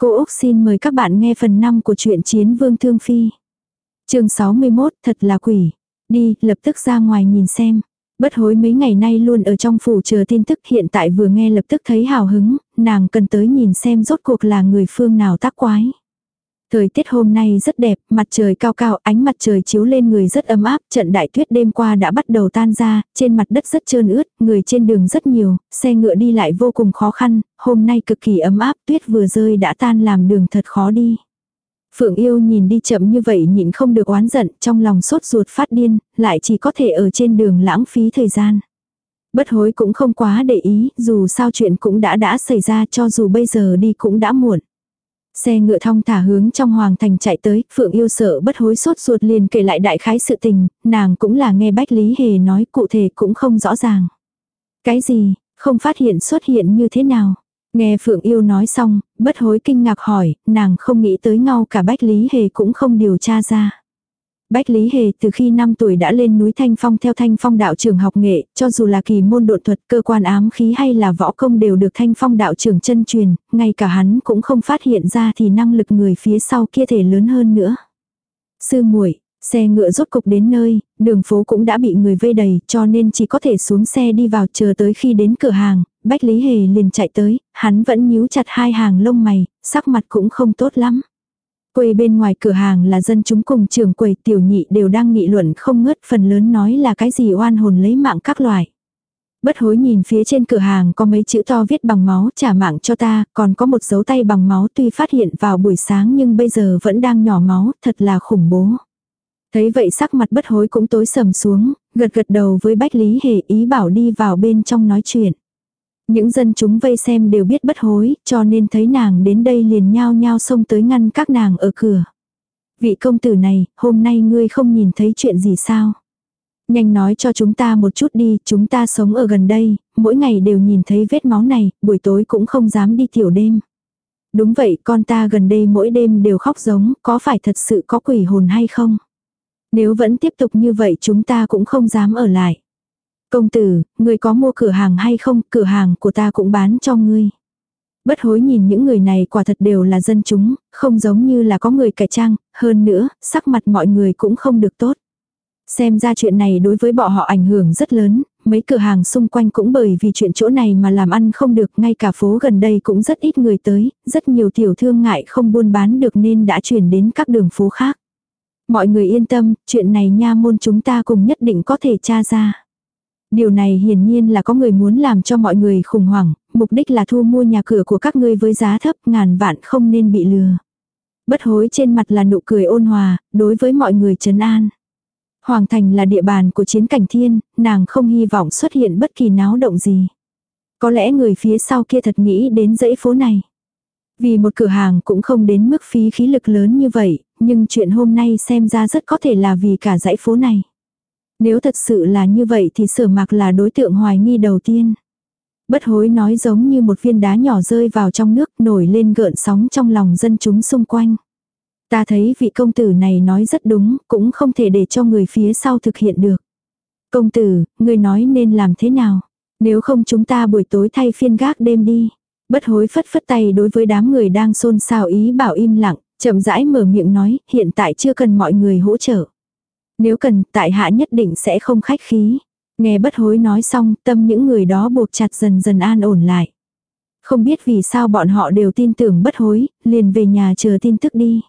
Cô Úc xin mời các bạn nghe phần 5 của truyện Chiến Vương Thương Phi. chương 61, thật là quỷ. Đi, lập tức ra ngoài nhìn xem. Bất hối mấy ngày nay luôn ở trong phủ chờ tin tức hiện tại vừa nghe lập tức thấy hào hứng, nàng cần tới nhìn xem rốt cuộc là người phương nào tác quái. Thời tiết hôm nay rất đẹp, mặt trời cao cao, ánh mặt trời chiếu lên người rất ấm áp, trận đại tuyết đêm qua đã bắt đầu tan ra, trên mặt đất rất trơn ướt, người trên đường rất nhiều, xe ngựa đi lại vô cùng khó khăn, hôm nay cực kỳ ấm áp, tuyết vừa rơi đã tan làm đường thật khó đi. Phượng yêu nhìn đi chậm như vậy nhịn không được oán giận, trong lòng sốt ruột phát điên, lại chỉ có thể ở trên đường lãng phí thời gian. Bất hối cũng không quá để ý, dù sao chuyện cũng đã đã xảy ra cho dù bây giờ đi cũng đã muộn. Xe ngựa thong thả hướng trong hoàng thành chạy tới, Phượng yêu sợ bất hối sốt ruột liền kể lại đại khái sự tình, nàng cũng là nghe Bách Lý Hề nói cụ thể cũng không rõ ràng. Cái gì, không phát hiện xuất hiện như thế nào? Nghe Phượng yêu nói xong, bất hối kinh ngạc hỏi, nàng không nghĩ tới ngau cả Bách Lý Hề cũng không điều tra ra. Bách Lý Hề từ khi 5 tuổi đã lên núi Thanh Phong theo Thanh Phong đạo trưởng học nghệ, cho dù là kỳ môn độ thuật, cơ quan ám khí hay là võ công đều được Thanh Phong đạo trưởng chân truyền, ngay cả hắn cũng không phát hiện ra thì năng lực người phía sau kia thể lớn hơn nữa. Sư muội xe ngựa rốt cục đến nơi, đường phố cũng đã bị người vây đầy cho nên chỉ có thể xuống xe đi vào chờ tới khi đến cửa hàng, Bách Lý Hề liền chạy tới, hắn vẫn nhíu chặt hai hàng lông mày, sắc mặt cũng không tốt lắm. Quầy bên ngoài cửa hàng là dân chúng cùng trường quầy tiểu nhị đều đang nghị luận không ngớt phần lớn nói là cái gì oan hồn lấy mạng các loại. Bất hối nhìn phía trên cửa hàng có mấy chữ to viết bằng máu trả mạng cho ta, còn có một dấu tay bằng máu tuy phát hiện vào buổi sáng nhưng bây giờ vẫn đang nhỏ máu, thật là khủng bố. Thấy vậy sắc mặt bất hối cũng tối sầm xuống, gật gật đầu với Bách Lý Hề ý bảo đi vào bên trong nói chuyện. Những dân chúng vây xem đều biết bất hối, cho nên thấy nàng đến đây liền nhao nhao xông tới ngăn các nàng ở cửa. Vị công tử này, hôm nay ngươi không nhìn thấy chuyện gì sao? Nhanh nói cho chúng ta một chút đi, chúng ta sống ở gần đây, mỗi ngày đều nhìn thấy vết máu này, buổi tối cũng không dám đi tiểu đêm. Đúng vậy, con ta gần đây mỗi đêm đều khóc giống, có phải thật sự có quỷ hồn hay không? Nếu vẫn tiếp tục như vậy chúng ta cũng không dám ở lại. Công tử, người có mua cửa hàng hay không, cửa hàng của ta cũng bán cho ngươi. Bất hối nhìn những người này quả thật đều là dân chúng, không giống như là có người cải trang, hơn nữa, sắc mặt mọi người cũng không được tốt. Xem ra chuyện này đối với bọn họ ảnh hưởng rất lớn, mấy cửa hàng xung quanh cũng bởi vì chuyện chỗ này mà làm ăn không được, ngay cả phố gần đây cũng rất ít người tới, rất nhiều tiểu thương ngại không buôn bán được nên đã chuyển đến các đường phố khác. Mọi người yên tâm, chuyện này nha môn chúng ta cùng nhất định có thể tra ra. Điều này hiển nhiên là có người muốn làm cho mọi người khủng hoảng, mục đích là thu mua nhà cửa của các ngươi với giá thấp ngàn vạn không nên bị lừa. Bất hối trên mặt là nụ cười ôn hòa, đối với mọi người trấn an. Hoàng thành là địa bàn của chiến cảnh thiên, nàng không hy vọng xuất hiện bất kỳ náo động gì. Có lẽ người phía sau kia thật nghĩ đến dãy phố này. Vì một cửa hàng cũng không đến mức phí khí lực lớn như vậy, nhưng chuyện hôm nay xem ra rất có thể là vì cả dãy phố này. Nếu thật sự là như vậy thì sở mạc là đối tượng hoài nghi đầu tiên. Bất hối nói giống như một viên đá nhỏ rơi vào trong nước nổi lên gợn sóng trong lòng dân chúng xung quanh. Ta thấy vị công tử này nói rất đúng, cũng không thể để cho người phía sau thực hiện được. Công tử, người nói nên làm thế nào? Nếu không chúng ta buổi tối thay phiên gác đêm đi. Bất hối phất phất tay đối với đám người đang xôn xao ý bảo im lặng, chậm rãi mở miệng nói, hiện tại chưa cần mọi người hỗ trợ. Nếu cần, tại hạ nhất định sẽ không khách khí. Nghe bất hối nói xong, tâm những người đó buộc chặt dần dần an ổn lại. Không biết vì sao bọn họ đều tin tưởng bất hối, liền về nhà chờ tin tức đi.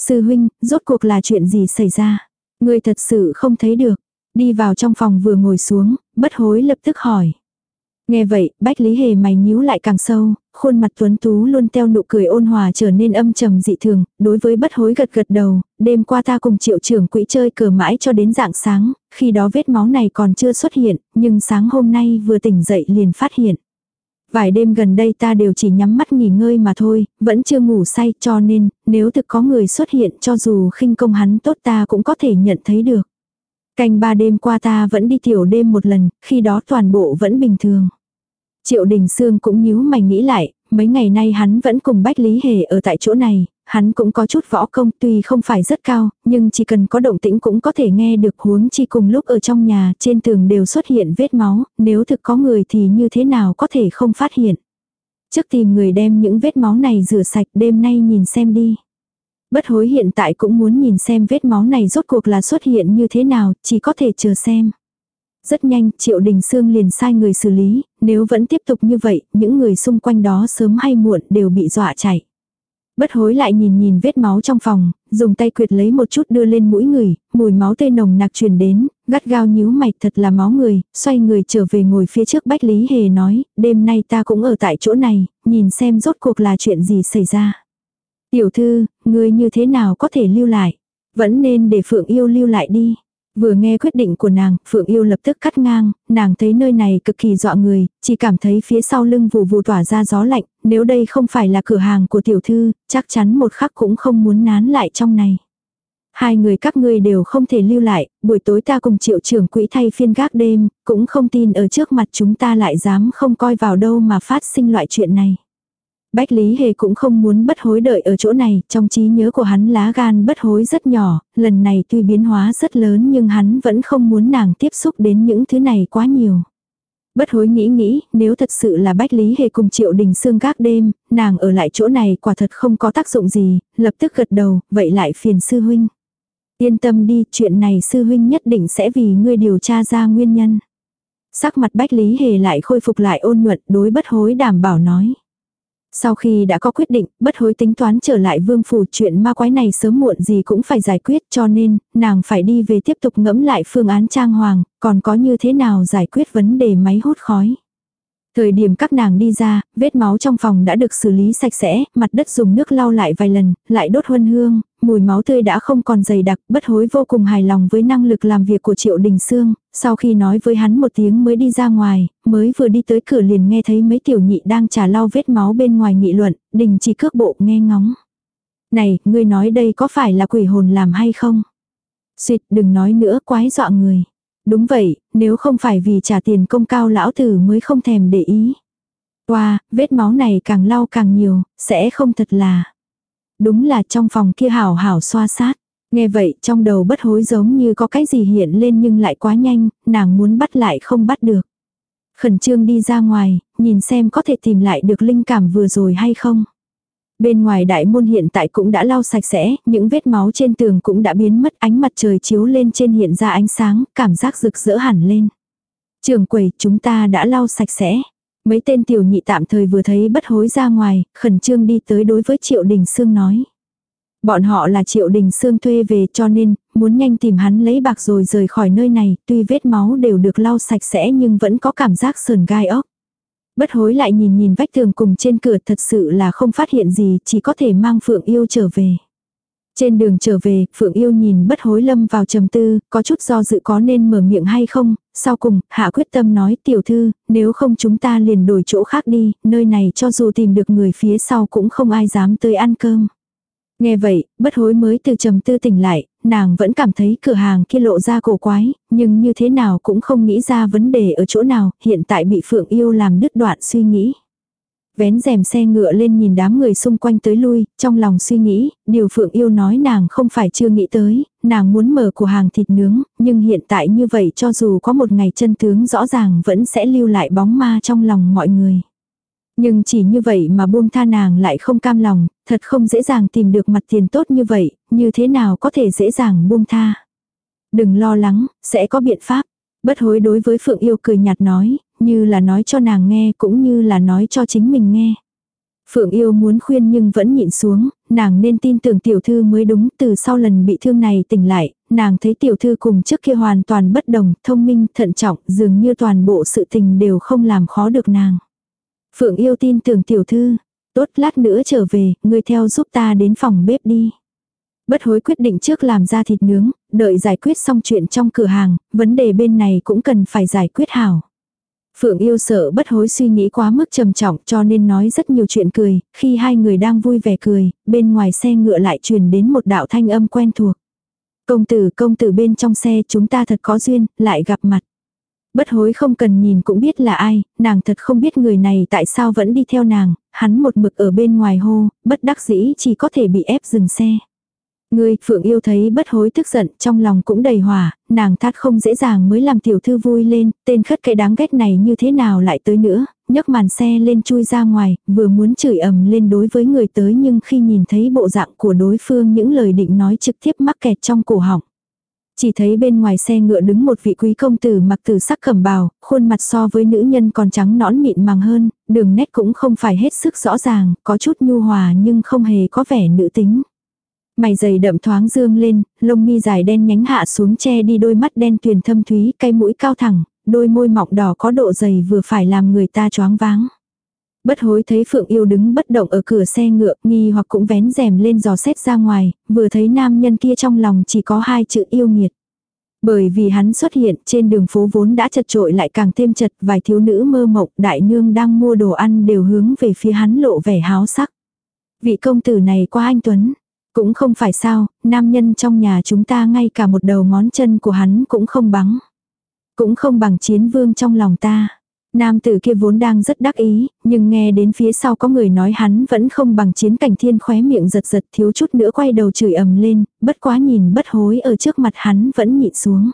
Sư huynh, rốt cuộc là chuyện gì xảy ra? Người thật sự không thấy được. Đi vào trong phòng vừa ngồi xuống, bất hối lập tức hỏi. Nghe vậy, Bách Lý Hề mày nhíu lại càng sâu, khuôn mặt tuấn tú luôn teo nụ cười ôn hòa trở nên âm trầm dị thường, đối với bất hối gật gật đầu, đêm qua ta cùng triệu trưởng quỹ chơi cờ mãi cho đến dạng sáng, khi đó vết máu này còn chưa xuất hiện, nhưng sáng hôm nay vừa tỉnh dậy liền phát hiện. Vài đêm gần đây ta đều chỉ nhắm mắt nghỉ ngơi mà thôi, vẫn chưa ngủ say cho nên, nếu thực có người xuất hiện cho dù khinh công hắn tốt ta cũng có thể nhận thấy được. Canh ba đêm qua ta vẫn đi tiểu đêm một lần, khi đó toàn bộ vẫn bình thường. Triệu Đình Sương cũng nhíu mày nghĩ lại, mấy ngày nay hắn vẫn cùng Bách Lý Hề ở tại chỗ này, hắn cũng có chút võ công tuy không phải rất cao, nhưng chỉ cần có động tĩnh cũng có thể nghe được huống chi cùng lúc ở trong nhà trên tường đều xuất hiện vết máu, nếu thực có người thì như thế nào có thể không phát hiện. Trước tìm người đem những vết máu này rửa sạch đêm nay nhìn xem đi. Bất hối hiện tại cũng muốn nhìn xem vết máu này rốt cuộc là xuất hiện như thế nào, chỉ có thể chờ xem. Rất nhanh, Triệu Đình Sương liền sai người xử lý, nếu vẫn tiếp tục như vậy, những người xung quanh đó sớm hay muộn đều bị dọa chạy. Bất hối lại nhìn nhìn vết máu trong phòng, dùng tay quyệt lấy một chút đưa lên mũi người, mùi máu tươi nồng nặc truyền đến, gắt gao nhíu mạch thật là máu người, xoay người trở về ngồi phía trước Bách Lý Hề nói, đêm nay ta cũng ở tại chỗ này, nhìn xem rốt cuộc là chuyện gì xảy ra. Tiểu thư, người như thế nào có thể lưu lại? Vẫn nên để Phượng Yêu lưu lại đi. Vừa nghe quyết định của nàng, Phượng Yêu lập tức cắt ngang, nàng thấy nơi này cực kỳ dọa người, chỉ cảm thấy phía sau lưng vù vù tỏa ra gió lạnh, nếu đây không phải là cửa hàng của tiểu thư, chắc chắn một khắc cũng không muốn nán lại trong này. Hai người các ngươi đều không thể lưu lại, buổi tối ta cùng triệu trưởng quỹ thay phiên gác đêm, cũng không tin ở trước mặt chúng ta lại dám không coi vào đâu mà phát sinh loại chuyện này. Bách Lý Hề cũng không muốn bất hối đợi ở chỗ này, trong trí nhớ của hắn lá gan bất hối rất nhỏ, lần này tuy biến hóa rất lớn nhưng hắn vẫn không muốn nàng tiếp xúc đến những thứ này quá nhiều. Bất hối nghĩ nghĩ, nếu thật sự là Bách Lý Hề cùng Triệu Đình Sương gác đêm, nàng ở lại chỗ này quả thật không có tác dụng gì, lập tức gật đầu, vậy lại phiền sư huynh. Yên tâm đi, chuyện này sư huynh nhất định sẽ vì ngươi điều tra ra nguyên nhân. Sắc mặt Bách Lý Hề lại khôi phục lại ôn nhuận đối bất hối đảm bảo nói. Sau khi đã có quyết định, bất hối tính toán trở lại vương phủ chuyện ma quái này sớm muộn gì cũng phải giải quyết cho nên, nàng phải đi về tiếp tục ngẫm lại phương án trang hoàng, còn có như thế nào giải quyết vấn đề máy hút khói. Thời điểm các nàng đi ra, vết máu trong phòng đã được xử lý sạch sẽ, mặt đất dùng nước lau lại vài lần, lại đốt huân hương, mùi máu tươi đã không còn dày đặc, bất hối vô cùng hài lòng với năng lực làm việc của Triệu Đình Sương, sau khi nói với hắn một tiếng mới đi ra ngoài, mới vừa đi tới cửa liền nghe thấy mấy tiểu nhị đang trả lau vết máu bên ngoài nghị luận, đình chỉ cước bộ nghe ngóng. Này, ngươi nói đây có phải là quỷ hồn làm hay không? Xuyệt đừng nói nữa quái dọa người. Đúng vậy, nếu không phải vì trả tiền công cao lão tử mới không thèm để ý. Wow, vết máu này càng lau càng nhiều, sẽ không thật là. Đúng là trong phòng kia hảo hảo xoa sát. Nghe vậy trong đầu bất hối giống như có cái gì hiện lên nhưng lại quá nhanh, nàng muốn bắt lại không bắt được. Khẩn trương đi ra ngoài, nhìn xem có thể tìm lại được linh cảm vừa rồi hay không. Bên ngoài đại môn hiện tại cũng đã lau sạch sẽ, những vết máu trên tường cũng đã biến mất ánh mặt trời chiếu lên trên hiện ra ánh sáng, cảm giác rực rỡ hẳn lên. Trường quầy chúng ta đã lau sạch sẽ. Mấy tên tiểu nhị tạm thời vừa thấy bất hối ra ngoài, khẩn trương đi tới đối với Triệu Đình Sương nói. Bọn họ là Triệu Đình Sương thuê về cho nên, muốn nhanh tìm hắn lấy bạc rồi rời khỏi nơi này, tuy vết máu đều được lau sạch sẽ nhưng vẫn có cảm giác sờn gai ốc. Bất hối lại nhìn nhìn vách tường cùng trên cửa thật sự là không phát hiện gì, chỉ có thể mang Phượng Yêu trở về. Trên đường trở về, Phượng Yêu nhìn bất hối lâm vào trầm tư, có chút do dự có nên mở miệng hay không, sau cùng, hạ quyết tâm nói tiểu thư, nếu không chúng ta liền đổi chỗ khác đi, nơi này cho dù tìm được người phía sau cũng không ai dám tới ăn cơm. Nghe vậy, bất hối mới từ trầm tư tỉnh lại, nàng vẫn cảm thấy cửa hàng kia lộ ra cổ quái, nhưng như thế nào cũng không nghĩ ra vấn đề ở chỗ nào, hiện tại bị Phượng Yêu làm đứt đoạn suy nghĩ. Vén rèm xe ngựa lên nhìn đám người xung quanh tới lui, trong lòng suy nghĩ, điều Phượng Yêu nói nàng không phải chưa nghĩ tới, nàng muốn mở cửa hàng thịt nướng, nhưng hiện tại như vậy cho dù có một ngày chân tướng rõ ràng vẫn sẽ lưu lại bóng ma trong lòng mọi người. Nhưng chỉ như vậy mà buông tha nàng lại không cam lòng, thật không dễ dàng tìm được mặt tiền tốt như vậy, như thế nào có thể dễ dàng buông tha. Đừng lo lắng, sẽ có biện pháp. Bất hối đối với Phượng Yêu cười nhạt nói, như là nói cho nàng nghe cũng như là nói cho chính mình nghe. Phượng Yêu muốn khuyên nhưng vẫn nhịn xuống, nàng nên tin tưởng tiểu thư mới đúng từ sau lần bị thương này tỉnh lại, nàng thấy tiểu thư cùng trước kia hoàn toàn bất đồng, thông minh, thận trọng, dường như toàn bộ sự tình đều không làm khó được nàng. Phượng Yêu tin tưởng tiểu thư, tốt lát nữa trở về, ngươi theo giúp ta đến phòng bếp đi. Bất hối quyết định trước làm ra thịt nướng, đợi giải quyết xong chuyện trong cửa hàng, vấn đề bên này cũng cần phải giải quyết hảo. Phượng yêu sợ bất hối suy nghĩ quá mức trầm trọng cho nên nói rất nhiều chuyện cười, khi hai người đang vui vẻ cười, bên ngoài xe ngựa lại truyền đến một đạo thanh âm quen thuộc. Công tử công tử bên trong xe chúng ta thật có duyên, lại gặp mặt. Bất hối không cần nhìn cũng biết là ai, nàng thật không biết người này tại sao vẫn đi theo nàng, hắn một mực ở bên ngoài hô, bất đắc dĩ chỉ có thể bị ép dừng xe. Ngươi, Phượng yêu thấy bất hối tức giận, trong lòng cũng đầy hỏa, nàng thát không dễ dàng mới làm tiểu thư vui lên, tên khất cái đáng ghét này như thế nào lại tới nữa, nhấc màn xe lên chui ra ngoài, vừa muốn chửi ầm lên đối với người tới nhưng khi nhìn thấy bộ dạng của đối phương những lời định nói trực tiếp mắc kẹt trong cổ họng. Chỉ thấy bên ngoài xe ngựa đứng một vị quý công tử mặc tử sắc cẩm bào, khuôn mặt so với nữ nhân còn trắng nõn mịn màng hơn, đường nét cũng không phải hết sức rõ ràng, có chút nhu hòa nhưng không hề có vẻ nữ tính. Mày dày đậm thoáng dương lên, lông mi dài đen nhánh hạ xuống che đi đôi mắt đen tuyền thâm thúy, cây mũi cao thẳng, đôi môi mọng đỏ có độ dày vừa phải làm người ta choáng váng. Bất hối thấy Phượng Yêu đứng bất động ở cửa xe ngựa, nghi hoặc cũng vén rèm lên dò xét ra ngoài, vừa thấy nam nhân kia trong lòng chỉ có hai chữ yêu nghiệt. Bởi vì hắn xuất hiện trên đường phố vốn đã chật trội lại càng thêm chật, vài thiếu nữ mơ mộng đại nương đang mua đồ ăn đều hướng về phía hắn lộ vẻ háo sắc. Vị công tử này quá anh Tuấn, cũng không phải sao, nam nhân trong nhà chúng ta ngay cả một đầu ngón chân của hắn cũng không bắn. Cũng không bằng chiến vương trong lòng ta. Nam tử kia vốn đang rất đắc ý, nhưng nghe đến phía sau có người nói hắn vẫn không bằng chiến cảnh thiên khóe miệng giật giật thiếu chút nữa quay đầu chửi ầm lên, bất quá nhìn bất hối ở trước mặt hắn vẫn nhịn xuống.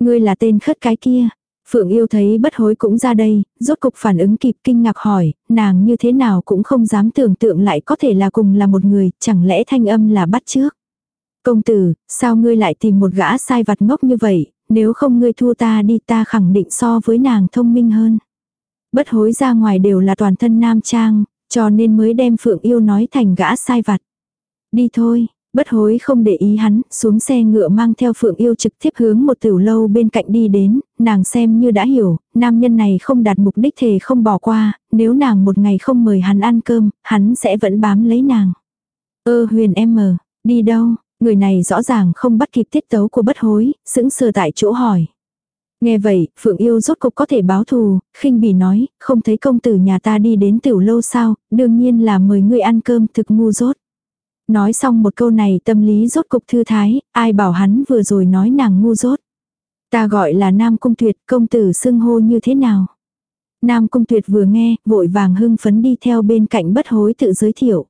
Ngươi là tên khất cái kia. Phượng yêu thấy bất hối cũng ra đây, rốt cục phản ứng kịp kinh ngạc hỏi, nàng như thế nào cũng không dám tưởng tượng lại có thể là cùng là một người, chẳng lẽ thanh âm là bắt trước. Công tử, sao ngươi lại tìm một gã sai vặt ngốc như vậy, nếu không ngươi thua ta đi ta khẳng định so với nàng thông minh hơn. Bất hối ra ngoài đều là toàn thân nam trang, cho nên mới đem Phượng yêu nói thành gã sai vặt. Đi thôi, bất hối không để ý hắn, xuống xe ngựa mang theo Phượng yêu trực tiếp hướng một tiểu lâu bên cạnh đi đến, nàng xem như đã hiểu, nam nhân này không đạt mục đích thề không bỏ qua, nếu nàng một ngày không mời hắn ăn cơm, hắn sẽ vẫn bám lấy nàng. Ơ huyền em mờ, đi đâu, Người này rõ ràng không bắt kịp tiết tấu của bất hối, sững sờ tại chỗ hỏi. Nghe vậy, Phượng Yêu rốt cục có thể báo thù, khinh bỉ nói, không thấy công tử nhà ta đi đến tiểu lâu sao, đương nhiên là mời người ăn cơm thực ngu rốt. Nói xong một câu này tâm lý rốt cục thư thái, ai bảo hắn vừa rồi nói nàng ngu rốt. Ta gọi là Nam Cung Tuyệt, công tử xưng hô như thế nào? Nam Cung Tuyệt vừa nghe, vội vàng hưng phấn đi theo bên cạnh bất hối tự giới thiệu.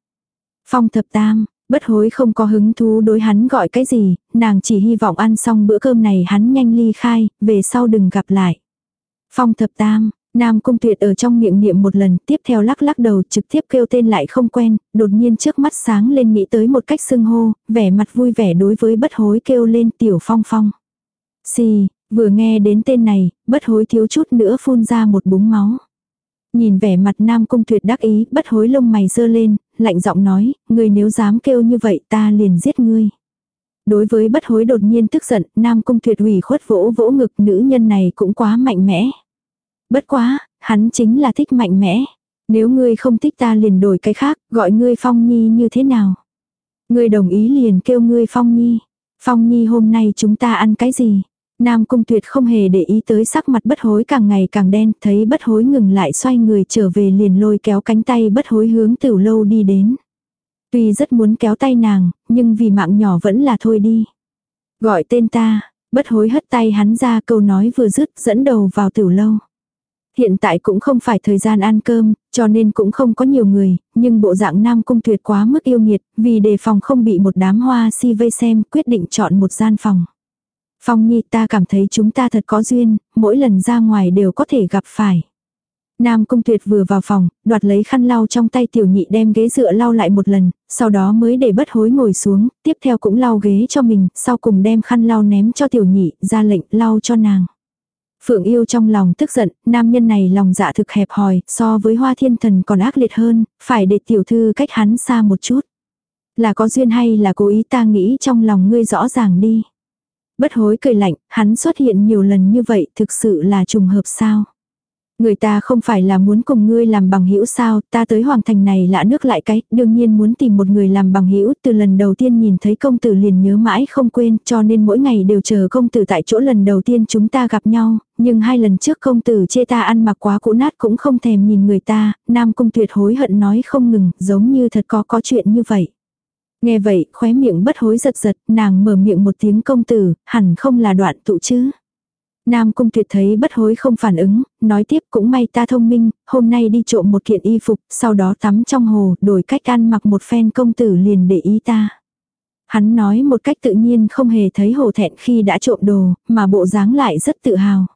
Phong thập tam, Bất hối không có hứng thú đối hắn gọi cái gì, nàng chỉ hy vọng ăn xong bữa cơm này hắn nhanh ly khai, về sau đừng gặp lại. Phong thập tam, Nam Cung Tuyệt ở trong miệng niệm một lần, tiếp theo lắc lắc đầu trực tiếp kêu tên lại không quen, đột nhiên trước mắt sáng lên nghĩ tới một cách xưng hô, vẻ mặt vui vẻ đối với bất hối kêu lên tiểu phong phong. Xì, vừa nghe đến tên này, bất hối thiếu chút nữa phun ra một búng máu. Nhìn vẻ mặt Nam Cung Tuyệt đắc ý, bất hối lông mày dơ lên, lạnh giọng nói, ngươi nếu dám kêu như vậy ta liền giết ngươi. Đối với bất hối đột nhiên tức giận, Nam Cung Tuyệt ủy khuất vỗ vỗ ngực nữ nhân này cũng quá mạnh mẽ. Bất quá, hắn chính là thích mạnh mẽ. Nếu ngươi không thích ta liền đổi cái khác, gọi ngươi Phong Nhi như thế nào? Ngươi đồng ý liền kêu ngươi Phong Nhi. Phong Nhi hôm nay chúng ta ăn cái gì? Nam Cung Tuyệt không hề để ý tới sắc mặt bất hối càng ngày càng đen, thấy bất hối ngừng lại xoay người trở về liền lôi kéo cánh tay bất hối hướng tiểu lâu đi đến. Tuy rất muốn kéo tay nàng, nhưng vì mạng nhỏ vẫn là thôi đi. Gọi tên ta, bất hối hất tay hắn ra câu nói vừa dứt dẫn đầu vào tiểu lâu. Hiện tại cũng không phải thời gian ăn cơm, cho nên cũng không có nhiều người, nhưng bộ dạng nam cung tuyệt quá mức yêu nghiệt, vì đề phòng không bị một đám hoa si vây xem, quyết định chọn một gian phòng. Phong Nhi ta cảm thấy chúng ta thật có duyên, mỗi lần ra ngoài đều có thể gặp phải. Nam Cung Tuyệt vừa vào phòng, đoạt lấy khăn lau trong tay tiểu nhị đem ghế dựa lau lại một lần, sau đó mới để bất hối ngồi xuống, tiếp theo cũng lau ghế cho mình, sau cùng đem khăn lau ném cho tiểu nhị, ra lệnh lau cho nàng. Phượng yêu trong lòng tức giận, nam nhân này lòng dạ thực hẹp hòi, so với hoa thiên thần còn ác liệt hơn, phải để tiểu thư cách hắn xa một chút. Là có duyên hay là cố ý ta nghĩ trong lòng ngươi rõ ràng đi. Bất hối cười lạnh, hắn xuất hiện nhiều lần như vậy thực sự là trùng hợp sao. Người ta không phải là muốn cùng ngươi làm bằng hữu sao, ta tới hoàng thành này lạ nước lại cái, đương nhiên muốn tìm một người làm bằng hữu từ lần đầu tiên nhìn thấy công tử liền nhớ mãi không quên, cho nên mỗi ngày đều chờ công tử tại chỗ lần đầu tiên chúng ta gặp nhau, nhưng hai lần trước công tử chê ta ăn mặc quá cũ nát cũng không thèm nhìn người ta, nam cung tuyệt hối hận nói không ngừng, giống như thật có có chuyện như vậy. Nghe vậy, khóe miệng bất hối giật giật, nàng mở miệng một tiếng công tử, hẳn không là đoạn tụ chứ. Nam cung tuyệt thấy bất hối không phản ứng, nói tiếp cũng may ta thông minh, hôm nay đi trộm một kiện y phục, sau đó tắm trong hồ, đổi cách ăn mặc một phen công tử liền để ý ta. Hắn nói một cách tự nhiên không hề thấy hổ thẹn khi đã trộm đồ, mà bộ dáng lại rất tự hào.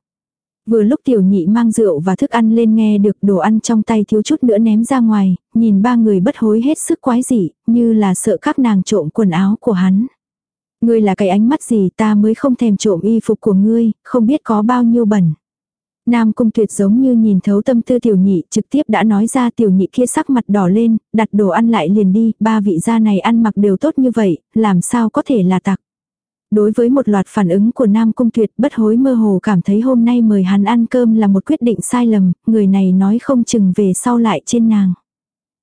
Vừa lúc tiểu nhị mang rượu và thức ăn lên nghe được đồ ăn trong tay thiếu chút nữa ném ra ngoài, nhìn ba người bất hối hết sức quái dị, như là sợ các nàng trộm quần áo của hắn. Ngươi là cái ánh mắt gì ta mới không thèm trộm y phục của ngươi, không biết có bao nhiêu bẩn. Nam cung tuyệt giống như nhìn thấu tâm tư tiểu nhị trực tiếp đã nói ra tiểu nhị kia sắc mặt đỏ lên, đặt đồ ăn lại liền đi, ba vị gia này ăn mặc đều tốt như vậy, làm sao có thể là tặc. Đối với một loạt phản ứng của Nam Cung Tuyệt bất hối mơ hồ cảm thấy hôm nay mời hắn ăn cơm là một quyết định sai lầm, người này nói không chừng về sau lại trên nàng.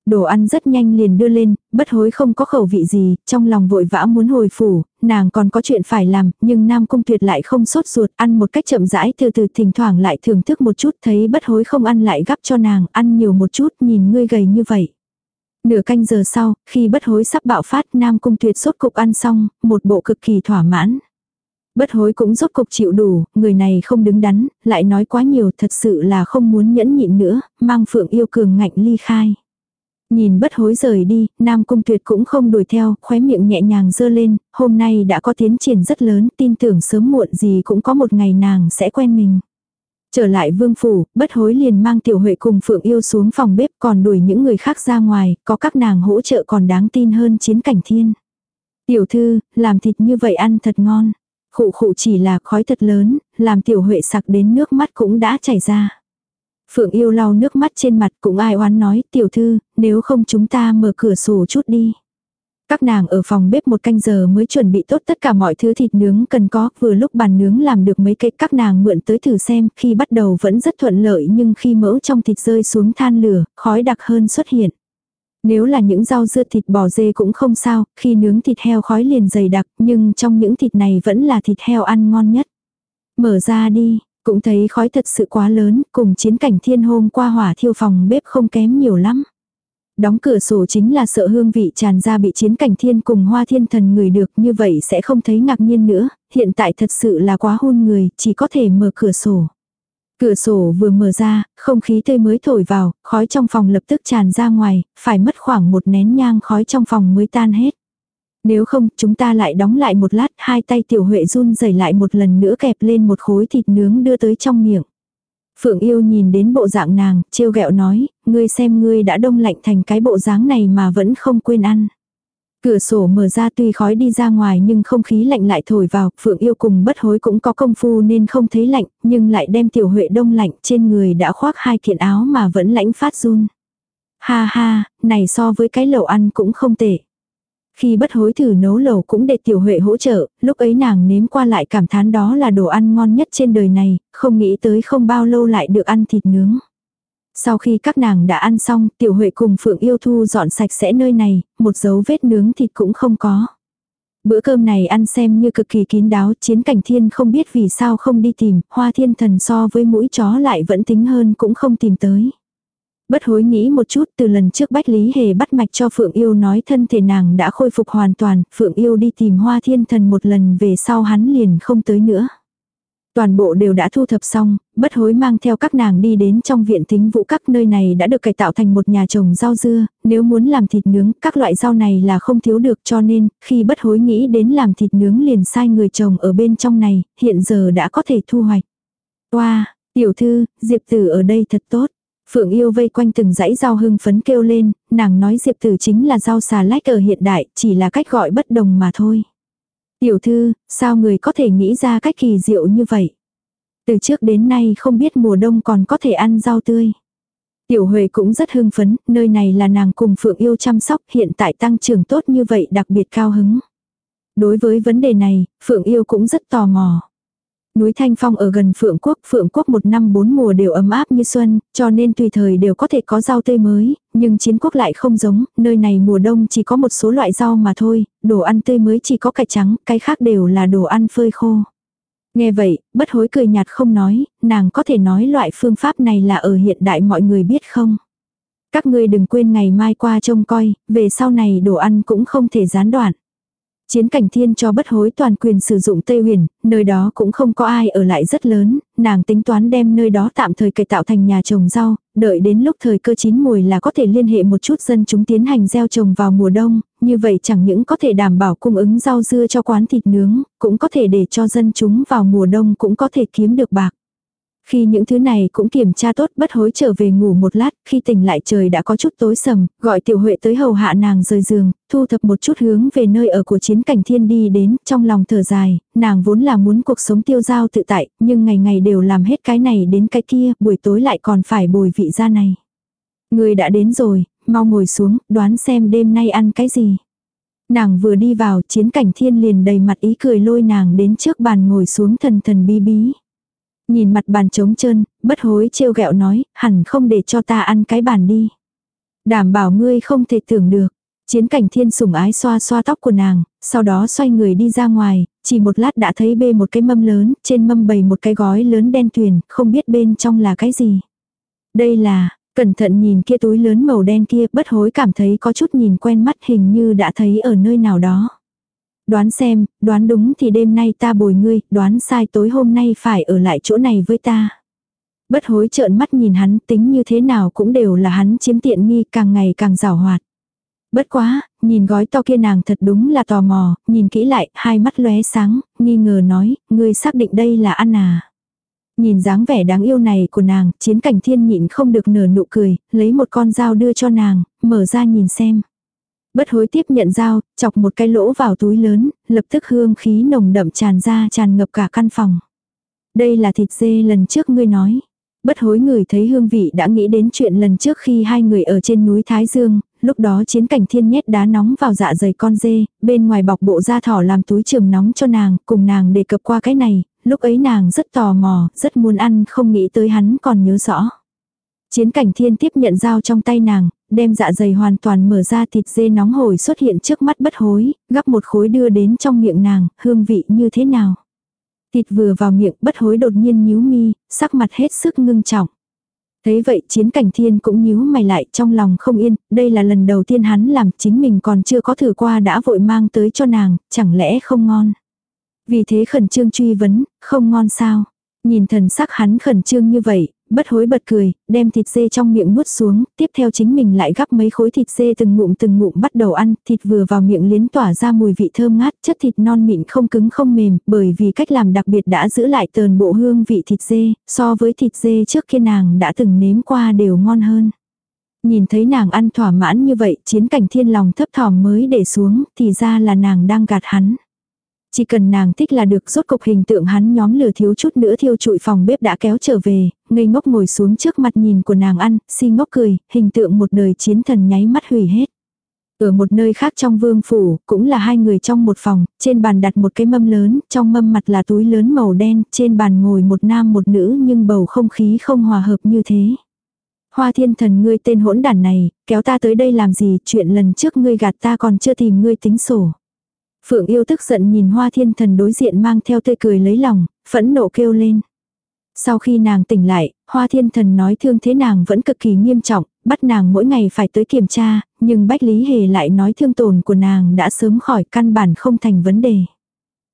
Đồ ăn rất nhanh liền đưa lên, bất hối không có khẩu vị gì, trong lòng vội vã muốn hồi phủ, nàng còn có chuyện phải làm, nhưng Nam Cung Tuyệt lại không sốt ruột, ăn một cách chậm rãi từ từ thỉnh thoảng lại thưởng thức một chút, thấy bất hối không ăn lại gắp cho nàng, ăn nhiều một chút, nhìn ngươi gầy như vậy. Nửa canh giờ sau, khi bất hối sắp bạo phát Nam Cung Tuyệt sốt cục ăn xong, một bộ cực kỳ thỏa mãn. Bất hối cũng rốt cục chịu đủ, người này không đứng đắn, lại nói quá nhiều thật sự là không muốn nhẫn nhịn nữa, mang phượng yêu cường ngạnh ly khai. Nhìn bất hối rời đi, Nam Cung Tuyệt cũng không đuổi theo, khóe miệng nhẹ nhàng dơ lên, hôm nay đã có tiến triển rất lớn, tin tưởng sớm muộn gì cũng có một ngày nàng sẽ quen mình. Trở lại vương phủ, bất hối liền mang tiểu huệ cùng Phượng Yêu xuống phòng bếp còn đuổi những người khác ra ngoài, có các nàng hỗ trợ còn đáng tin hơn chiến cảnh thiên. Tiểu thư, làm thịt như vậy ăn thật ngon. Khụ khụ chỉ là khói thật lớn, làm tiểu huệ sặc đến nước mắt cũng đã chảy ra. Phượng yêu lau nước mắt trên mặt cũng ai oán nói, tiểu thư, nếu không chúng ta mở cửa sổ chút đi. Các nàng ở phòng bếp một canh giờ mới chuẩn bị tốt tất cả mọi thứ thịt nướng cần có, vừa lúc bàn nướng làm được mấy cái các nàng mượn tới thử xem, khi bắt đầu vẫn rất thuận lợi nhưng khi mỡ trong thịt rơi xuống than lửa, khói đặc hơn xuất hiện. Nếu là những rau dưa thịt bò dê cũng không sao, khi nướng thịt heo khói liền dày đặc, nhưng trong những thịt này vẫn là thịt heo ăn ngon nhất. Mở ra đi, cũng thấy khói thật sự quá lớn, cùng chiến cảnh thiên hôm qua hỏa thiêu phòng bếp không kém nhiều lắm. Đóng cửa sổ chính là sợ hương vị tràn ra bị chiến cảnh thiên cùng hoa thiên thần người được như vậy sẽ không thấy ngạc nhiên nữa, hiện tại thật sự là quá hôn người, chỉ có thể mở cửa sổ. Cửa sổ vừa mở ra, không khí tươi mới thổi vào, khói trong phòng lập tức tràn ra ngoài, phải mất khoảng một nén nhang khói trong phòng mới tan hết. Nếu không, chúng ta lại đóng lại một lát, hai tay tiểu huệ run rẩy lại một lần nữa kẹp lên một khối thịt nướng đưa tới trong miệng. Phượng yêu nhìn đến bộ dạng nàng, trêu ghẹo nói, ngươi xem ngươi đã đông lạnh thành cái bộ dáng này mà vẫn không quên ăn. Cửa sổ mở ra tuy khói đi ra ngoài nhưng không khí lạnh lại thổi vào, Phượng yêu cùng bất hối cũng có công phu nên không thấy lạnh, nhưng lại đem tiểu huệ đông lạnh trên người đã khoác hai kiện áo mà vẫn lãnh phát run. Ha ha, này so với cái lẩu ăn cũng không tệ. Khi bất hối thử nấu lẩu cũng để tiểu huệ hỗ trợ, lúc ấy nàng nếm qua lại cảm thán đó là đồ ăn ngon nhất trên đời này, không nghĩ tới không bao lâu lại được ăn thịt nướng. Sau khi các nàng đã ăn xong, tiểu huệ cùng Phượng yêu thu dọn sạch sẽ nơi này, một dấu vết nướng thịt cũng không có. Bữa cơm này ăn xem như cực kỳ kín đáo, chiến cảnh thiên không biết vì sao không đi tìm, hoa thiên thần so với mũi chó lại vẫn tính hơn cũng không tìm tới. Bất hối nghĩ một chút từ lần trước Bách Lý Hề bắt mạch cho Phượng Yêu nói thân thể nàng đã khôi phục hoàn toàn, Phượng Yêu đi tìm Hoa Thiên Thần một lần về sau hắn liền không tới nữa. Toàn bộ đều đã thu thập xong, bất hối mang theo các nàng đi đến trong viện tính vũ các nơi này đã được cải tạo thành một nhà trồng rau dưa, nếu muốn làm thịt nướng, các loại rau này là không thiếu được cho nên, khi bất hối nghĩ đến làm thịt nướng liền sai người trồng ở bên trong này, hiện giờ đã có thể thu hoạch. Wow, tiểu thư, Diệp Tử ở đây thật tốt. Phượng yêu vây quanh từng dãy rau hưng phấn kêu lên, nàng nói Diệp Tử chính là rau xà lách ở hiện đại, chỉ là cách gọi bất đồng mà thôi. Tiểu thư, sao người có thể nghĩ ra cách kỳ diệu như vậy? Từ trước đến nay không biết mùa đông còn có thể ăn rau tươi. Tiểu Huệ cũng rất hưng phấn, nơi này là nàng cùng Phượng yêu chăm sóc hiện tại tăng trưởng tốt như vậy đặc biệt cao hứng. Đối với vấn đề này, Phượng yêu cũng rất tò mò. Núi Thanh Phong ở gần Phượng Quốc, Phượng Quốc một năm bốn mùa đều ấm áp như xuân, cho nên tùy thời đều có thể có rau tươi mới, nhưng chiến quốc lại không giống, nơi này mùa đông chỉ có một số loại rau mà thôi, đồ ăn tươi mới chỉ có cải trắng, cái khác đều là đồ ăn phơi khô. Nghe vậy, bất hối cười nhạt không nói, nàng có thể nói loại phương pháp này là ở hiện đại mọi người biết không. Các ngươi đừng quên ngày mai qua trông coi, về sau này đồ ăn cũng không thể gián đoạn. Chiến cảnh thiên cho bất hối toàn quyền sử dụng Tây Huyền, nơi đó cũng không có ai ở lại rất lớn, nàng tính toán đem nơi đó tạm thời cải tạo thành nhà trồng rau, đợi đến lúc thời cơ chín mùi là có thể liên hệ một chút dân chúng tiến hành gieo trồng vào mùa đông, như vậy chẳng những có thể đảm bảo cung ứng rau dưa cho quán thịt nướng, cũng có thể để cho dân chúng vào mùa đông cũng có thể kiếm được bạc. Khi những thứ này cũng kiểm tra tốt bất hối trở về ngủ một lát, khi tỉnh lại trời đã có chút tối sầm, gọi tiểu huệ tới hầu hạ nàng rời giường, thu thập một chút hướng về nơi ở của chiến cảnh thiên đi đến, trong lòng thở dài, nàng vốn là muốn cuộc sống tiêu giao tự tại, nhưng ngày ngày đều làm hết cái này đến cái kia, buổi tối lại còn phải bồi vị ra này. Người đã đến rồi, mau ngồi xuống, đoán xem đêm nay ăn cái gì. Nàng vừa đi vào, chiến cảnh thiên liền đầy mặt ý cười lôi nàng đến trước bàn ngồi xuống thần thần bí bí. Nhìn mặt bàn trống trơn, bất hối trêu ghẹo nói, hẳn không để cho ta ăn cái bàn đi. Đảm bảo ngươi không thể tưởng được. Chiến cảnh thiên sủng ái xoa xoa tóc của nàng, sau đó xoay người đi ra ngoài, chỉ một lát đã thấy bê một cái mâm lớn, trên mâm bày một cái gói lớn đen tuyền, không biết bên trong là cái gì. Đây là, cẩn thận nhìn kia túi lớn màu đen kia, bất hối cảm thấy có chút nhìn quen mắt hình như đã thấy ở nơi nào đó. Đoán xem, đoán đúng thì đêm nay ta bồi ngươi, đoán sai tối hôm nay phải ở lại chỗ này với ta. Bất hối trợn mắt nhìn hắn tính như thế nào cũng đều là hắn chiếm tiện nghi càng ngày càng rào hoạt. Bất quá, nhìn gói to kia nàng thật đúng là tò mò, nhìn kỹ lại, hai mắt lóe sáng, nghi ngờ nói, ngươi xác định đây là ăn à. Nhìn dáng vẻ đáng yêu này của nàng, chiến cảnh thiên nhịn không được nở nụ cười, lấy một con dao đưa cho nàng, mở ra nhìn xem. Bất hối tiếp nhận dao, chọc một cái lỗ vào túi lớn, lập tức hương khí nồng đậm tràn ra tràn ngập cả căn phòng. Đây là thịt dê lần trước ngươi nói. Bất hối người thấy hương vị đã nghĩ đến chuyện lần trước khi hai người ở trên núi Thái Dương, lúc đó chiến cảnh thiên nhét đá nóng vào dạ dày con dê, bên ngoài bọc bộ da thỏ làm túi trường nóng cho nàng, cùng nàng đề cập qua cái này, lúc ấy nàng rất tò mò, rất muốn ăn không nghĩ tới hắn còn nhớ rõ. Chiến cảnh thiên tiếp nhận dao trong tay nàng, đem dạ dày hoàn toàn mở ra thịt dê nóng hổi xuất hiện trước mắt bất hối, gắp một khối đưa đến trong miệng nàng, hương vị như thế nào. Thịt vừa vào miệng bất hối đột nhiên nhíu mi, sắc mặt hết sức ngưng trọng. Thấy vậy chiến cảnh thiên cũng nhíu mày lại trong lòng không yên, đây là lần đầu tiên hắn làm chính mình còn chưa có thử qua đã vội mang tới cho nàng, chẳng lẽ không ngon. Vì thế khẩn trương truy vấn, không ngon sao. Nhìn thần sắc hắn khẩn trương như vậy, bất hối bật cười, đem thịt dê trong miệng nuốt xuống, tiếp theo chính mình lại gắp mấy khối thịt dê từng ngụm từng ngụm bắt đầu ăn, thịt vừa vào miệng liến tỏa ra mùi vị thơm ngát, chất thịt non mịn không cứng không mềm, bởi vì cách làm đặc biệt đã giữ lại tờn bộ hương vị thịt dê, so với thịt dê trước kia nàng đã từng nếm qua đều ngon hơn. Nhìn thấy nàng ăn thỏa mãn như vậy, chiến cảnh thiên lòng thấp thỏm mới để xuống, thì ra là nàng đang gạt hắn. Chỉ cần nàng thích là được rốt cục hình tượng hắn nhóm lửa thiếu chút nữa thiêu trụi phòng bếp đã kéo trở về, ngây ngốc ngồi xuống trước mặt nhìn của nàng ăn, si ngốc cười, hình tượng một đời chiến thần nháy mắt hủy hết. Ở một nơi khác trong vương phủ, cũng là hai người trong một phòng, trên bàn đặt một cái mâm lớn, trong mâm mặt là túi lớn màu đen, trên bàn ngồi một nam một nữ nhưng bầu không khí không hòa hợp như thế. Hoa thiên thần ngươi tên hỗn đản này, kéo ta tới đây làm gì, chuyện lần trước ngươi gạt ta còn chưa tìm ngươi tính sổ. Phượng yêu tức giận nhìn hoa thiên thần đối diện mang theo tươi cười lấy lòng, phẫn nộ kêu lên. Sau khi nàng tỉnh lại, hoa thiên thần nói thương thế nàng vẫn cực kỳ nghiêm trọng, bắt nàng mỗi ngày phải tới kiểm tra, nhưng Bách Lý Hề lại nói thương tổn của nàng đã sớm khỏi căn bản không thành vấn đề.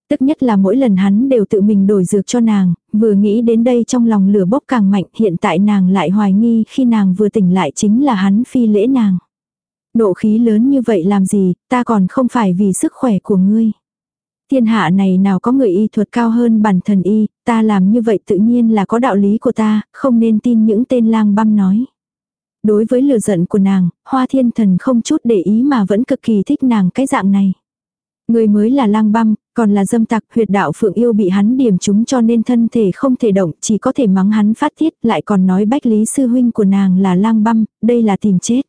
Tức nhất là mỗi lần hắn đều tự mình đổi dược cho nàng, vừa nghĩ đến đây trong lòng lửa bốc càng mạnh hiện tại nàng lại hoài nghi khi nàng vừa tỉnh lại chính là hắn phi lễ nàng. Nộ khí lớn như vậy làm gì, ta còn không phải vì sức khỏe của ngươi. Thiên hạ này nào có người y thuật cao hơn bản thần y, ta làm như vậy tự nhiên là có đạo lý của ta, không nên tin những tên lang băm nói. Đối với lừa giận của nàng, hoa thiên thần không chút để ý mà vẫn cực kỳ thích nàng cái dạng này. Người mới là lang băm, còn là dâm tặc huyệt đạo phượng yêu bị hắn điểm chúng cho nên thân thể không thể động, chỉ có thể mắng hắn phát tiết, lại còn nói bách lý sư huynh của nàng là lang băm, đây là tìm chết.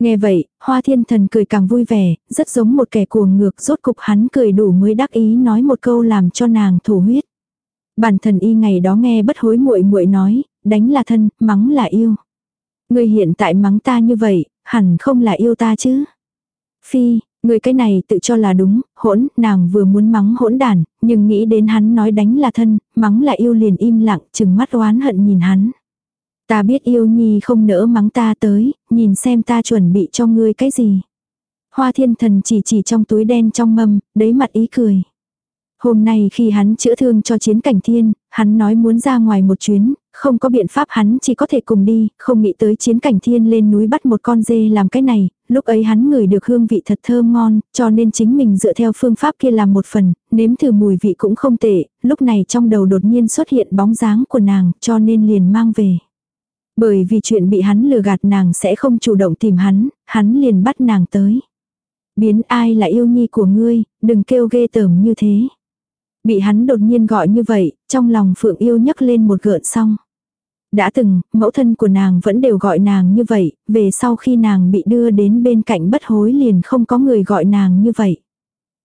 Nghe vậy, hoa thiên thần cười càng vui vẻ, rất giống một kẻ cuồng ngược rốt cục hắn cười đủ mới đắc ý nói một câu làm cho nàng thổ huyết. Bản thần y ngày đó nghe bất hối muội muội nói, đánh là thân, mắng là yêu. Người hiện tại mắng ta như vậy, hẳn không là yêu ta chứ. Phi, người cái này tự cho là đúng, hỗn, nàng vừa muốn mắng hỗn đàn, nhưng nghĩ đến hắn nói đánh là thân, mắng là yêu liền im lặng, chừng mắt oán hận nhìn hắn. Ta biết yêu nhi không nỡ mắng ta tới, nhìn xem ta chuẩn bị cho ngươi cái gì. Hoa thiên thần chỉ chỉ trong túi đen trong mâm, đấy mặt ý cười. Hôm nay khi hắn chữa thương cho chiến cảnh thiên, hắn nói muốn ra ngoài một chuyến, không có biện pháp hắn chỉ có thể cùng đi, không nghĩ tới chiến cảnh thiên lên núi bắt một con dê làm cái này, lúc ấy hắn ngửi được hương vị thật thơm ngon, cho nên chính mình dựa theo phương pháp kia làm một phần, nếm thử mùi vị cũng không tệ, lúc này trong đầu đột nhiên xuất hiện bóng dáng của nàng, cho nên liền mang về. Bởi vì chuyện bị hắn lừa gạt nàng sẽ không chủ động tìm hắn, hắn liền bắt nàng tới. Biến ai là yêu nhi của ngươi, đừng kêu ghê tởm như thế. Bị hắn đột nhiên gọi như vậy, trong lòng Phượng yêu nhấc lên một gợn xong. Đã từng, mẫu thân của nàng vẫn đều gọi nàng như vậy, về sau khi nàng bị đưa đến bên cạnh bất hối liền không có người gọi nàng như vậy.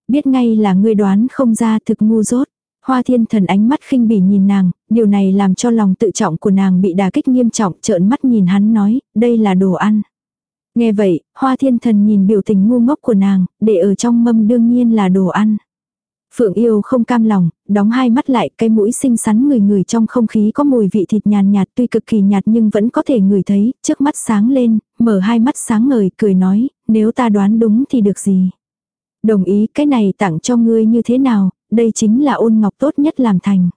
Biết ngay là ngươi đoán không ra thực ngu dốt. Hoa thiên thần ánh mắt khinh bỉ nhìn nàng, điều này làm cho lòng tự trọng của nàng bị đà kích nghiêm trọng trợn mắt nhìn hắn nói, đây là đồ ăn. Nghe vậy, hoa thiên thần nhìn biểu tình ngu ngốc của nàng, để ở trong mâm đương nhiên là đồ ăn. Phượng yêu không cam lòng, đóng hai mắt lại, cái mũi xinh xắn người người trong không khí có mùi vị thịt nhàn nhạt tuy cực kỳ nhạt nhưng vẫn có thể ngửi thấy, trước mắt sáng lên, mở hai mắt sáng ngời, cười nói, nếu ta đoán đúng thì được gì. Đồng ý cái này tặng cho ngươi như thế nào, đây chính là ôn ngọc tốt nhất làm thành.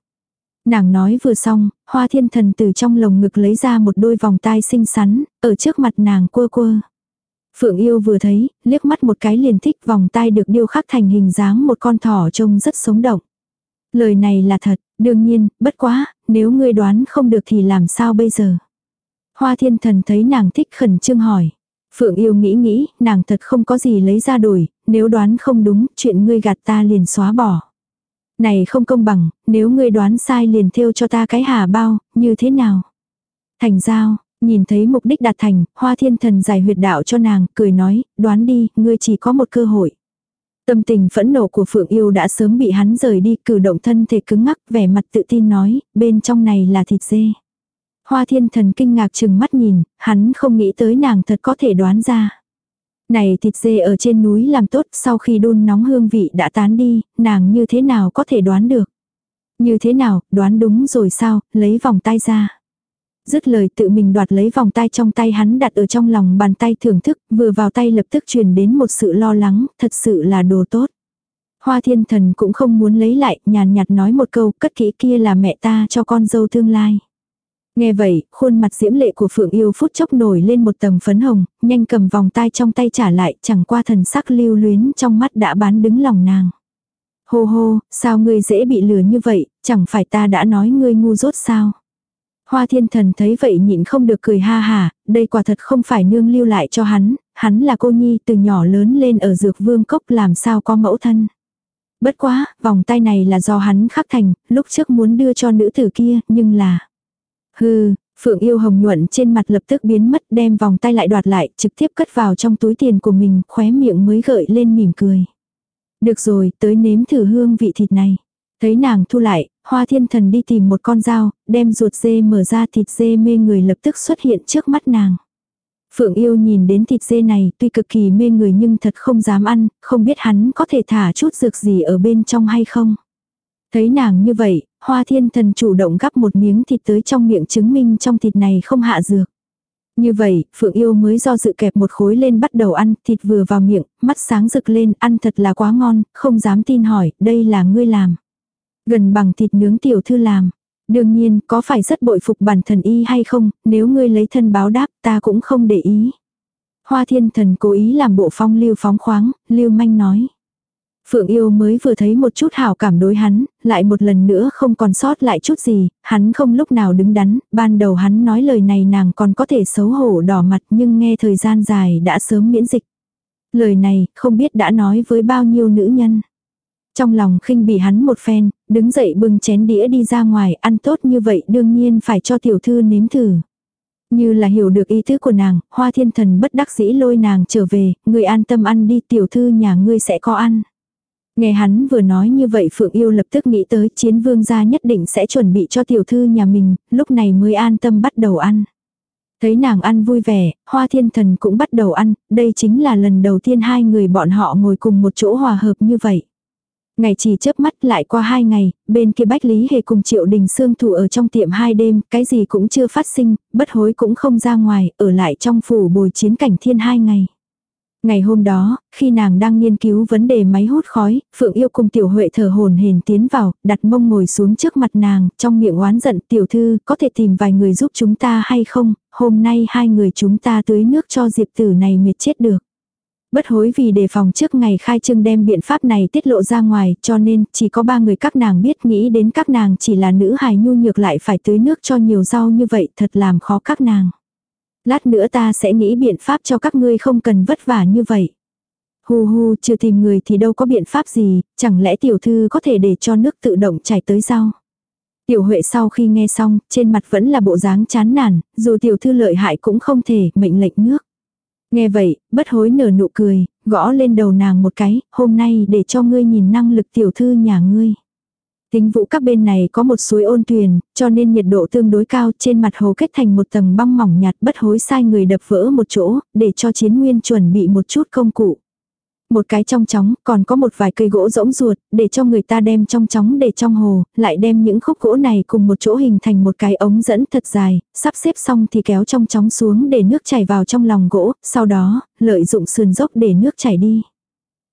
Nàng nói vừa xong, hoa thiên thần từ trong lồng ngực lấy ra một đôi vòng tai xinh xắn, ở trước mặt nàng quơ quơ. Phượng yêu vừa thấy, liếc mắt một cái liền thích vòng tai được điêu khắc thành hình dáng một con thỏ trông rất sống động. Lời này là thật, đương nhiên, bất quá, nếu ngươi đoán không được thì làm sao bây giờ. Hoa thiên thần thấy nàng thích khẩn trương hỏi. Phượng yêu nghĩ nghĩ, nàng thật không có gì lấy ra đổi, nếu đoán không đúng, chuyện ngươi gạt ta liền xóa bỏ. Này không công bằng, nếu ngươi đoán sai liền thêu cho ta cái hà bao, như thế nào? Thành giao, nhìn thấy mục đích đạt thành, hoa thiên thần giải huyệt đạo cho nàng, cười nói, đoán đi, ngươi chỉ có một cơ hội. Tâm tình phẫn nộ của Phượng Yêu đã sớm bị hắn rời đi, cử động thân thể cứng ngắc, vẻ mặt tự tin nói, bên trong này là thịt dê. Hoa thiên thần kinh ngạc chừng mắt nhìn, hắn không nghĩ tới nàng thật có thể đoán ra. Này thịt dê ở trên núi làm tốt sau khi đun nóng hương vị đã tán đi, nàng như thế nào có thể đoán được. Như thế nào, đoán đúng rồi sao, lấy vòng tay ra. Dứt lời tự mình đoạt lấy vòng tay trong tay hắn đặt ở trong lòng bàn tay thưởng thức, vừa vào tay lập tức truyền đến một sự lo lắng, thật sự là đồ tốt. Hoa thiên thần cũng không muốn lấy lại, nhàn nhạt nói một câu, cất kỹ kia là mẹ ta cho con dâu tương lai. Nghe vậy, khuôn mặt diễm lệ của Phượng Yêu phút chốc nổi lên một tầng phấn hồng, nhanh cầm vòng tay trong tay trả lại, chẳng qua thần sắc lưu luyến trong mắt đã bán đứng lòng nàng. Hô hô, sao ngươi dễ bị lừa như vậy, chẳng phải ta đã nói ngươi ngu dốt sao? Hoa thiên thần thấy vậy nhịn không được cười ha hà, đây quả thật không phải nương lưu lại cho hắn, hắn là cô nhi từ nhỏ lớn lên ở dược vương cốc làm sao có mẫu thân. Bất quá, vòng tay này là do hắn khắc thành, lúc trước muốn đưa cho nữ tử kia, nhưng là... Hừ, Phượng yêu hồng nhuận trên mặt lập tức biến mất đem vòng tay lại đoạt lại, trực tiếp cất vào trong túi tiền của mình, khóe miệng mới gợi lên mỉm cười. Được rồi, tới nếm thử hương vị thịt này. Thấy nàng thu lại, hoa thiên thần đi tìm một con dao, đem ruột dê mở ra thịt dê mê người lập tức xuất hiện trước mắt nàng. Phượng yêu nhìn đến thịt dê này tuy cực kỳ mê người nhưng thật không dám ăn, không biết hắn có thể thả chút dược gì ở bên trong hay không. Thấy nàng như vậy, hoa thiên thần chủ động gắp một miếng thịt tới trong miệng chứng minh trong thịt này không hạ dược. Như vậy, Phượng Yêu mới do dự kẹp một khối lên bắt đầu ăn, thịt vừa vào miệng, mắt sáng rực lên, ăn thật là quá ngon, không dám tin hỏi, đây là ngươi làm. Gần bằng thịt nướng tiểu thư làm. Đương nhiên, có phải rất bội phục bản thần y hay không, nếu ngươi lấy thân báo đáp, ta cũng không để ý. Hoa thiên thần cố ý làm bộ phong lưu phóng khoáng, lưu manh nói. Phượng yêu mới vừa thấy một chút hảo cảm đối hắn, lại một lần nữa không còn sót lại chút gì, hắn không lúc nào đứng đắn, ban đầu hắn nói lời này nàng còn có thể xấu hổ đỏ mặt nhưng nghe thời gian dài đã sớm miễn dịch. Lời này không biết đã nói với bao nhiêu nữ nhân. Trong lòng khinh bị hắn một phen, đứng dậy bưng chén đĩa đi ra ngoài ăn tốt như vậy đương nhiên phải cho tiểu thư nếm thử. Như là hiểu được ý tứ của nàng, hoa thiên thần bất đắc dĩ lôi nàng trở về, người an tâm ăn đi tiểu thư nhà ngươi sẽ có ăn. Nghe hắn vừa nói như vậy Phượng Yêu lập tức nghĩ tới chiến vương gia nhất định sẽ chuẩn bị cho tiểu thư nhà mình, lúc này mới an tâm bắt đầu ăn. Thấy nàng ăn vui vẻ, hoa thiên thần cũng bắt đầu ăn, đây chính là lần đầu tiên hai người bọn họ ngồi cùng một chỗ hòa hợp như vậy. Ngày chỉ chớp mắt lại qua hai ngày, bên kia Bách Lý Hề cùng Triệu Đình Sương thủ ở trong tiệm hai đêm, cái gì cũng chưa phát sinh, bất hối cũng không ra ngoài, ở lại trong phủ bồi chiến cảnh thiên hai ngày. Ngày hôm đó, khi nàng đang nghiên cứu vấn đề máy hút khói, Phượng Yêu cùng Tiểu Huệ thở hồn hển tiến vào, đặt mông ngồi xuống trước mặt nàng, trong miệng oán giận, "Tiểu thư, có thể tìm vài người giúp chúng ta hay không? Hôm nay hai người chúng ta tưới nước cho Diệp tử này mệt chết được." Bất hối vì đề phòng trước ngày khai trương đem biện pháp này tiết lộ ra ngoài, cho nên chỉ có ba người các nàng biết nghĩ đến các nàng chỉ là nữ hài nhu nhược lại phải tưới nước cho nhiều rau như vậy, thật làm khó các nàng. Lát nữa ta sẽ nghĩ biện pháp cho các ngươi không cần vất vả như vậy. Hu hu, chưa tìm người thì đâu có biện pháp gì, chẳng lẽ tiểu thư có thể để cho nước tự động chảy tới sao? Tiểu Huệ sau khi nghe xong, trên mặt vẫn là bộ dáng chán nản, dù tiểu thư lợi hại cũng không thể, mệnh lệnh nước. Nghe vậy, bất hối nở nụ cười, gõ lên đầu nàng một cái, hôm nay để cho ngươi nhìn năng lực tiểu thư nhà ngươi. Tính vũ các bên này có một suối ôn tuyền, cho nên nhiệt độ tương đối cao trên mặt hồ kết thành một tầng băng mỏng nhạt bất hối sai người đập vỡ một chỗ, để cho chiến nguyên chuẩn bị một chút công cụ. Một cái trong chóng, còn có một vài cây gỗ rỗng ruột, để cho người ta đem trong chóng để trong hồ, lại đem những khúc gỗ này cùng một chỗ hình thành một cái ống dẫn thật dài, sắp xếp xong thì kéo trong chóng xuống để nước chảy vào trong lòng gỗ, sau đó, lợi dụng sườn dốc để nước chảy đi.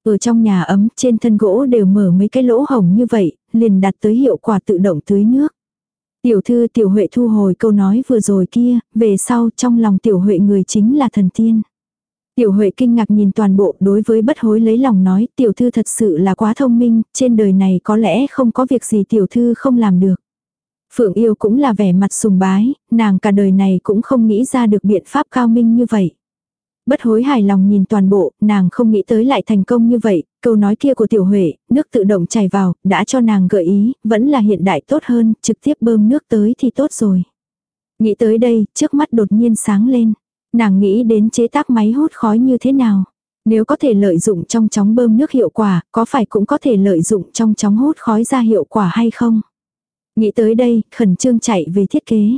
Ở trong nhà ấm, trên thân gỗ đều mở mấy cái lỗ hồng như vậy, liền đạt tới hiệu quả tự động tưới nước. Tiểu thư tiểu huệ thu hồi câu nói vừa rồi kia, về sau trong lòng tiểu huệ người chính là thần tiên. Tiểu Huệ kinh ngạc nhìn toàn bộ đối với bất hối lấy lòng nói tiểu thư thật sự là quá thông minh, trên đời này có lẽ không có việc gì tiểu thư không làm được. Phượng yêu cũng là vẻ mặt sùng bái, nàng cả đời này cũng không nghĩ ra được biện pháp cao minh như vậy. Bất hối hài lòng nhìn toàn bộ, nàng không nghĩ tới lại thành công như vậy, câu nói kia của tiểu huệ, nước tự động chảy vào, đã cho nàng gợi ý, vẫn là hiện đại tốt hơn, trực tiếp bơm nước tới thì tốt rồi. Nghĩ tới đây, trước mắt đột nhiên sáng lên. Nàng nghĩ đến chế tác máy hút khói như thế nào. Nếu có thể lợi dụng trong chóng bơm nước hiệu quả, có phải cũng có thể lợi dụng trong chóng hút khói ra hiệu quả hay không? Nghĩ tới đây, khẩn trương chạy về thiết kế.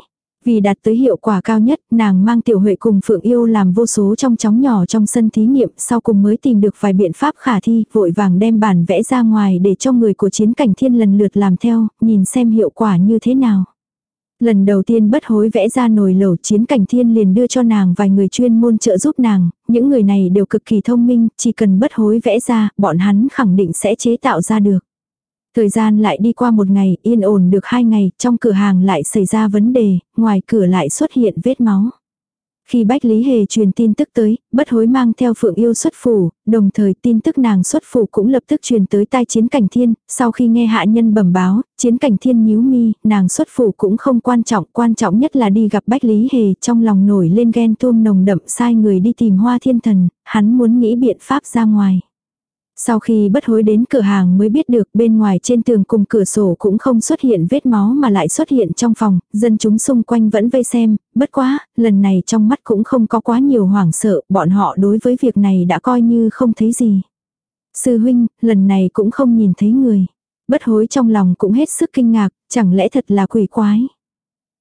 Vì đạt tới hiệu quả cao nhất, nàng mang tiểu huệ cùng Phượng Yêu làm vô số trong chóng nhỏ trong sân thí nghiệm, sau cùng mới tìm được vài biện pháp khả thi, vội vàng đem bản vẽ ra ngoài để cho người của chiến cảnh thiên lần lượt làm theo, nhìn xem hiệu quả như thế nào. Lần đầu tiên bất hối vẽ ra nồi lẩu chiến cảnh thiên liền đưa cho nàng vài người chuyên môn trợ giúp nàng, những người này đều cực kỳ thông minh, chỉ cần bất hối vẽ ra, bọn hắn khẳng định sẽ chế tạo ra được. Thời gian lại đi qua một ngày, yên ổn được hai ngày, trong cửa hàng lại xảy ra vấn đề, ngoài cửa lại xuất hiện vết máu. Khi Bách Lý Hề truyền tin tức tới, bất hối mang theo Phượng Yêu xuất phủ, đồng thời tin tức nàng xuất phủ cũng lập tức truyền tới tai chiến cảnh thiên, sau khi nghe hạ nhân bẩm báo, chiến cảnh thiên nhíu mi, nàng xuất phủ cũng không quan trọng, quan trọng nhất là đi gặp Bách Lý Hề, trong lòng nổi lên ghen tuông nồng đậm sai người đi tìm hoa thiên thần, hắn muốn nghĩ biện pháp ra ngoài. Sau khi bất hối đến cửa hàng mới biết được bên ngoài trên tường cùng cửa sổ cũng không xuất hiện vết máu mà lại xuất hiện trong phòng, dân chúng xung quanh vẫn vây xem, bất quá, lần này trong mắt cũng không có quá nhiều hoảng sợ, bọn họ đối với việc này đã coi như không thấy gì. Sư huynh, lần này cũng không nhìn thấy người. Bất hối trong lòng cũng hết sức kinh ngạc, chẳng lẽ thật là quỷ quái.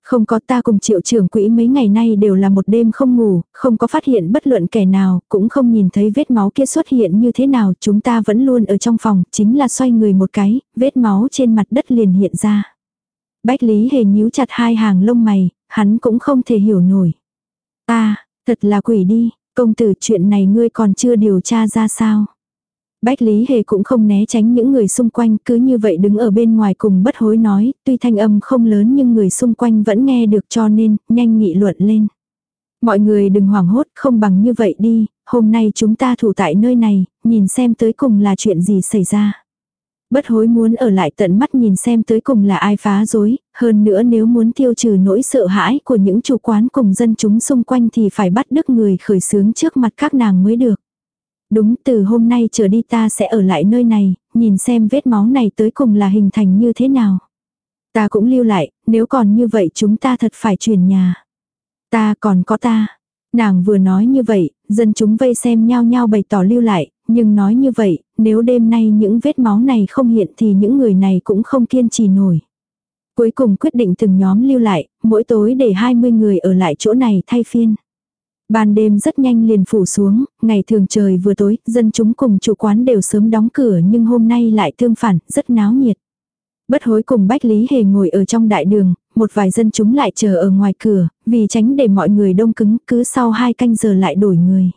Không có ta cùng triệu trưởng quỹ mấy ngày nay đều là một đêm không ngủ, không có phát hiện bất luận kẻ nào, cũng không nhìn thấy vết máu kia xuất hiện như thế nào, chúng ta vẫn luôn ở trong phòng, chính là xoay người một cái, vết máu trên mặt đất liền hiện ra. Bách Lý hề nhíu chặt hai hàng lông mày, hắn cũng không thể hiểu nổi. Ta, thật là quỷ đi, công tử chuyện này ngươi còn chưa điều tra ra sao. Bách Lý Hề cũng không né tránh những người xung quanh cứ như vậy đứng ở bên ngoài cùng bất hối nói, tuy thanh âm không lớn nhưng người xung quanh vẫn nghe được cho nên, nhanh nghị luận lên. Mọi người đừng hoảng hốt, không bằng như vậy đi, hôm nay chúng ta thủ tại nơi này, nhìn xem tới cùng là chuyện gì xảy ra. Bất hối muốn ở lại tận mắt nhìn xem tới cùng là ai phá rối, hơn nữa nếu muốn tiêu trừ nỗi sợ hãi của những chủ quán cùng dân chúng xung quanh thì phải bắt đức người khởi sướng trước mặt các nàng mới được. Đúng từ hôm nay trở đi ta sẽ ở lại nơi này, nhìn xem vết máu này tới cùng là hình thành như thế nào. Ta cũng lưu lại, nếu còn như vậy chúng ta thật phải chuyển nhà. Ta còn có ta. Nàng vừa nói như vậy, dân chúng vây xem nhau nhau bày tỏ lưu lại, nhưng nói như vậy, nếu đêm nay những vết máu này không hiện thì những người này cũng không kiên trì nổi. Cuối cùng quyết định từng nhóm lưu lại, mỗi tối để 20 người ở lại chỗ này thay phiên. Ban đêm rất nhanh liền phủ xuống, ngày thường trời vừa tối, dân chúng cùng chủ quán đều sớm đóng cửa nhưng hôm nay lại tương phản, rất náo nhiệt. Bất hối cùng Bách Lý Hề ngồi ở trong đại đường, một vài dân chúng lại chờ ở ngoài cửa, vì tránh để mọi người đông cứng, cứ sau hai canh giờ lại đổi người.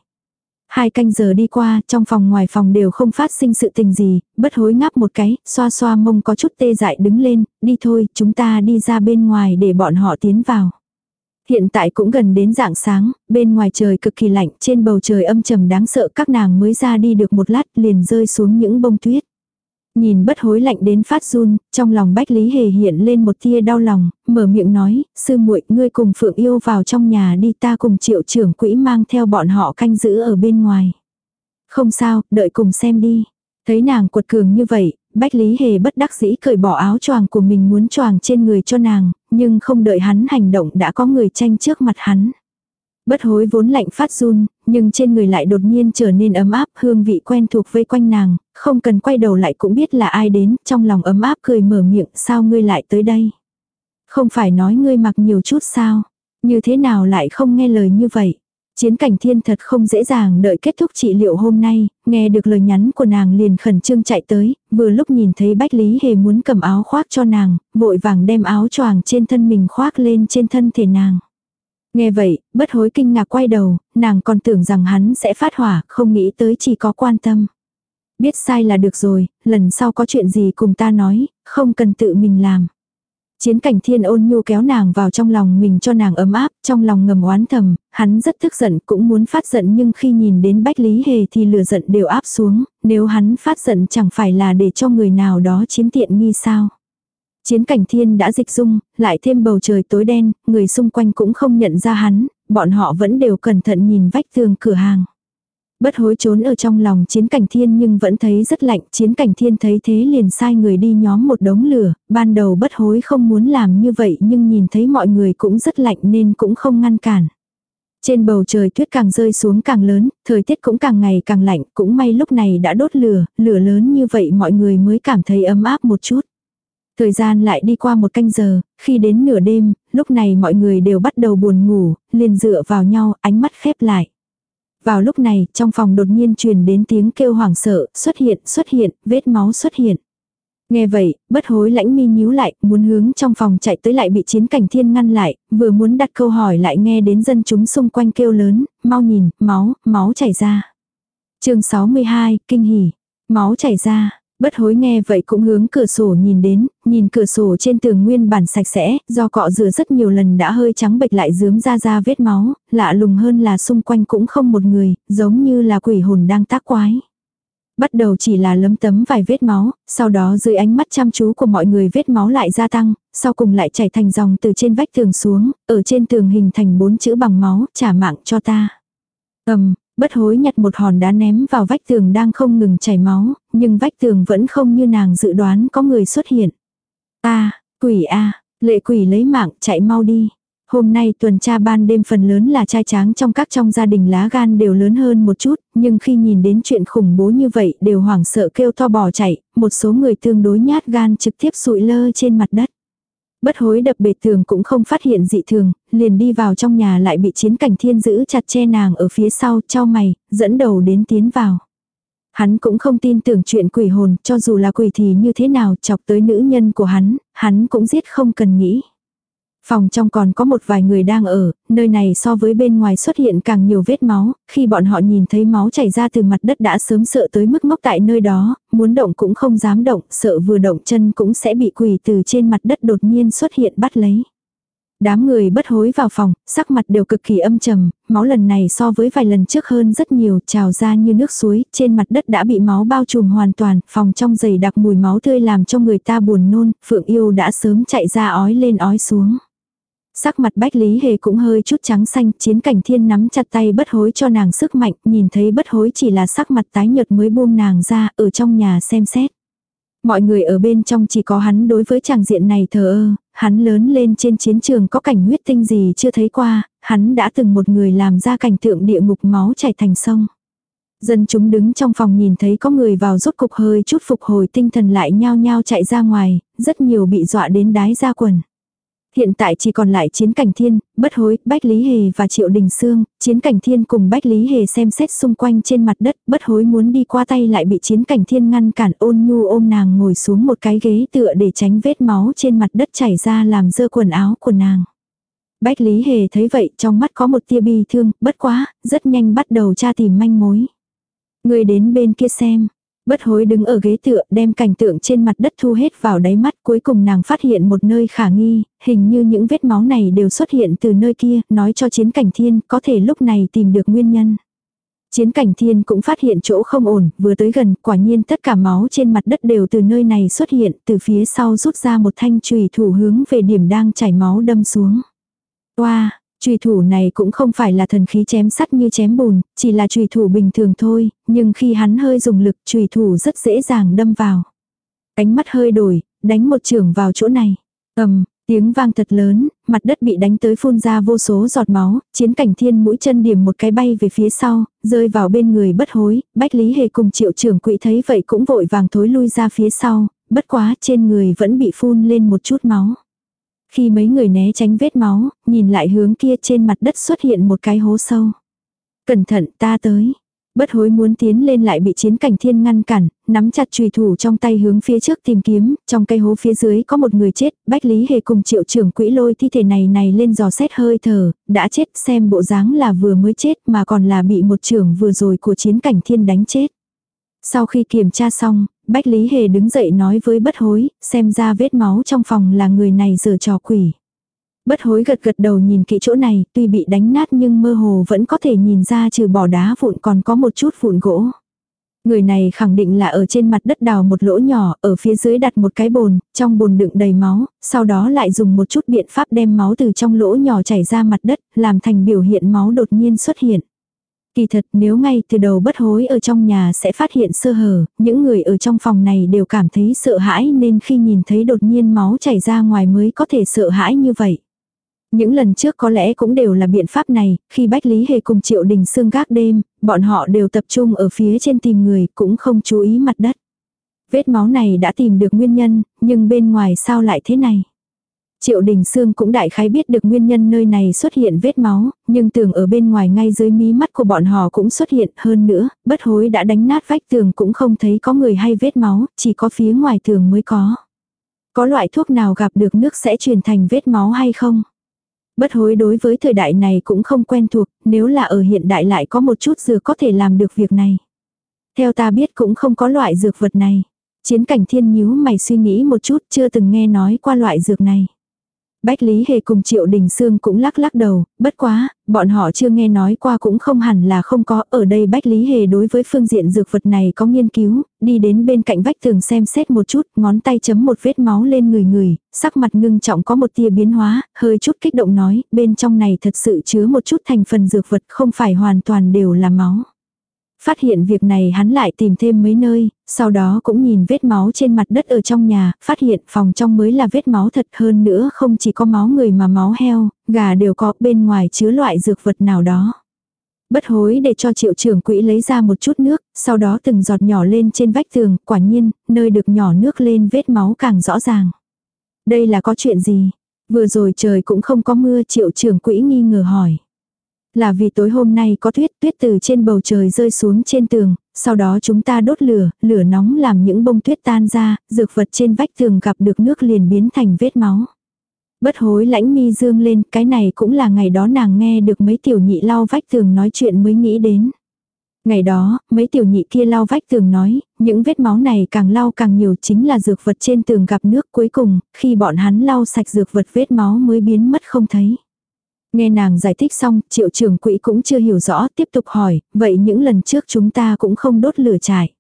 Hai canh giờ đi qua, trong phòng ngoài phòng đều không phát sinh sự tình gì, bất hối ngáp một cái, xoa xoa mông có chút tê dại đứng lên, đi thôi, chúng ta đi ra bên ngoài để bọn họ tiến vào. Hiện tại cũng gần đến dạng sáng, bên ngoài trời cực kỳ lạnh, trên bầu trời âm trầm đáng sợ các nàng mới ra đi được một lát liền rơi xuống những bông tuyết. Nhìn bất hối lạnh đến phát run, trong lòng Bách Lý Hề hiện lên một tia đau lòng, mở miệng nói, sư muội ngươi cùng Phượng yêu vào trong nhà đi ta cùng triệu trưởng quỹ mang theo bọn họ canh giữ ở bên ngoài. Không sao, đợi cùng xem đi. Thấy nàng quật cường như vậy, Bách Lý Hề bất đắc dĩ cởi bỏ áo choàng của mình muốn choàng trên người cho nàng, nhưng không đợi hắn hành động đã có người tranh trước mặt hắn. Bất hối vốn lạnh phát run, nhưng trên người lại đột nhiên trở nên ấm áp, hương vị quen thuộc vây quanh nàng, không cần quay đầu lại cũng biết là ai đến, trong lòng ấm áp cười mở miệng, sao ngươi lại tới đây? Không phải nói ngươi mặc nhiều chút sao? Như thế nào lại không nghe lời như vậy? Chiến cảnh thiên thật không dễ dàng đợi kết thúc trị liệu hôm nay, nghe được lời nhắn của nàng liền khẩn trương chạy tới, vừa lúc nhìn thấy Bách Lý Hề muốn cầm áo khoác cho nàng, vội vàng đem áo choàng trên thân mình khoác lên trên thân thể nàng. Nghe vậy, bất hối kinh ngạc quay đầu, nàng còn tưởng rằng hắn sẽ phát hỏa, không nghĩ tới chỉ có quan tâm. Biết sai là được rồi, lần sau có chuyện gì cùng ta nói, không cần tự mình làm. Chiến cảnh thiên ôn nhu kéo nàng vào trong lòng mình cho nàng ấm áp, trong lòng ngầm oán thầm, hắn rất tức giận cũng muốn phát giận nhưng khi nhìn đến Bách Lý Hề thì lửa giận đều áp xuống, nếu hắn phát giận chẳng phải là để cho người nào đó chiếm tiện nghi sao. Chiến cảnh thiên đã dịch dung, lại thêm bầu trời tối đen, người xung quanh cũng không nhận ra hắn, bọn họ vẫn đều cẩn thận nhìn vách tường cửa hàng. Bất hối trốn ở trong lòng chiến cảnh thiên nhưng vẫn thấy rất lạnh, chiến cảnh thiên thấy thế liền sai người đi nhóm một đống lửa, ban đầu bất hối không muốn làm như vậy nhưng nhìn thấy mọi người cũng rất lạnh nên cũng không ngăn cản. Trên bầu trời tuyết càng rơi xuống càng lớn, thời tiết cũng càng ngày càng lạnh, cũng may lúc này đã đốt lửa, lửa lớn như vậy mọi người mới cảm thấy ấm áp một chút. Thời gian lại đi qua một canh giờ, khi đến nửa đêm, lúc này mọi người đều bắt đầu buồn ngủ, liền dựa vào nhau, ánh mắt khép lại. Vào lúc này, trong phòng đột nhiên truyền đến tiếng kêu hoảng sợ, xuất hiện, xuất hiện, vết máu xuất hiện. Nghe vậy, bất hối lãnh mi nhíu lại, muốn hướng trong phòng chạy tới lại bị chiến cảnh thiên ngăn lại, vừa muốn đặt câu hỏi lại nghe đến dân chúng xung quanh kêu lớn, mau nhìn, máu, máu chảy ra. chương 62, kinh hỉ, máu chảy ra, Bất hối nghe vậy cũng hướng cửa sổ nhìn đến, nhìn cửa sổ trên tường nguyên bản sạch sẽ, do cọ rửa rất nhiều lần đã hơi trắng bệch lại dướm ra ra vết máu, lạ lùng hơn là xung quanh cũng không một người, giống như là quỷ hồn đang tác quái. Bắt đầu chỉ là lấm tấm vài vết máu, sau đó dưới ánh mắt chăm chú của mọi người vết máu lại gia tăng, sau cùng lại chảy thành dòng từ trên vách tường xuống, ở trên tường hình thành bốn chữ bằng máu, trả mạng cho ta. ầm Bất hối nhặt một hòn đá ném vào vách tường đang không ngừng chảy máu, nhưng vách tường vẫn không như nàng dự đoán có người xuất hiện. a quỷ a lệ quỷ lấy mạng chạy mau đi. Hôm nay tuần tra ban đêm phần lớn là trai tráng trong các trong gia đình lá gan đều lớn hơn một chút, nhưng khi nhìn đến chuyện khủng bố như vậy đều hoảng sợ kêu to bỏ chạy, một số người tương đối nhát gan trực tiếp sụi lơ trên mặt đất. Bất hối đập bề tường cũng không phát hiện dị thường, liền đi vào trong nhà lại bị chiến cảnh thiên giữ chặt che nàng ở phía sau, trao mày, dẫn đầu đến tiến vào. Hắn cũng không tin tưởng chuyện quỷ hồn, cho dù là quỷ thì như thế nào, chọc tới nữ nhân của hắn, hắn cũng giết không cần nghĩ. Phòng trong còn có một vài người đang ở, nơi này so với bên ngoài xuất hiện càng nhiều vết máu, khi bọn họ nhìn thấy máu chảy ra từ mặt đất đã sớm sợ tới mức ngốc tại nơi đó, muốn động cũng không dám động, sợ vừa động chân cũng sẽ bị quỷ từ trên mặt đất đột nhiên xuất hiện bắt lấy. Đám người bất hối vào phòng, sắc mặt đều cực kỳ âm trầm, máu lần này so với vài lần trước hơn rất nhiều, trào ra như nước suối, trên mặt đất đã bị máu bao trùm hoàn toàn, phòng trong dày đặc mùi máu tươi làm cho người ta buồn nôn, Phượng Yêu đã sớm chạy ra ói lên ói xuống. Sắc mặt Bách Lý Hề cũng hơi chút trắng xanh, chiến cảnh thiên nắm chặt tay bất hối cho nàng sức mạnh, nhìn thấy bất hối chỉ là sắc mặt tái nhợt mới buông nàng ra, ở trong nhà xem xét. Mọi người ở bên trong chỉ có hắn đối với chàng diện này thờ ơ, hắn lớn lên trên chiến trường có cảnh huyết tinh gì chưa thấy qua, hắn đã từng một người làm ra cảnh tượng địa ngục máu chảy thành sông. Dân chúng đứng trong phòng nhìn thấy có người vào rốt cục hơi chút phục hồi tinh thần lại nhao nhao chạy ra ngoài, rất nhiều bị dọa đến đái ra quần. Hiện tại chỉ còn lại chiến cảnh thiên, bất hối, bách lý hề và triệu đình sương, chiến cảnh thiên cùng bách lý hề xem xét xung quanh trên mặt đất, bất hối muốn đi qua tay lại bị chiến cảnh thiên ngăn cản ôn nhu ôm nàng ngồi xuống một cái ghế tựa để tránh vết máu trên mặt đất chảy ra làm dơ quần áo của nàng. Bách Lý Hề thấy vậy trong mắt có một tia bi thương, bất quá, rất nhanh bắt đầu tra tìm manh mối. Người đến bên kia xem. Bất hối đứng ở ghế tựa đem cảnh tượng trên mặt đất thu hết vào đáy mắt cuối cùng nàng phát hiện một nơi khả nghi, hình như những vết máu này đều xuất hiện từ nơi kia, nói cho chiến cảnh thiên có thể lúc này tìm được nguyên nhân. Chiến cảnh thiên cũng phát hiện chỗ không ổn, vừa tới gần, quả nhiên tất cả máu trên mặt đất đều từ nơi này xuất hiện, từ phía sau rút ra một thanh chùy thủ hướng về điểm đang chảy máu đâm xuống. Wow, trùy thủ này cũng không phải là thần khí chém sắt như chém bùn, chỉ là trùy thủ bình thường thôi, nhưng khi hắn hơi dùng lực trùy thủ rất dễ dàng đâm vào. Ánh mắt hơi đổi, đánh một trường vào chỗ này. ầm, tiếng vang thật lớn, mặt đất bị đánh tới phun ra vô số giọt máu, chiến cảnh thiên mũi chân điểm một cái bay về phía sau, rơi vào bên người bất hối, bách lý hề cùng triệu trưởng quỹ thấy vậy cũng vội vàng thối lui ra phía sau, bất quá trên người vẫn bị phun lên một chút máu. Khi mấy người né tránh vết máu, nhìn lại hướng kia trên mặt đất xuất hiện một cái hố sâu. Cẩn thận ta tới. Bất hối muốn tiến lên lại bị chiến cảnh thiên ngăn cản, nắm chặt trùy thủ trong tay hướng phía trước tìm kiếm, trong cây hố phía dưới có một người chết, Bách Lý Hề cùng triệu trưởng quỹ lôi thi thể này này lên dò xét hơi thở, đã chết xem bộ dáng là vừa mới chết mà còn là bị một trưởng vừa rồi của chiến cảnh thiên đánh chết. Sau khi kiểm tra xong, Bách Lý Hề đứng dậy nói với bất hối, xem ra vết máu trong phòng là người này giờ trò quỷ. Bất hối gật gật đầu nhìn kỹ chỗ này, tuy bị đánh nát nhưng mơ hồ vẫn có thể nhìn ra trừ bỏ đá vụn còn có một chút vụn gỗ. Người này khẳng định là ở trên mặt đất đào một lỗ nhỏ, ở phía dưới đặt một cái bồn, trong bồn đựng đầy máu, sau đó lại dùng một chút biện pháp đem máu từ trong lỗ nhỏ chảy ra mặt đất, làm thành biểu hiện máu đột nhiên xuất hiện. Kỳ thật nếu ngay từ đầu bất hối ở trong nhà sẽ phát hiện sơ hở, những người ở trong phòng này đều cảm thấy sợ hãi nên khi nhìn thấy đột nhiên máu chảy ra ngoài mới có thể sợ hãi như vậy. Những lần trước có lẽ cũng đều là biện pháp này, khi Bách Lý Hề cùng Triệu Đình Sương gác đêm, bọn họ đều tập trung ở phía trên tìm người, cũng không chú ý mặt đất. Vết máu này đã tìm được nguyên nhân, nhưng bên ngoài sao lại thế này? Triệu Đình Sương cũng đại khái biết được nguyên nhân nơi này xuất hiện vết máu, nhưng tường ở bên ngoài ngay dưới mí mắt của bọn họ cũng xuất hiện hơn nữa, bất hối đã đánh nát vách tường cũng không thấy có người hay vết máu, chỉ có phía ngoài tường mới có. Có loại thuốc nào gặp được nước sẽ truyền thành vết máu hay không? Bất hối đối với thời đại này cũng không quen thuộc, nếu là ở hiện đại lại có một chút dược có thể làm được việc này. Theo ta biết cũng không có loại dược vật này. Chiến cảnh thiên nhíu mày suy nghĩ một chút chưa từng nghe nói qua loại dược này. Bách Lý Hề cùng Triệu Đình Sương cũng lắc lắc đầu, bất quá, bọn họ chưa nghe nói qua cũng không hẳn là không có. Ở đây Bách Lý Hề đối với phương diện dược vật này có nghiên cứu, đi đến bên cạnh vách tường xem xét một chút, ngón tay chấm một vết máu lên người người, sắc mặt ngưng trọng có một tia biến hóa, hơi chút kích động nói, bên trong này thật sự chứa một chút thành phần dược vật không phải hoàn toàn đều là máu. Phát hiện việc này hắn lại tìm thêm mấy nơi, sau đó cũng nhìn vết máu trên mặt đất ở trong nhà, phát hiện phòng trong mới là vết máu thật hơn nữa không chỉ có máu người mà máu heo, gà đều có bên ngoài chứa loại dược vật nào đó. Bất hối để cho triệu trưởng quỹ lấy ra một chút nước, sau đó từng giọt nhỏ lên trên vách tường, quả nhiên, nơi được nhỏ nước lên vết máu càng rõ ràng. Đây là có chuyện gì? Vừa rồi trời cũng không có mưa triệu trưởng quỹ nghi ngờ hỏi. Là vì tối hôm nay có tuyết, tuyết từ trên bầu trời rơi xuống trên tường, sau đó chúng ta đốt lửa, lửa nóng làm những bông tuyết tan ra, dược vật trên vách tường gặp được nước liền biến thành vết máu. Bất hối lãnh mi dương lên, cái này cũng là ngày đó nàng nghe được mấy tiểu nhị lau vách tường nói chuyện mới nghĩ đến. Ngày đó, mấy tiểu nhị kia lau vách tường nói, những vết máu này càng lau càng nhiều chính là dược vật trên tường gặp nước cuối cùng, khi bọn hắn lau sạch dược vật vết máu mới biến mất không thấy. Nghe nàng giải thích xong, triệu trưởng quỹ cũng chưa hiểu rõ, tiếp tục hỏi, vậy những lần trước chúng ta cũng không đốt lửa trải.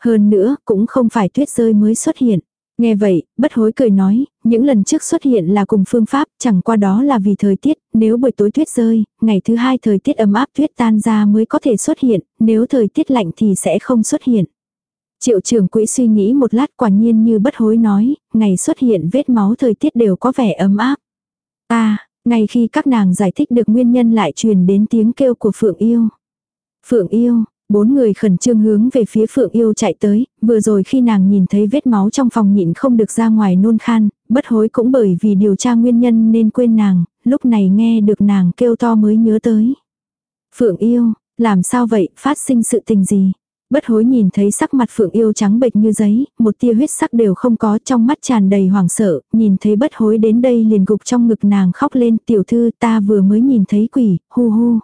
Hơn nữa, cũng không phải tuyết rơi mới xuất hiện. Nghe vậy, bất hối cười nói, những lần trước xuất hiện là cùng phương pháp, chẳng qua đó là vì thời tiết, nếu buổi tối tuyết rơi, ngày thứ hai thời tiết ấm áp tuyết tan ra mới có thể xuất hiện, nếu thời tiết lạnh thì sẽ không xuất hiện. Triệu trưởng quỹ suy nghĩ một lát quả nhiên như bất hối nói, ngày xuất hiện vết máu thời tiết đều có vẻ ấm áp. À, ngay khi các nàng giải thích được nguyên nhân lại truyền đến tiếng kêu của Phượng Yêu. Phượng Yêu, bốn người khẩn trương hướng về phía Phượng Yêu chạy tới, vừa rồi khi nàng nhìn thấy vết máu trong phòng nhịn không được ra ngoài nôn khan, bất hối cũng bởi vì điều tra nguyên nhân nên quên nàng, lúc này nghe được nàng kêu to mới nhớ tới. Phượng Yêu, làm sao vậy, phát sinh sự tình gì? Bất hối nhìn thấy sắc mặt phượng yêu trắng bệch như giấy, một tia huyết sắc đều không có trong mắt tràn đầy hoảng sợ, nhìn thấy bất hối đến đây liền gục trong ngực nàng khóc lên tiểu thư ta vừa mới nhìn thấy quỷ, hu hu.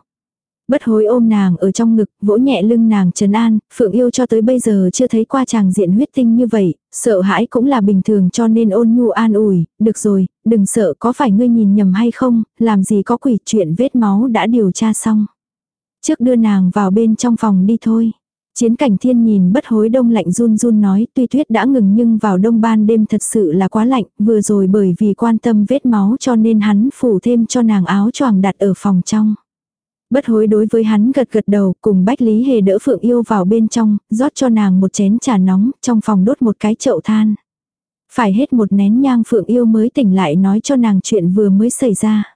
Bất hối ôm nàng ở trong ngực, vỗ nhẹ lưng nàng trấn an, phượng yêu cho tới bây giờ chưa thấy qua chàng diện huyết tinh như vậy, sợ hãi cũng là bình thường cho nên ôn nhu an ủi, được rồi, đừng sợ có phải ngươi nhìn nhầm hay không, làm gì có quỷ chuyện vết máu đã điều tra xong. Trước đưa nàng vào bên trong phòng đi thôi. Chiến cảnh thiên nhìn bất hối đông lạnh run run nói tuy tuyết đã ngừng nhưng vào đông ban đêm thật sự là quá lạnh, vừa rồi bởi vì quan tâm vết máu cho nên hắn phủ thêm cho nàng áo choàng đặt ở phòng trong. Bất hối đối với hắn gật gật đầu cùng Bách Lý Hề đỡ Phượng Yêu vào bên trong, rót cho nàng một chén trà nóng, trong phòng đốt một cái chậu than. Phải hết một nén nhang Phượng Yêu mới tỉnh lại nói cho nàng chuyện vừa mới xảy ra.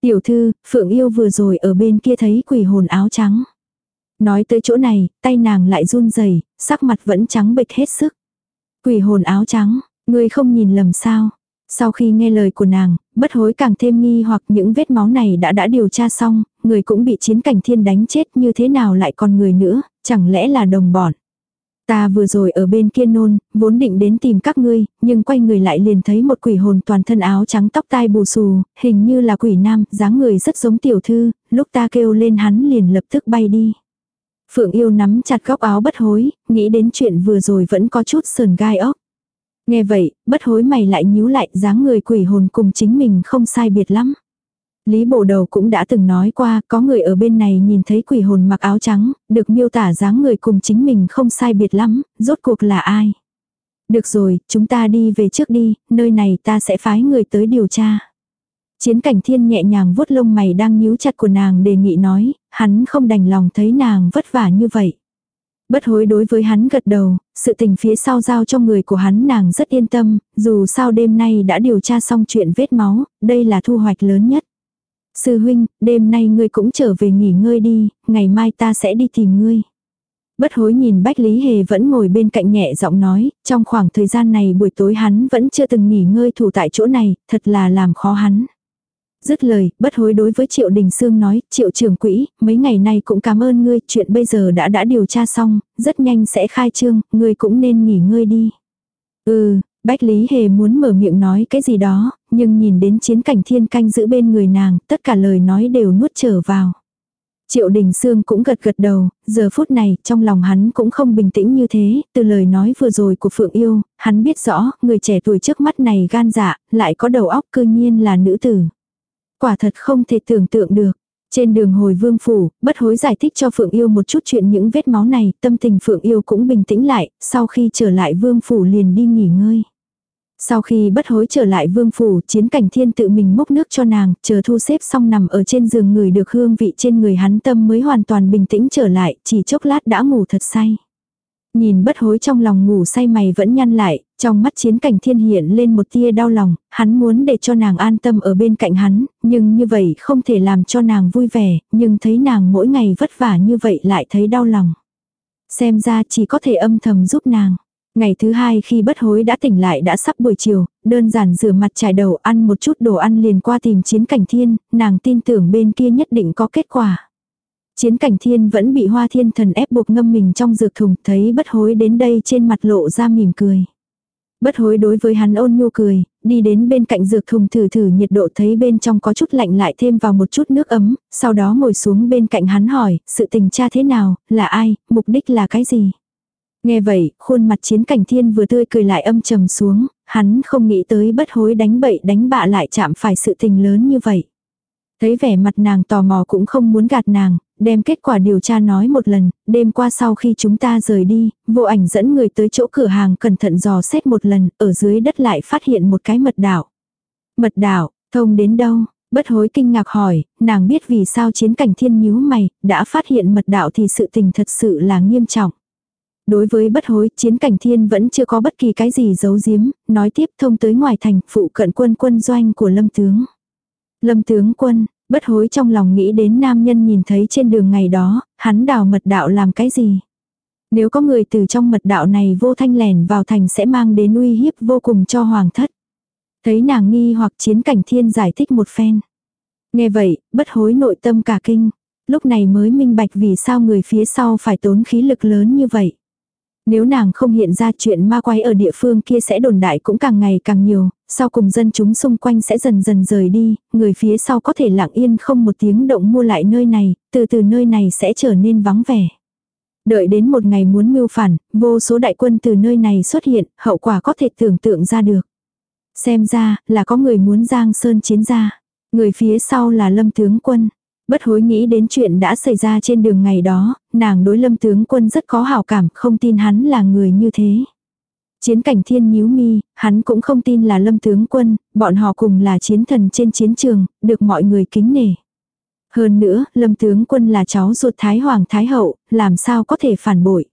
Tiểu thư, Phượng Yêu vừa rồi ở bên kia thấy quỷ hồn áo trắng. Nói tới chỗ này, tay nàng lại run rẩy sắc mặt vẫn trắng bệch hết sức. Quỷ hồn áo trắng, ngươi không nhìn lầm sao. Sau khi nghe lời của nàng, bất hối càng thêm nghi hoặc những vết máu này đã đã điều tra xong, người cũng bị chiến cảnh thiên đánh chết như thế nào lại còn người nữa, chẳng lẽ là đồng bọn. Ta vừa rồi ở bên kia nôn, vốn định đến tìm các ngươi, nhưng quay người lại liền thấy một quỷ hồn toàn thân áo trắng tóc tai bù xù, hình như là quỷ nam, dáng người rất giống tiểu thư, lúc ta kêu lên hắn liền lập tức bay đi. Phượng yêu nắm chặt góc áo bất hối, nghĩ đến chuyện vừa rồi vẫn có chút sờn gai ốc. Nghe vậy, bất hối mày lại nhíu lại dáng người quỷ hồn cùng chính mình không sai biệt lắm. Lý bộ đầu cũng đã từng nói qua, có người ở bên này nhìn thấy quỷ hồn mặc áo trắng, được miêu tả dáng người cùng chính mình không sai biệt lắm, rốt cuộc là ai. Được rồi, chúng ta đi về trước đi, nơi này ta sẽ phái người tới điều tra. Chiến cảnh thiên nhẹ nhàng vuốt lông mày đang nhíu chặt của nàng đề nghị nói, hắn không đành lòng thấy nàng vất vả như vậy. Bất hối đối với hắn gật đầu, sự tình phía sau giao cho người của hắn nàng rất yên tâm, dù sao đêm nay đã điều tra xong chuyện vết máu, đây là thu hoạch lớn nhất. Sư huynh, đêm nay ngươi cũng trở về nghỉ ngơi đi, ngày mai ta sẽ đi tìm ngươi. Bất hối nhìn Bách Lý Hề vẫn ngồi bên cạnh nhẹ giọng nói, trong khoảng thời gian này buổi tối hắn vẫn chưa từng nghỉ ngơi thủ tại chỗ này, thật là làm khó hắn. Dứt lời, bất hối đối với Triệu Đình Sương nói, Triệu trưởng quỹ, mấy ngày nay cũng cảm ơn ngươi, chuyện bây giờ đã đã điều tra xong, rất nhanh sẽ khai trương, ngươi cũng nên nghỉ ngơi đi. Ừ, Bách Lý Hề muốn mở miệng nói cái gì đó, nhưng nhìn đến chiến cảnh thiên canh giữ bên người nàng, tất cả lời nói đều nuốt trở vào. Triệu Đình Sương cũng gật gật đầu, giờ phút này, trong lòng hắn cũng không bình tĩnh như thế, từ lời nói vừa rồi của Phượng Yêu, hắn biết rõ, người trẻ tuổi trước mắt này gan dạ, lại có đầu óc cư nhiên là nữ tử. Quả thật không thể tưởng tượng được. Trên đường hồi vương phủ, bất hối giải thích cho Phượng Yêu một chút chuyện những vết máu này, tâm tình Phượng Yêu cũng bình tĩnh lại, sau khi trở lại vương phủ liền đi nghỉ ngơi. Sau khi bất hối trở lại vương phủ, chiến cảnh thiên tự mình múc nước cho nàng, chờ thu xếp xong nằm ở trên giường người được hương vị trên người hắn tâm mới hoàn toàn bình tĩnh trở lại, chỉ chốc lát đã ngủ thật say. Nhìn bất hối trong lòng ngủ say mày vẫn nhăn lại, trong mắt chiến cảnh thiên hiện lên một tia đau lòng, hắn muốn để cho nàng an tâm ở bên cạnh hắn, nhưng như vậy không thể làm cho nàng vui vẻ, nhưng thấy nàng mỗi ngày vất vả như vậy lại thấy đau lòng. Xem ra chỉ có thể âm thầm giúp nàng. Ngày thứ hai khi bất hối đã tỉnh lại đã sắp buổi chiều, đơn giản rửa mặt trải đầu ăn một chút đồ ăn liền qua tìm chiến cảnh thiên, nàng tin tưởng bên kia nhất định có kết quả. Chiến cảnh thiên vẫn bị hoa thiên thần ép buộc ngâm mình trong dược thùng, thấy bất hối đến đây trên mặt lộ ra mỉm cười. Bất hối đối với hắn ôn nhu cười, đi đến bên cạnh dược thùng thử thử nhiệt độ thấy bên trong có chút lạnh lại thêm vào một chút nước ấm, sau đó ngồi xuống bên cạnh hắn hỏi, sự tình cha thế nào, là ai, mục đích là cái gì. Nghe vậy, khuôn mặt chiến cảnh thiên vừa tươi cười lại âm trầm xuống, hắn không nghĩ tới bất hối đánh bậy đánh bạ lại chạm phải sự tình lớn như vậy. Thấy vẻ mặt nàng tò mò cũng không muốn gạt nàng, đem kết quả điều tra nói một lần, đêm qua sau khi chúng ta rời đi, vô ảnh dẫn người tới chỗ cửa hàng cẩn thận dò xét một lần, ở dưới đất lại phát hiện một cái mật đảo. Mật đảo, thông đến đâu? Bất hối kinh ngạc hỏi, nàng biết vì sao chiến cảnh thiên nhíu mày, đã phát hiện mật đạo thì sự tình thật sự là nghiêm trọng. Đối với bất hối, chiến cảnh thiên vẫn chưa có bất kỳ cái gì giấu giếm, nói tiếp thông tới ngoài thành, phụ cận quân quân doanh của lâm tướng. Lâm tướng quân, bất hối trong lòng nghĩ đến nam nhân nhìn thấy trên đường ngày đó, hắn đào mật đạo làm cái gì. Nếu có người từ trong mật đạo này vô thanh lẻn vào thành sẽ mang đến uy hiếp vô cùng cho hoàng thất. Thấy nàng nghi hoặc chiến cảnh thiên giải thích một phen. Nghe vậy, bất hối nội tâm cả kinh. Lúc này mới minh bạch vì sao người phía sau phải tốn khí lực lớn như vậy. Nếu nàng không hiện ra chuyện ma quái ở địa phương kia sẽ đồn đại cũng càng ngày càng nhiều, sau cùng dân chúng xung quanh sẽ dần dần rời đi, người phía sau có thể lặng yên không một tiếng động mua lại nơi này, từ từ nơi này sẽ trở nên vắng vẻ. Đợi đến một ngày muốn mưu phản, vô số đại quân từ nơi này xuất hiện, hậu quả có thể tưởng tượng ra được. Xem ra, là có người muốn giang sơn chiến ra. Người phía sau là lâm tướng quân. Bất hối nghĩ đến chuyện đã xảy ra trên đường ngày đó, nàng đối lâm tướng quân rất có hảo cảm, không tin hắn là người như thế. Chiến cảnh thiên nhíu mi, hắn cũng không tin là lâm tướng quân, bọn họ cùng là chiến thần trên chiến trường, được mọi người kính nể. Hơn nữa, lâm tướng quân là cháu ruột Thái Hoàng Thái Hậu, làm sao có thể phản bội.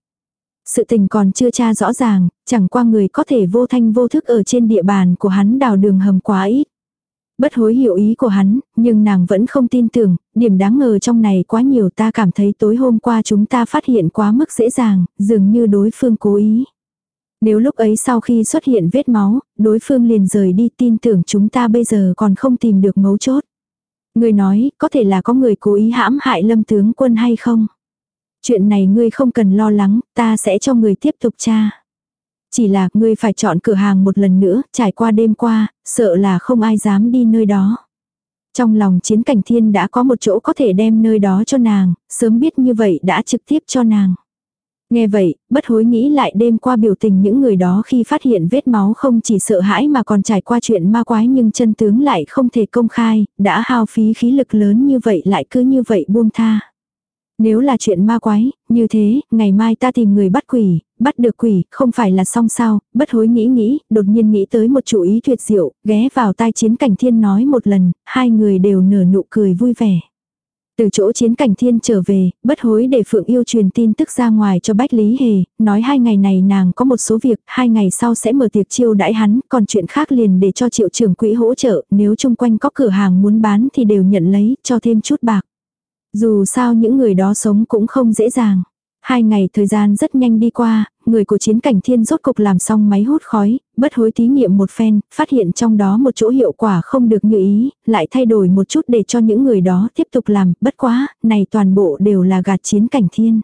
Sự tình còn chưa tra rõ ràng, chẳng qua người có thể vô thanh vô thức ở trên địa bàn của hắn đào đường hầm quá ít. Bất hối hiểu ý của hắn, nhưng nàng vẫn không tin tưởng, điểm đáng ngờ trong này quá nhiều ta cảm thấy tối hôm qua chúng ta phát hiện quá mức dễ dàng, dường như đối phương cố ý. Nếu lúc ấy sau khi xuất hiện vết máu, đối phương liền rời đi tin tưởng chúng ta bây giờ còn không tìm được mấu chốt. Người nói, có thể là có người cố ý hãm hại lâm tướng quân hay không? Chuyện này ngươi không cần lo lắng, ta sẽ cho người tiếp tục tra. Chỉ là ngươi phải chọn cửa hàng một lần nữa, trải qua đêm qua, sợ là không ai dám đi nơi đó. Trong lòng chiến cảnh thiên đã có một chỗ có thể đem nơi đó cho nàng, sớm biết như vậy đã trực tiếp cho nàng. Nghe vậy, bất hối nghĩ lại đêm qua biểu tình những người đó khi phát hiện vết máu không chỉ sợ hãi mà còn trải qua chuyện ma quái nhưng chân tướng lại không thể công khai, đã hao phí khí lực lớn như vậy lại cứ như vậy buông tha. Nếu là chuyện ma quái, như thế, ngày mai ta tìm người bắt quỷ, bắt được quỷ, không phải là xong sao, bất hối nghĩ nghĩ, đột nhiên nghĩ tới một chủ ý tuyệt diệu, ghé vào tai chiến cảnh thiên nói một lần, hai người đều nở nụ cười vui vẻ. Từ chỗ chiến cảnh thiên trở về, bất hối để Phượng Yêu truyền tin tức ra ngoài cho Bách Lý Hề, nói hai ngày này nàng có một số việc, hai ngày sau sẽ mở tiệc chiêu đãi hắn, còn chuyện khác liền để cho triệu trưởng quỹ hỗ trợ, nếu chung quanh có cửa hàng muốn bán thì đều nhận lấy, cho thêm chút bạc. Dù sao những người đó sống cũng không dễ dàng. Hai ngày thời gian rất nhanh đi qua, người của chiến cảnh thiên rốt cục làm xong máy hút khói, bất hối thí nghiệm một phen, phát hiện trong đó một chỗ hiệu quả không được như ý, lại thay đổi một chút để cho những người đó tiếp tục làm, bất quá, này toàn bộ đều là gạt chiến cảnh thiên.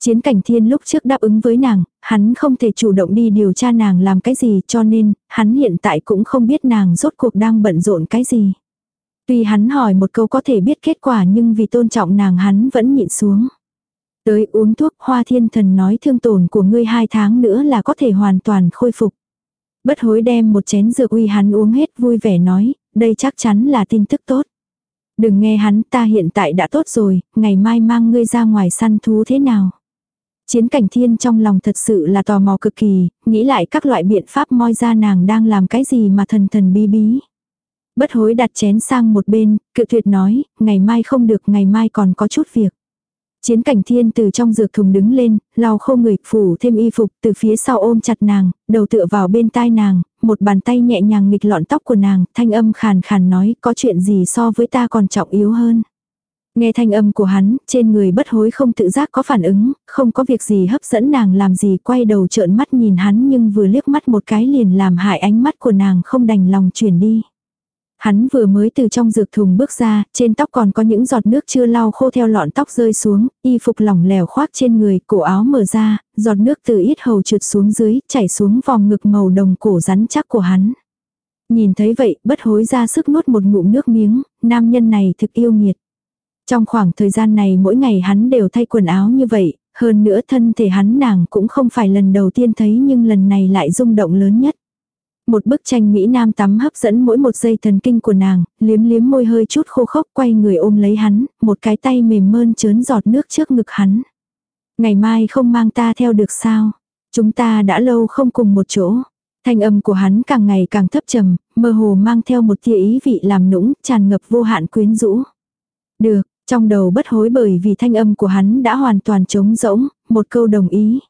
Chiến cảnh thiên lúc trước đáp ứng với nàng, hắn không thể chủ động đi điều tra nàng làm cái gì cho nên, hắn hiện tại cũng không biết nàng rốt cuộc đang bận rộn cái gì. Tuy hắn hỏi một câu có thể biết kết quả nhưng vì tôn trọng nàng hắn vẫn nhịn xuống. Tới uống thuốc hoa thiên thần nói thương tổn của ngươi hai tháng nữa là có thể hoàn toàn khôi phục. Bất hối đem một chén dược uy hắn uống hết vui vẻ nói, đây chắc chắn là tin tức tốt. Đừng nghe hắn ta hiện tại đã tốt rồi, ngày mai mang ngươi ra ngoài săn thú thế nào. Chiến cảnh thiên trong lòng thật sự là tò mò cực kỳ, nghĩ lại các loại biện pháp moi ra nàng đang làm cái gì mà thần thần bí bí. Bất hối đặt chén sang một bên, cự tuyệt nói, ngày mai không được, ngày mai còn có chút việc. Chiến cảnh thiên từ trong dược thùng đứng lên, lau khô người, phủ thêm y phục, từ phía sau ôm chặt nàng, đầu tựa vào bên tai nàng, một bàn tay nhẹ nhàng nghịch lọn tóc của nàng, thanh âm khàn khàn nói, có chuyện gì so với ta còn trọng yếu hơn. Nghe thanh âm của hắn, trên người bất hối không tự giác có phản ứng, không có việc gì hấp dẫn nàng làm gì quay đầu trợn mắt nhìn hắn nhưng vừa liếc mắt một cái liền làm hại ánh mắt của nàng không đành lòng chuyển đi. Hắn vừa mới từ trong dược thùng bước ra, trên tóc còn có những giọt nước chưa lau khô theo lọn tóc rơi xuống, y phục lỏng lẻo khoác trên người, cổ áo mở ra, giọt nước từ ít hầu trượt xuống dưới, chảy xuống vòng ngực màu đồng cổ rắn chắc của hắn. Nhìn thấy vậy, bất hối ra sức nuốt một ngụm nước miếng, nam nhân này thực yêu nghiệt. Trong khoảng thời gian này mỗi ngày hắn đều thay quần áo như vậy, hơn nữa thân thể hắn nàng cũng không phải lần đầu tiên thấy nhưng lần này lại rung động lớn nhất. Một bức tranh Mỹ Nam tắm hấp dẫn mỗi một giây thần kinh của nàng, liếm liếm môi hơi chút khô khốc quay người ôm lấy hắn, một cái tay mềm mơn chớn giọt nước trước ngực hắn. Ngày mai không mang ta theo được sao? Chúng ta đã lâu không cùng một chỗ. Thanh âm của hắn càng ngày càng thấp trầm, mơ hồ mang theo một tia ý vị làm nũng, tràn ngập vô hạn quyến rũ. Được, trong đầu bất hối bởi vì thanh âm của hắn đã hoàn toàn trống rỗng, một câu đồng ý.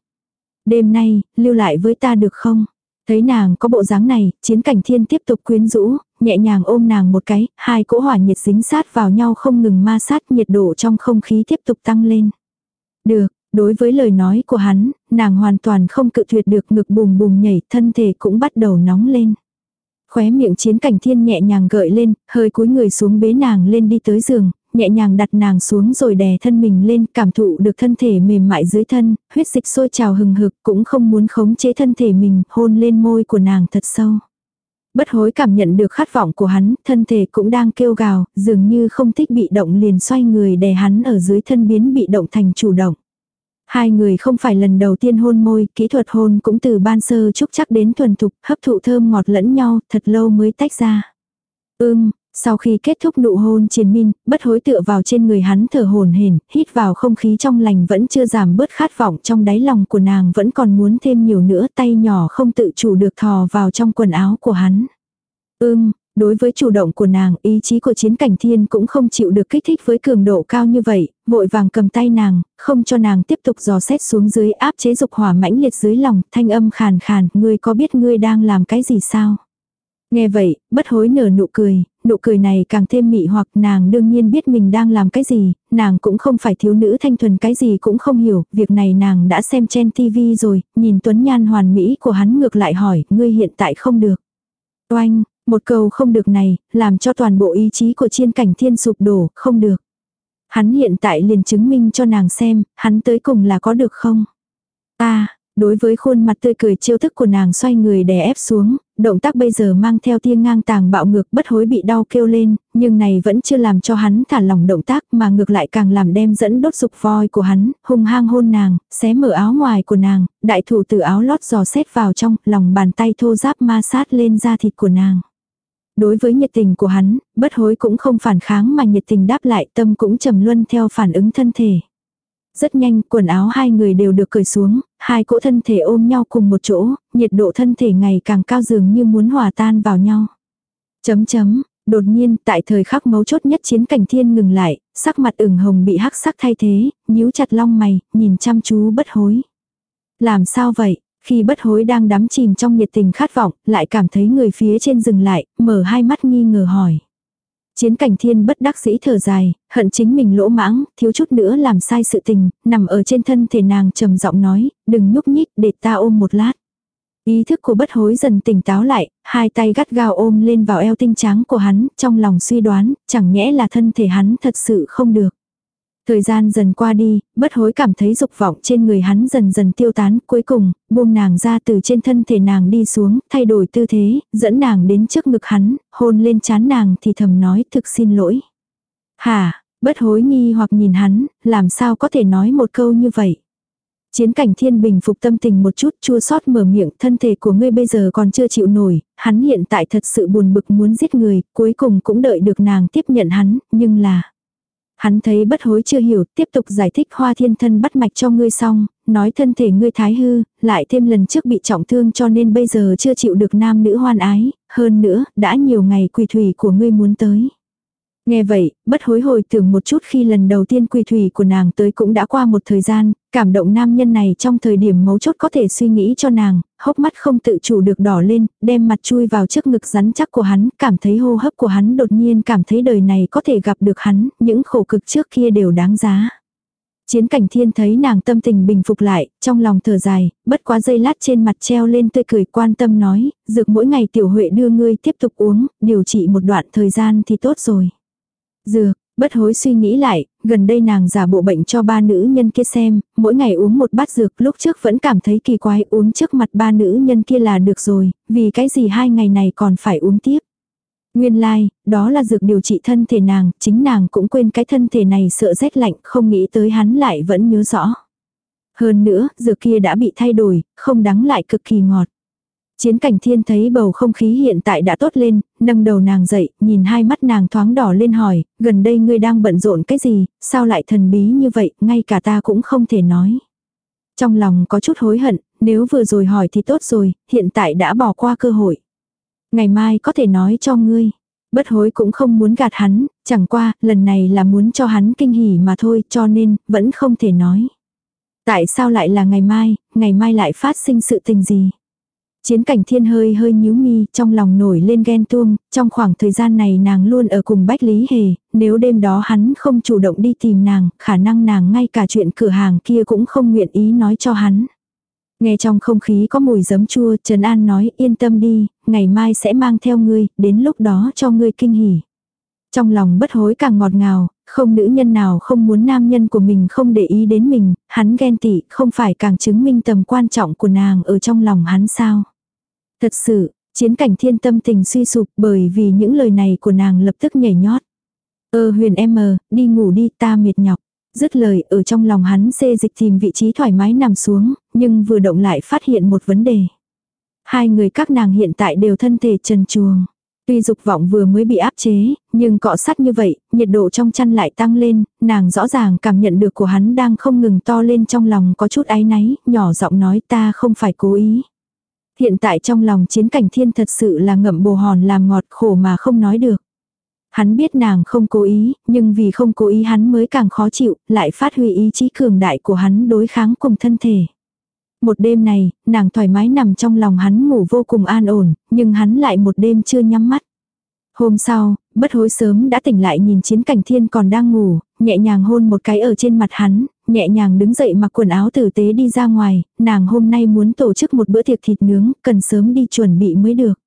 Đêm nay, lưu lại với ta được không? Thấy nàng có bộ dáng này, chiến cảnh thiên tiếp tục quyến rũ, nhẹ nhàng ôm nàng một cái, hai cỗ hỏa nhiệt dính sát vào nhau không ngừng ma sát nhiệt độ trong không khí tiếp tục tăng lên. Được, đối với lời nói của hắn, nàng hoàn toàn không cự tuyệt được ngực bùm bùm nhảy, thân thể cũng bắt đầu nóng lên. Khóe miệng chiến cảnh thiên nhẹ nhàng gợi lên, hơi cúi người xuống bế nàng lên đi tới giường, nhẹ nhàng đặt nàng xuống rồi đè thân mình lên, cảm thụ được thân thể mềm mại dưới thân, huyết dịch sôi trào hừng hực, cũng không muốn khống chế thân thể mình, hôn lên môi của nàng thật sâu. Bất hối cảm nhận được khát vọng của hắn, thân thể cũng đang kêu gào, dường như không thích bị động liền xoay người đè hắn ở dưới thân biến bị động thành chủ động. Hai người không phải lần đầu tiên hôn môi, kỹ thuật hôn cũng từ ban sơ trúc chắc đến thuần thục, hấp thụ thơm ngọt lẫn nhau, thật lâu mới tách ra. Ưm, sau khi kết thúc nụ hôn triền min, bất hối tựa vào trên người hắn thở hồn hển, hít vào không khí trong lành vẫn chưa giảm bớt khát vọng trong đáy lòng của nàng vẫn còn muốn thêm nhiều nữa tay nhỏ không tự chủ được thò vào trong quần áo của hắn. Ưm, đối với chủ động của nàng, ý chí của chiến cảnh thiên cũng không chịu được kích thích với cường độ cao như vậy, vội vàng cầm tay nàng, không cho nàng tiếp tục dò xét xuống dưới áp chế dục hỏa mãnh liệt dưới lòng, thanh âm khàn khàn, ngươi có biết ngươi đang làm cái gì sao? Nghe vậy, bất hối nở nụ cười, nụ cười này càng thêm mị hoặc nàng đương nhiên biết mình đang làm cái gì, nàng cũng không phải thiếu nữ thanh thuần cái gì cũng không hiểu, việc này nàng đã xem trên tivi rồi, nhìn tuấn nhan hoàn mỹ của hắn ngược lại hỏi, ngươi hiện tại không được. Oanh, một câu không được này, làm cho toàn bộ ý chí của chiên cảnh thiên sụp đổ, không được. Hắn hiện tại liền chứng minh cho nàng xem, hắn tới cùng là có được không? ta đối với khuôn mặt tươi cười chiêu thức của nàng xoay người đè ép xuống, động tác bây giờ mang theo tia ngang tàng bạo ngược bất hối bị đau kêu lên, nhưng này vẫn chưa làm cho hắn thả lỏng động tác mà ngược lại càng làm đem dẫn đốt dục voi của hắn, hung hăng hôn nàng, xé mở áo ngoài của nàng, đại thủ từ áo lót giò xét vào trong, lòng bàn tay thô giáp ma sát lên da thịt của nàng. Đối với nhiệt tình của hắn, bất hối cũng không phản kháng mà nhiệt tình đáp lại tâm cũng trầm luân theo phản ứng thân thể. Rất nhanh, quần áo hai người đều được cởi xuống, hai cỗ thân thể ôm nhau cùng một chỗ, nhiệt độ thân thể ngày càng cao dường như muốn hòa tan vào nhau. Chấm chấm, đột nhiên tại thời khắc mấu chốt nhất chiến cảnh thiên ngừng lại, sắc mặt ửng hồng bị hắc sắc thay thế, nhíu chặt long mày, nhìn chăm chú bất hối. Làm sao vậy? Khi bất hối đang đắm chìm trong nhiệt tình khát vọng, lại cảm thấy người phía trên dừng lại, mở hai mắt nghi ngờ hỏi. Chiến cảnh thiên bất đắc dĩ thở dài, hận chính mình lỗ mãng, thiếu chút nữa làm sai sự tình, nằm ở trên thân thể nàng trầm giọng nói, đừng nhúc nhích để ta ôm một lát. Ý thức của bất hối dần tỉnh táo lại, hai tay gắt gao ôm lên vào eo tinh trắng của hắn, trong lòng suy đoán, chẳng nhẽ là thân thể hắn thật sự không được. Thời gian dần qua đi, bất hối cảm thấy dục vọng trên người hắn dần dần tiêu tán, cuối cùng, buông nàng ra từ trên thân thể nàng đi xuống, thay đổi tư thế, dẫn nàng đến trước ngực hắn, hôn lên chán nàng thì thầm nói thực xin lỗi. Hả, bất hối nghi hoặc nhìn hắn, làm sao có thể nói một câu như vậy. Chiến cảnh thiên bình phục tâm tình một chút chua xót mở miệng thân thể của ngươi bây giờ còn chưa chịu nổi, hắn hiện tại thật sự buồn bực muốn giết người, cuối cùng cũng đợi được nàng tiếp nhận hắn, nhưng là... Hắn thấy bất hối chưa hiểu, tiếp tục giải thích hoa thiên thân bắt mạch cho ngươi xong, nói thân thể ngươi thái hư, lại thêm lần trước bị trọng thương cho nên bây giờ chưa chịu được nam nữ hoan ái, hơn nữa, đã nhiều ngày quỳ thủy của ngươi muốn tới. Nghe vậy, bất hối hồi tưởng một chút khi lần đầu tiên quỳ thủy của nàng tới cũng đã qua một thời gian, cảm động nam nhân này trong thời điểm mấu chốt có thể suy nghĩ cho nàng, hốc mắt không tự chủ được đỏ lên, đem mặt chui vào trước ngực rắn chắc của hắn, cảm thấy hô hấp của hắn đột nhiên cảm thấy đời này có thể gặp được hắn, những khổ cực trước kia đều đáng giá. Chiến cảnh thiên thấy nàng tâm tình bình phục lại, trong lòng thở dài, bất quá dây lát trên mặt treo lên tươi cười quan tâm nói, dược mỗi ngày tiểu huệ đưa ngươi tiếp tục uống, điều trị một đoạn thời gian thì tốt rồi. Dược, bất hối suy nghĩ lại, gần đây nàng giả bộ bệnh cho ba nữ nhân kia xem, mỗi ngày uống một bát dược lúc trước vẫn cảm thấy kỳ quái uống trước mặt ba nữ nhân kia là được rồi, vì cái gì hai ngày này còn phải uống tiếp. Nguyên lai, like, đó là dược điều trị thân thể nàng, chính nàng cũng quên cái thân thể này sợ rét lạnh, không nghĩ tới hắn lại vẫn nhớ rõ. Hơn nữa, dược kia đã bị thay đổi, không đắng lại cực kỳ ngọt. Chiến cảnh thiên thấy bầu không khí hiện tại đã tốt lên, nâng đầu nàng dậy, nhìn hai mắt nàng thoáng đỏ lên hỏi, gần đây ngươi đang bận rộn cái gì, sao lại thần bí như vậy, ngay cả ta cũng không thể nói. Trong lòng có chút hối hận, nếu vừa rồi hỏi thì tốt rồi, hiện tại đã bỏ qua cơ hội. Ngày mai có thể nói cho ngươi. Bất hối cũng không muốn gạt hắn, chẳng qua, lần này là muốn cho hắn kinh hỉ mà thôi, cho nên, vẫn không thể nói. Tại sao lại là ngày mai, ngày mai lại phát sinh sự tình gì? Chiến cảnh thiên hơi hơi nhíu mi, trong lòng nổi lên ghen tuông, trong khoảng thời gian này nàng luôn ở cùng Bách Lý Hề, nếu đêm đó hắn không chủ động đi tìm nàng, khả năng nàng ngay cả chuyện cửa hàng kia cũng không nguyện ý nói cho hắn. Nghe trong không khí có mùi giấm chua, Trần An nói yên tâm đi, ngày mai sẽ mang theo ngươi, đến lúc đó cho ngươi kinh hỉ. Trong lòng bất hối càng ngọt ngào, không nữ nhân nào không muốn nam nhân của mình không để ý đến mình, hắn ghen tị không phải càng chứng minh tầm quan trọng của nàng ở trong lòng hắn sao. Thật sự, chiến cảnh thiên tâm tình suy sụp bởi vì những lời này của nàng lập tức nhảy nhót. Ơ huyền em mờ, đi ngủ đi ta mệt nhọc. Dứt lời ở trong lòng hắn xê dịch tìm vị trí thoải mái nằm xuống, nhưng vừa động lại phát hiện một vấn đề. Hai người các nàng hiện tại đều thân thể trần chuồng. Tuy dục vọng vừa mới bị áp chế, nhưng cọ sát như vậy, nhiệt độ trong chăn lại tăng lên, nàng rõ ràng cảm nhận được của hắn đang không ngừng to lên trong lòng có chút áy náy, nhỏ giọng nói ta không phải cố ý. Hiện tại trong lòng chiến cảnh thiên thật sự là ngậm bồ hòn làm ngọt khổ mà không nói được. Hắn biết nàng không cố ý, nhưng vì không cố ý hắn mới càng khó chịu, lại phát huy ý chí cường đại của hắn đối kháng cùng thân thể. Một đêm này, nàng thoải mái nằm trong lòng hắn ngủ vô cùng an ổn, nhưng hắn lại một đêm chưa nhắm mắt. Hôm sau, bất hối sớm đã tỉnh lại nhìn chiến cảnh thiên còn đang ngủ, nhẹ nhàng hôn một cái ở trên mặt hắn, nhẹ nhàng đứng dậy mặc quần áo tử tế đi ra ngoài, nàng hôm nay muốn tổ chức một bữa tiệc thịt nướng, cần sớm đi chuẩn bị mới được.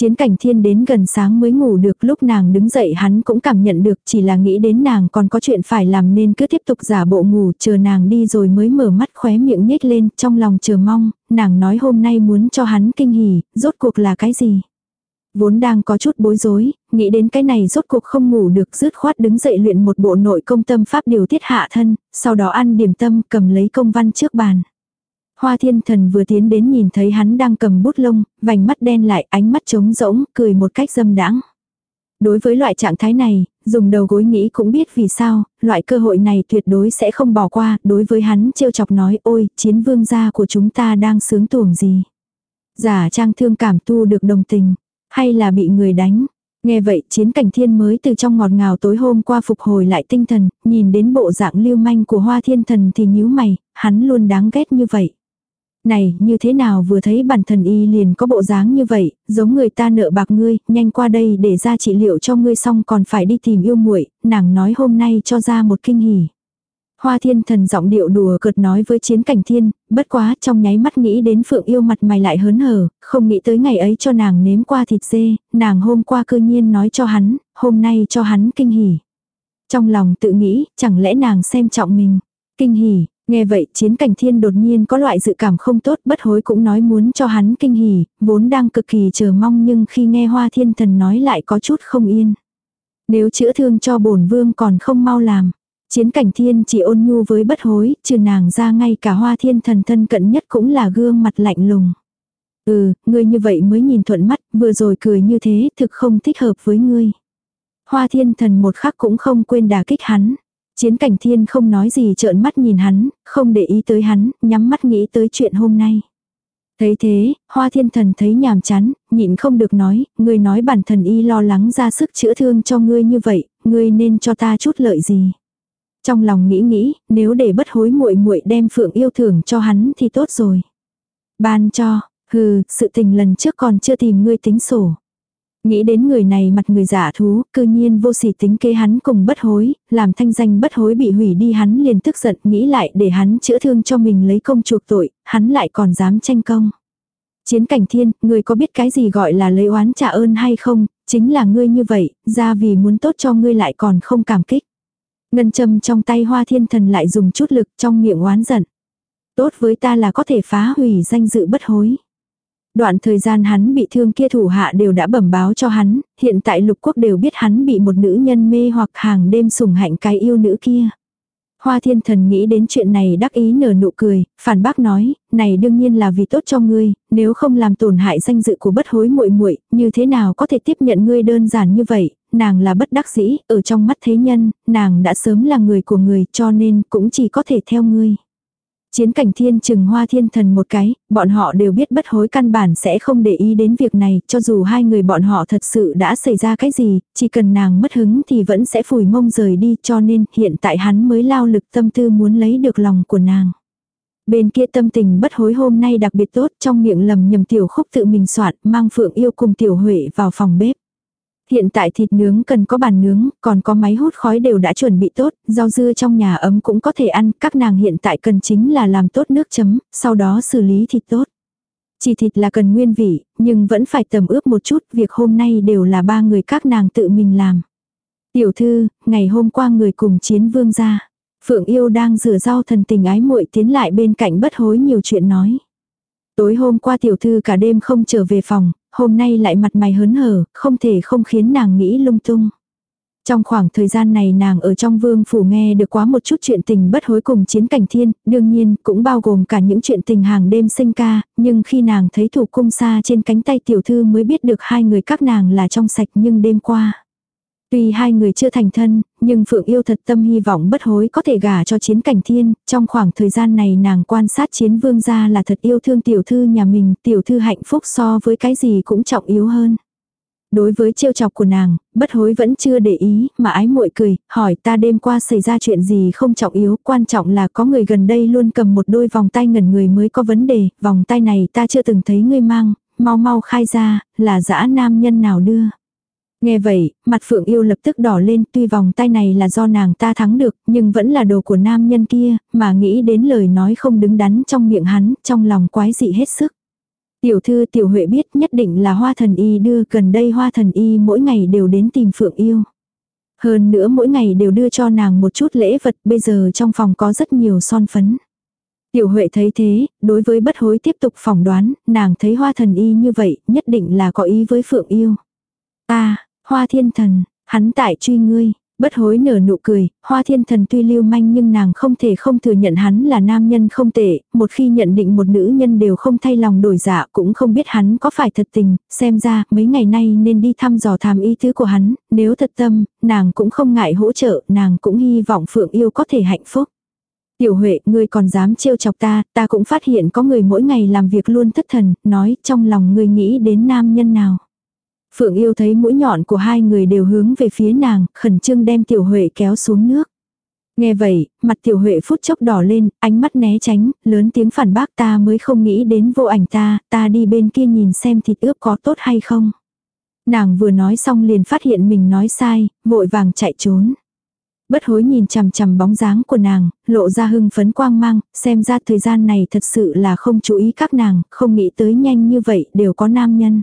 Chiến cảnh thiên đến gần sáng mới ngủ được lúc nàng đứng dậy hắn cũng cảm nhận được chỉ là nghĩ đến nàng còn có chuyện phải làm nên cứ tiếp tục giả bộ ngủ chờ nàng đi rồi mới mở mắt khóe miệng nhếch lên trong lòng chờ mong, nàng nói hôm nay muốn cho hắn kinh hỉ, rốt cuộc là cái gì. Vốn đang có chút bối rối, nghĩ đến cái này rốt cuộc không ngủ được rứt khoát đứng dậy luyện một bộ nội công tâm pháp điều tiết hạ thân, sau đó ăn điểm tâm cầm lấy công văn trước bàn. Hoa thiên thần vừa tiến đến nhìn thấy hắn đang cầm bút lông, vành mắt đen lại ánh mắt trống rỗng, cười một cách dâm đãng. Đối với loại trạng thái này, dùng đầu gối nghĩ cũng biết vì sao, loại cơ hội này tuyệt đối sẽ không bỏ qua, đối với hắn trêu chọc nói ôi, chiến vương gia của chúng ta đang sướng tuồng gì. Giả trang thương cảm tu được đồng tình, hay là bị người đánh. Nghe vậy chiến cảnh thiên mới từ trong ngọt ngào tối hôm qua phục hồi lại tinh thần, nhìn đến bộ dạng lưu manh của hoa thiên thần thì nhíu mày, hắn luôn đáng ghét như vậy. Này, như thế nào vừa thấy bản thân y liền có bộ dáng như vậy, giống người ta nợ bạc ngươi, nhanh qua đây để ra trị liệu cho ngươi xong còn phải đi tìm yêu muội nàng nói hôm nay cho ra một kinh hỉ. Hoa thiên thần giọng điệu đùa cợt nói với chiến cảnh thiên, bất quá trong nháy mắt nghĩ đến phượng yêu mặt mày lại hớn hở, không nghĩ tới ngày ấy cho nàng nếm qua thịt dê, nàng hôm qua cơ nhiên nói cho hắn, hôm nay cho hắn kinh hỉ. Trong lòng tự nghĩ, chẳng lẽ nàng xem trọng mình. Kinh hỉ, Nghe vậy chiến cảnh thiên đột nhiên có loại dự cảm không tốt bất hối cũng nói muốn cho hắn kinh hỉ, vốn đang cực kỳ chờ mong nhưng khi nghe hoa thiên thần nói lại có chút không yên. Nếu chữa thương cho bổn vương còn không mau làm. Chiến cảnh thiên chỉ ôn nhu với bất hối, trừ nàng ra ngay cả hoa thiên thần thân cận nhất cũng là gương mặt lạnh lùng. Ừ, ngươi như vậy mới nhìn thuận mắt, vừa rồi cười như thế thực không thích hợp với ngươi. Hoa thiên thần một khắc cũng không quên đả kích hắn. Chiến cảnh thiên không nói gì trợn mắt nhìn hắn, không để ý tới hắn, nhắm mắt nghĩ tới chuyện hôm nay. Thấy thế, hoa thiên thần thấy nhàm chán, nhịn không được nói, ngươi nói bản thần y lo lắng ra sức chữa thương cho ngươi như vậy, ngươi nên cho ta chút lợi gì. Trong lòng nghĩ nghĩ, nếu để bất hối muội muội đem phượng yêu thưởng cho hắn thì tốt rồi. Ban cho, hừ, sự tình lần trước còn chưa tìm ngươi tính sổ. Nghĩ đến người này mặt người giả thú, cư nhiên vô sỉ tính kế hắn cùng bất hối, làm thanh danh bất hối bị hủy đi hắn liền tức giận nghĩ lại để hắn chữa thương cho mình lấy công chuộc tội, hắn lại còn dám tranh công. Chiến cảnh thiên, người có biết cái gì gọi là lấy oán trả ơn hay không, chính là ngươi như vậy, ra vì muốn tốt cho ngươi lại còn không cảm kích. Ngân châm trong tay hoa thiên thần lại dùng chút lực trong miệng oán giận. Tốt với ta là có thể phá hủy danh dự bất hối. Đoạn thời gian hắn bị thương kia thủ hạ đều đã bẩm báo cho hắn, hiện tại lục quốc đều biết hắn bị một nữ nhân mê hoặc hàng đêm sủng hạnh cái yêu nữ kia. Hoa thiên thần nghĩ đến chuyện này đắc ý nở nụ cười, phản bác nói, này đương nhiên là vì tốt cho ngươi, nếu không làm tổn hại danh dự của bất hối muội muội như thế nào có thể tiếp nhận ngươi đơn giản như vậy, nàng là bất đắc dĩ, ở trong mắt thế nhân, nàng đã sớm là người của người cho nên cũng chỉ có thể theo ngươi. Chiến cảnh thiên trừng hoa thiên thần một cái, bọn họ đều biết bất hối căn bản sẽ không để ý đến việc này, cho dù hai người bọn họ thật sự đã xảy ra cái gì, chỉ cần nàng mất hứng thì vẫn sẽ phủi mông rời đi cho nên hiện tại hắn mới lao lực tâm tư muốn lấy được lòng của nàng. Bên kia tâm tình bất hối hôm nay đặc biệt tốt trong miệng lầm nhầm tiểu khúc tự mình soạn mang phượng yêu cùng tiểu huệ vào phòng bếp. Hiện tại thịt nướng cần có bàn nướng, còn có máy hút khói đều đã chuẩn bị tốt, rau dưa trong nhà ấm cũng có thể ăn, các nàng hiện tại cần chính là làm tốt nước chấm, sau đó xử lý thịt tốt. Chỉ thịt là cần nguyên vị, nhưng vẫn phải tầm ướp một chút, việc hôm nay đều là ba người các nàng tự mình làm. Tiểu thư, ngày hôm qua người cùng chiến vương ra. Phượng yêu đang rửa rau thần tình ái muội tiến lại bên cạnh bất hối nhiều chuyện nói. Tối hôm qua tiểu thư cả đêm không trở về phòng, hôm nay lại mặt mày hớn hở, không thể không khiến nàng nghĩ lung tung. Trong khoảng thời gian này nàng ở trong vương phủ nghe được quá một chút chuyện tình bất hối cùng chiến cảnh thiên, đương nhiên cũng bao gồm cả những chuyện tình hàng đêm sinh ca, nhưng khi nàng thấy thủ cung xa trên cánh tay tiểu thư mới biết được hai người các nàng là trong sạch nhưng đêm qua. Tuy hai người chưa thành thân, nhưng Phượng yêu thật tâm hy vọng bất hối có thể gả cho chiến cảnh thiên, trong khoảng thời gian này nàng quan sát chiến vương gia là thật yêu thương tiểu thư nhà mình, tiểu thư hạnh phúc so với cái gì cũng trọng yếu hơn. Đối với trêu chọc của nàng, bất hối vẫn chưa để ý, mà ái muội cười, hỏi ta đêm qua xảy ra chuyện gì không trọng yếu, quan trọng là có người gần đây luôn cầm một đôi vòng tay ngẩn người mới có vấn đề, vòng tay này ta chưa từng thấy ngươi mang, mau mau khai ra, là dã nam nhân nào đưa. Nghe vậy, mặt Phượng Yêu lập tức đỏ lên, tuy vòng tay này là do nàng ta thắng được, nhưng vẫn là đồ của nam nhân kia, mà nghĩ đến lời nói không đứng đắn trong miệng hắn, trong lòng quái dị hết sức. Tiểu thư tiểu huệ biết nhất định là hoa thần y đưa gần đây hoa thần y mỗi ngày đều đến tìm Phượng Yêu. Hơn nữa mỗi ngày đều đưa cho nàng một chút lễ vật, bây giờ trong phòng có rất nhiều son phấn. Tiểu Huệ thấy thế, đối với bất hối tiếp tục phỏng đoán, nàng thấy hoa thần y như vậy, nhất định là có ý với Phượng Yêu. Ta, Hoa thiên thần, hắn tại truy ngươi, bất hối nở nụ cười, hoa thiên thần tuy lưu manh nhưng nàng không thể không thừa nhận hắn là nam nhân không tệ, một khi nhận định một nữ nhân đều không thay lòng đổi dạ cũng không biết hắn có phải thật tình, xem ra mấy ngày nay nên đi thăm dò thàm ý tứ của hắn, nếu thật tâm, nàng cũng không ngại hỗ trợ, nàng cũng hy vọng Phượng yêu có thể hạnh phúc. Tiểu Huệ, ngươi còn dám trêu chọc ta, ta cũng phát hiện có người mỗi ngày làm việc luôn thất thần, nói trong lòng ngươi nghĩ đến nam nhân nào. Phượng yêu thấy mũi nhọn của hai người đều hướng về phía nàng, khẩn trương đem tiểu huệ kéo xuống nước. Nghe vậy, mặt tiểu huệ phút chốc đỏ lên, ánh mắt né tránh, lớn tiếng phản bác ta mới không nghĩ đến vô ảnh ta, ta đi bên kia nhìn xem thịt ướp có tốt hay không. Nàng vừa nói xong liền phát hiện mình nói sai, vội vàng chạy trốn. Bất hối nhìn chằm chằm bóng dáng của nàng, lộ ra hưng phấn quang mang, xem ra thời gian này thật sự là không chú ý các nàng, không nghĩ tới nhanh như vậy đều có nam nhân.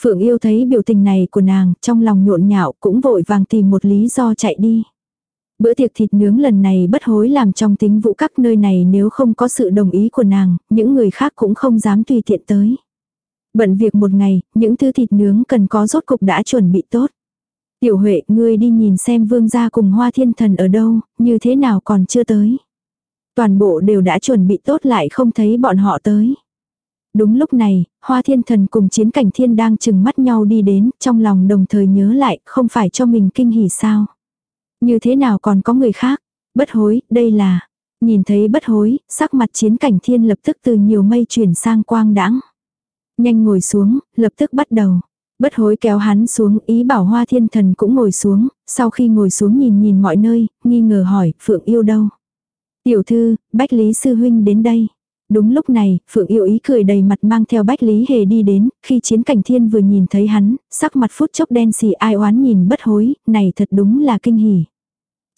Phượng yêu thấy biểu tình này của nàng, trong lòng nhộn nhạo cũng vội vàng tìm một lý do chạy đi. Bữa tiệc thịt nướng lần này bất hối làm trong tính vụ các nơi này nếu không có sự đồng ý của nàng, những người khác cũng không dám tùy tiện tới. Bận việc một ngày, những thứ thịt nướng cần có rốt cục đã chuẩn bị tốt. Tiểu Huệ, ngươi đi nhìn xem vương gia cùng hoa thiên thần ở đâu, như thế nào còn chưa tới. Toàn bộ đều đã chuẩn bị tốt lại không thấy bọn họ tới. Đúng lúc này, hoa thiên thần cùng chiến cảnh thiên đang chừng mắt nhau đi đến, trong lòng đồng thời nhớ lại, không phải cho mình kinh hỉ sao. Như thế nào còn có người khác? Bất hối, đây là... Nhìn thấy bất hối, sắc mặt chiến cảnh thiên lập tức từ nhiều mây chuyển sang quang đãng. Nhanh ngồi xuống, lập tức bắt đầu. Bất hối kéo hắn xuống, ý bảo hoa thiên thần cũng ngồi xuống, sau khi ngồi xuống nhìn nhìn mọi nơi, nghi ngờ hỏi, Phượng yêu đâu? Tiểu thư, Bách Lý Sư Huynh đến đây. Đúng lúc này, Phượng yêu ý cười đầy mặt mang theo Bách Lý Hề đi đến, khi chiến cảnh thiên vừa nhìn thấy hắn, sắc mặt phút chốc đen xì ai oán nhìn bất hối, này thật đúng là kinh hỉ.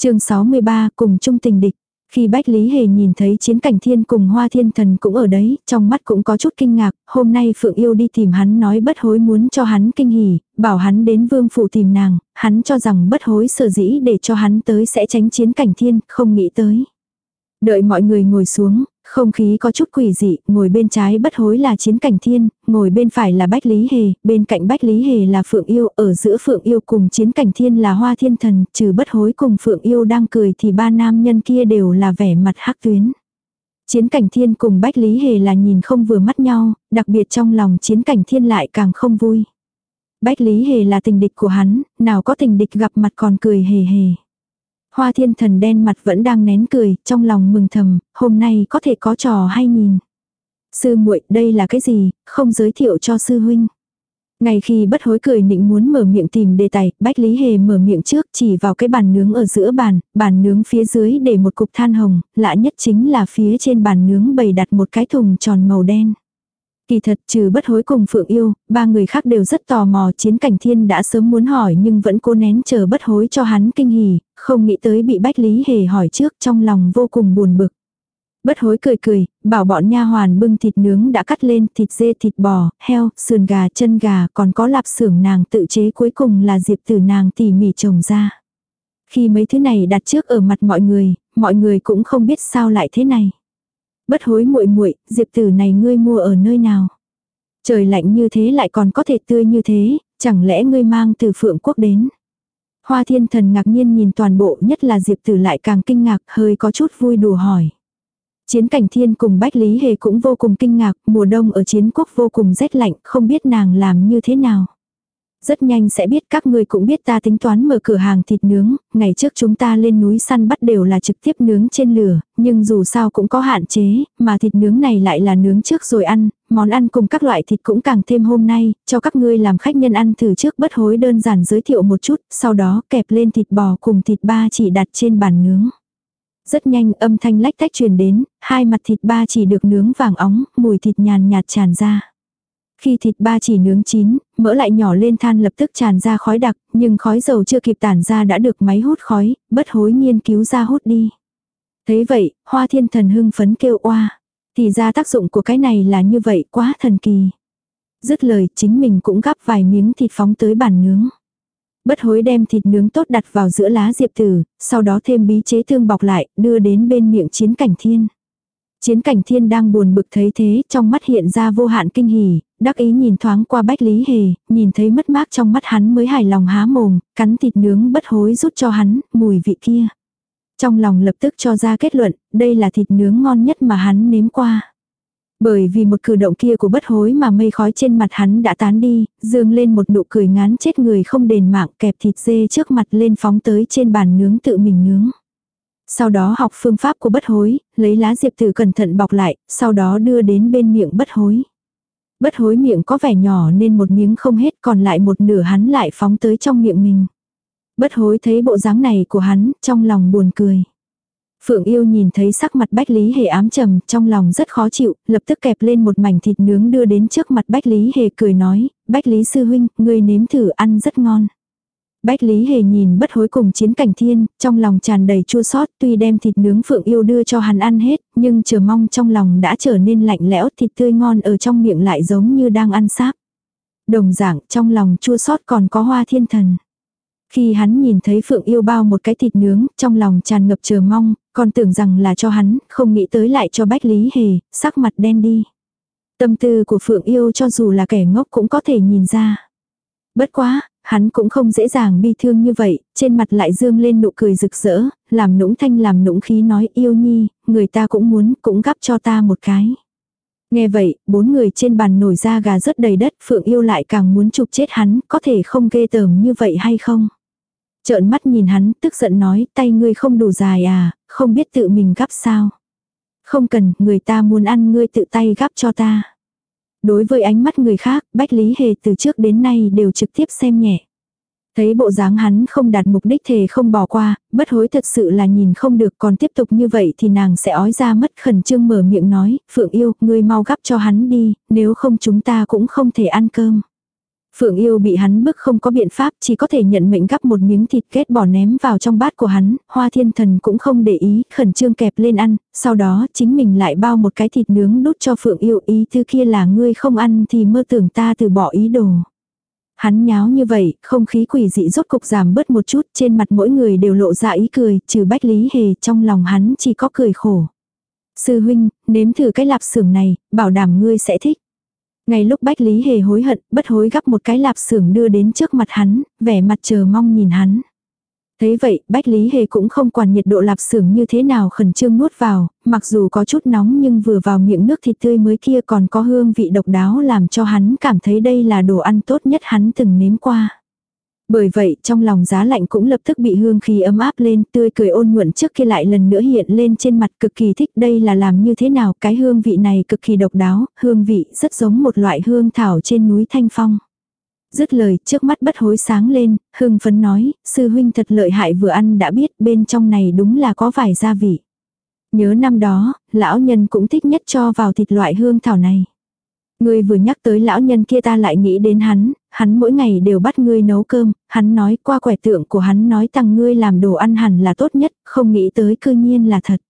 chương 63 cùng chung tình địch. Khi Bách Lý Hề nhìn thấy chiến cảnh thiên cùng hoa thiên thần cũng ở đấy, trong mắt cũng có chút kinh ngạc, hôm nay Phượng yêu đi tìm hắn nói bất hối muốn cho hắn kinh hỉ, bảo hắn đến vương phủ tìm nàng, hắn cho rằng bất hối sở dĩ để cho hắn tới sẽ tránh chiến cảnh thiên, không nghĩ tới. Đợi mọi người ngồi xuống, không khí có chút quỷ dị, ngồi bên trái bất hối là chiến cảnh thiên, ngồi bên phải là bách lý hề, bên cạnh bách lý hề là phượng yêu, ở giữa phượng yêu cùng chiến cảnh thiên là hoa thiên thần, trừ bất hối cùng phượng yêu đang cười thì ba nam nhân kia đều là vẻ mặt hắc tuyến. Chiến cảnh thiên cùng bách lý hề là nhìn không vừa mắt nhau, đặc biệt trong lòng chiến cảnh thiên lại càng không vui. Bách lý hề là tình địch của hắn, nào có tình địch gặp mặt còn cười hề hề. Hoa thiên thần đen mặt vẫn đang nén cười, trong lòng mừng thầm, hôm nay có thể có trò hay nhìn. Sư muội đây là cái gì, không giới thiệu cho sư huynh. Ngày khi bất hối cười nịnh muốn mở miệng tìm đề tài, Bách Lý Hề mở miệng trước chỉ vào cái bàn nướng ở giữa bàn, bàn nướng phía dưới để một cục than hồng, lạ nhất chính là phía trên bàn nướng bày đặt một cái thùng tròn màu đen. Kỳ thật trừ bất hối cùng Phượng Yêu, ba người khác đều rất tò mò chiến cảnh thiên đã sớm muốn hỏi nhưng vẫn cố nén chờ bất hối cho hắn kinh hỉ, không nghĩ tới bị Bách Lý Hề hỏi trước trong lòng vô cùng buồn bực. Bất hối cười cười, bảo bọn nha hoàn bưng thịt nướng đã cắt lên, thịt dê, thịt bò, heo, sườn gà, chân gà, còn có lạp xưởng nàng tự chế cuối cùng là diệp tử nàng tỉ mỉ trồng ra. Khi mấy thứ này đặt trước ở mặt mọi người, mọi người cũng không biết sao lại thế này. Bất hối muội muội, diệp tử này ngươi mua ở nơi nào? Trời lạnh như thế lại còn có thể tươi như thế, chẳng lẽ ngươi mang từ phượng quốc đến? Hoa thiên thần ngạc nhiên nhìn toàn bộ nhất là diệp tử lại càng kinh ngạc hơi có chút vui đùa hỏi. Chiến cảnh thiên cùng Bách Lý Hề cũng vô cùng kinh ngạc, mùa đông ở chiến quốc vô cùng rét lạnh, không biết nàng làm như thế nào. Rất nhanh sẽ biết các người cũng biết ta tính toán mở cửa hàng thịt nướng, ngày trước chúng ta lên núi săn bắt đều là trực tiếp nướng trên lửa, nhưng dù sao cũng có hạn chế, mà thịt nướng này lại là nướng trước rồi ăn, món ăn cùng các loại thịt cũng càng thêm hôm nay, cho các ngươi làm khách nhân ăn thử trước bất hối đơn giản giới thiệu một chút, sau đó kẹp lên thịt bò cùng thịt ba chỉ đặt trên bàn nướng. Rất nhanh âm thanh lách tách truyền đến, hai mặt thịt ba chỉ được nướng vàng óng, mùi thịt nhàn nhạt tràn ra. Khi thịt ba chỉ nướng chín, mỡ lại nhỏ lên than lập tức tràn ra khói đặc, nhưng khói dầu chưa kịp tản ra đã được máy hút khói, bất hối nghiên cứu ra hút đi. Thế vậy, hoa thiên thần hưng phấn kêu oa. Thì ra tác dụng của cái này là như vậy quá thần kỳ. Dứt lời chính mình cũng gắp vài miếng thịt phóng tới bàn nướng. Bất hối đem thịt nướng tốt đặt vào giữa lá diệp tử, sau đó thêm bí chế thương bọc lại, đưa đến bên miệng chiến cảnh thiên. Chiến cảnh thiên đang buồn bực thấy thế, trong mắt hiện ra vô hạn kinh hỉ, đắc ý nhìn thoáng qua bách lý hề, nhìn thấy mất mát trong mắt hắn mới hài lòng há mồm, cắn thịt nướng bất hối rút cho hắn, mùi vị kia. Trong lòng lập tức cho ra kết luận, đây là thịt nướng ngon nhất mà hắn nếm qua. Bởi vì một cử động kia của bất hối mà mây khói trên mặt hắn đã tán đi, dương lên một nụ cười ngán chết người không đền mạng kẹp thịt dê trước mặt lên phóng tới trên bàn nướng tự mình nướng. Sau đó học phương pháp của bất hối, lấy lá diệp tử cẩn thận bọc lại, sau đó đưa đến bên miệng bất hối. Bất hối miệng có vẻ nhỏ nên một miếng không hết còn lại một nửa hắn lại phóng tới trong miệng mình. Bất hối thấy bộ dáng này của hắn, trong lòng buồn cười. Phượng yêu nhìn thấy sắc mặt Bách Lý Hề ám trầm, trong lòng rất khó chịu, lập tức kẹp lên một mảnh thịt nướng đưa đến trước mặt Bách Lý Hề cười nói, Bách Lý Sư Huynh, người nếm thử ăn rất ngon. Bách Lý Hề nhìn bất hối cùng chiến cảnh thiên, trong lòng tràn đầy chua xót tuy đem thịt nướng Phượng yêu đưa cho hắn ăn hết, nhưng chờ mong trong lòng đã trở nên lạnh lẽo thịt tươi ngon ở trong miệng lại giống như đang ăn sáp. Đồng dạng trong lòng chua xót còn có hoa thiên thần. Khi hắn nhìn thấy Phượng yêu bao một cái thịt nướng, trong lòng tràn ngập chờ mong, còn tưởng rằng là cho hắn, không nghĩ tới lại cho Bách Lý Hề, sắc mặt đen đi. Tâm tư của Phượng yêu cho dù là kẻ ngốc cũng có thể nhìn ra. Bất quá, hắn cũng không dễ dàng bi thương như vậy, trên mặt lại dương lên nụ cười rực rỡ, làm nũng thanh làm nũng khí nói yêu nhi, người ta cũng muốn, cũng gắp cho ta một cái. Nghe vậy, bốn người trên bàn nổi ra gà rất đầy đất, Phượng yêu lại càng muốn chụp chết hắn, có thể không ghê tởm như vậy hay không? Trợn mắt nhìn hắn, tức giận nói, tay ngươi không đủ dài à, không biết tự mình gắp sao. Không cần, người ta muốn ăn ngươi tự tay gắp cho ta. Đối với ánh mắt người khác, Bách Lý Hề từ trước đến nay đều trực tiếp xem nhẹ. Thấy bộ dáng hắn không đạt mục đích thề không bỏ qua, bất hối thật sự là nhìn không được còn tiếp tục như vậy thì nàng sẽ ói ra mất khẩn trương mở miệng nói, Phượng yêu, ngươi mau gắp cho hắn đi, nếu không chúng ta cũng không thể ăn cơm. Phượng yêu bị hắn bức không có biện pháp chỉ có thể nhận mệnh gắp một miếng thịt kết bỏ ném vào trong bát của hắn, hoa thiên thần cũng không để ý, khẩn trương kẹp lên ăn, sau đó chính mình lại bao một cái thịt nướng đút cho Phượng yêu ý thứ kia là ngươi không ăn thì mơ tưởng ta từ bỏ ý đồ. Hắn nháo như vậy, không khí quỷ dị rốt cục giảm bớt một chút, trên mặt mỗi người đều lộ ra ý cười, trừ bách lý hề, trong lòng hắn chỉ có cười khổ. Sư huynh, nếm thử cái lạp xưởng này, bảo đảm ngươi sẽ thích. Ngay lúc Bách Lý Hề hối hận, bất hối gắp một cái lạp xưởng đưa đến trước mặt hắn, vẻ mặt chờ mong nhìn hắn. Thế vậy, Bách Lý Hề cũng không quản nhiệt độ lạp xưởng như thế nào khẩn trương nuốt vào, mặc dù có chút nóng nhưng vừa vào miệng nước thịt tươi mới kia còn có hương vị độc đáo làm cho hắn cảm thấy đây là đồ ăn tốt nhất hắn từng nếm qua. Bởi vậy trong lòng giá lạnh cũng lập tức bị hương khí ấm áp lên tươi cười ôn nhuận trước khi lại lần nữa hiện lên trên mặt cực kỳ thích đây là làm như thế nào cái hương vị này cực kỳ độc đáo, hương vị rất giống một loại hương thảo trên núi Thanh Phong. Dứt lời trước mắt bất hối sáng lên, hương phấn nói, sư huynh thật lợi hại vừa ăn đã biết bên trong này đúng là có vài gia vị. Nhớ năm đó, lão nhân cũng thích nhất cho vào thịt loại hương thảo này. Ngươi vừa nhắc tới lão nhân kia ta lại nghĩ đến hắn, hắn mỗi ngày đều bắt ngươi nấu cơm, hắn nói qua quẻ tượng của hắn nói rằng ngươi làm đồ ăn hẳn là tốt nhất, không nghĩ tới cư nhiên là thật.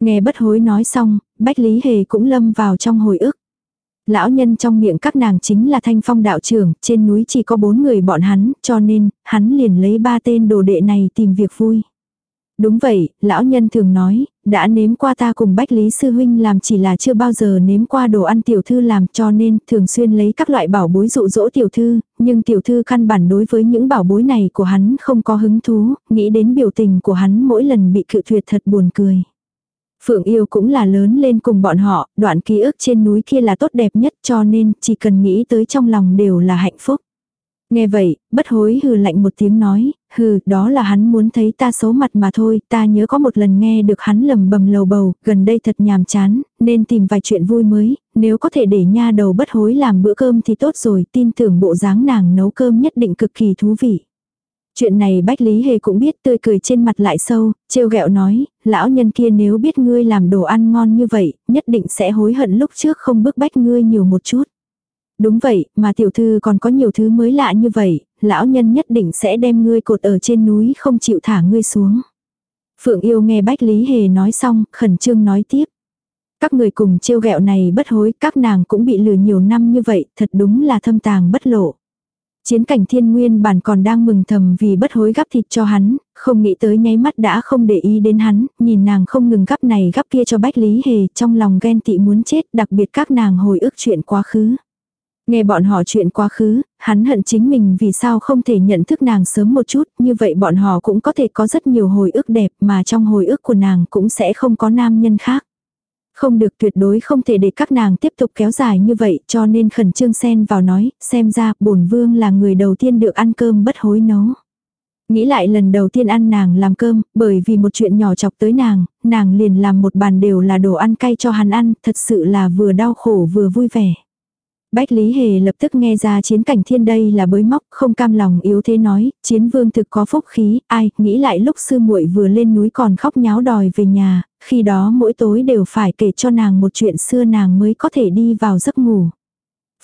Nghe bất hối nói xong, Bách Lý Hề cũng lâm vào trong hồi ức. lão nhân trong miệng các nàng chính là thanh phong đạo trưởng, trên núi chỉ có bốn người bọn hắn, cho nên, hắn liền lấy ba tên đồ đệ này tìm việc vui. Đúng vậy, lão nhân thường nói, đã nếm qua ta cùng Bách Lý Sư Huynh làm chỉ là chưa bao giờ nếm qua đồ ăn tiểu thư làm cho nên thường xuyên lấy các loại bảo bối dụ dỗ tiểu thư, nhưng tiểu thư căn bản đối với những bảo bối này của hắn không có hứng thú, nghĩ đến biểu tình của hắn mỗi lần bị cự tuyệt thật buồn cười. Phượng yêu cũng là lớn lên cùng bọn họ, đoạn ký ức trên núi kia là tốt đẹp nhất cho nên chỉ cần nghĩ tới trong lòng đều là hạnh phúc. Nghe vậy, bất hối hừ lạnh một tiếng nói, hừ, đó là hắn muốn thấy ta xấu mặt mà thôi, ta nhớ có một lần nghe được hắn lầm bầm lầu bầu, gần đây thật nhàm chán, nên tìm vài chuyện vui mới, nếu có thể để nha đầu bất hối làm bữa cơm thì tốt rồi, tin tưởng bộ dáng nàng nấu cơm nhất định cực kỳ thú vị. Chuyện này Bách Lý Hề cũng biết tươi cười trên mặt lại sâu, trêu ghẹo nói, lão nhân kia nếu biết ngươi làm đồ ăn ngon như vậy, nhất định sẽ hối hận lúc trước không bức bách ngươi nhiều một chút. Đúng vậy, mà tiểu thư còn có nhiều thứ mới lạ như vậy, lão nhân nhất định sẽ đem ngươi cột ở trên núi không chịu thả ngươi xuống. Phượng yêu nghe Bách Lý Hề nói xong, khẩn trương nói tiếp. Các người cùng trêu ghẹo này bất hối, các nàng cũng bị lừa nhiều năm như vậy, thật đúng là thâm tàng bất lộ. Chiến cảnh thiên nguyên bản còn đang mừng thầm vì bất hối gắp thịt cho hắn, không nghĩ tới nháy mắt đã không để ý đến hắn, nhìn nàng không ngừng gắp này gắp kia cho Bách Lý Hề trong lòng ghen tị muốn chết đặc biệt các nàng hồi ức chuyện quá khứ. Nghe bọn họ chuyện quá khứ, hắn hận chính mình vì sao không thể nhận thức nàng sớm một chút, như vậy bọn họ cũng có thể có rất nhiều hồi ức đẹp mà trong hồi ức của nàng cũng sẽ không có nam nhân khác. Không được tuyệt đối không thể để các nàng tiếp tục kéo dài như vậy cho nên khẩn trương xen vào nói, xem ra bổn vương là người đầu tiên được ăn cơm bất hối nấu. Nghĩ lại lần đầu tiên ăn nàng làm cơm, bởi vì một chuyện nhỏ chọc tới nàng, nàng liền làm một bàn đều là đồ ăn cay cho hắn ăn, thật sự là vừa đau khổ vừa vui vẻ. Bách Lý Hề lập tức nghe ra chiến cảnh thiên đây là bới móc, không cam lòng yếu thế nói, chiến vương thực có phúc khí, ai, nghĩ lại lúc sư muội vừa lên núi còn khóc nháo đòi về nhà, khi đó mỗi tối đều phải kể cho nàng một chuyện xưa nàng mới có thể đi vào giấc ngủ.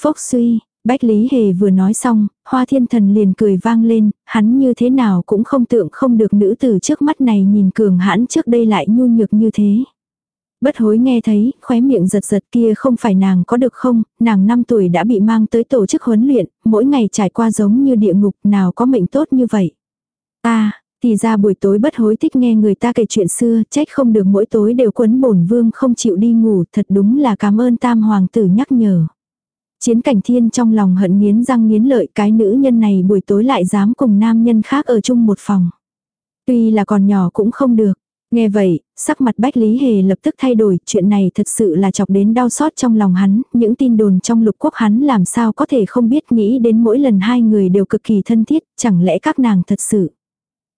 Phúc suy, Bách Lý Hề vừa nói xong, hoa thiên thần liền cười vang lên, hắn như thế nào cũng không tượng không được nữ tử trước mắt này nhìn cường hãn trước đây lại nhu nhược như thế. Bất hối nghe thấy, khóe miệng giật giật kia không phải nàng có được không, nàng 5 tuổi đã bị mang tới tổ chức huấn luyện, mỗi ngày trải qua giống như địa ngục nào có mệnh tốt như vậy. Ta, thì ra buổi tối bất hối thích nghe người ta kể chuyện xưa, trách không được mỗi tối đều quấn bổn vương không chịu đi ngủ, thật đúng là cảm ơn tam hoàng tử nhắc nhở. Chiến cảnh thiên trong lòng hận nghiến răng nghiến lợi cái nữ nhân này buổi tối lại dám cùng nam nhân khác ở chung một phòng. Tuy là còn nhỏ cũng không được. Nghe vậy, sắc mặt Bách Lý Hề lập tức thay đổi, chuyện này thật sự là chọc đến đau xót trong lòng hắn, những tin đồn trong lục quốc hắn làm sao có thể không biết nghĩ đến mỗi lần hai người đều cực kỳ thân thiết, chẳng lẽ các nàng thật sự.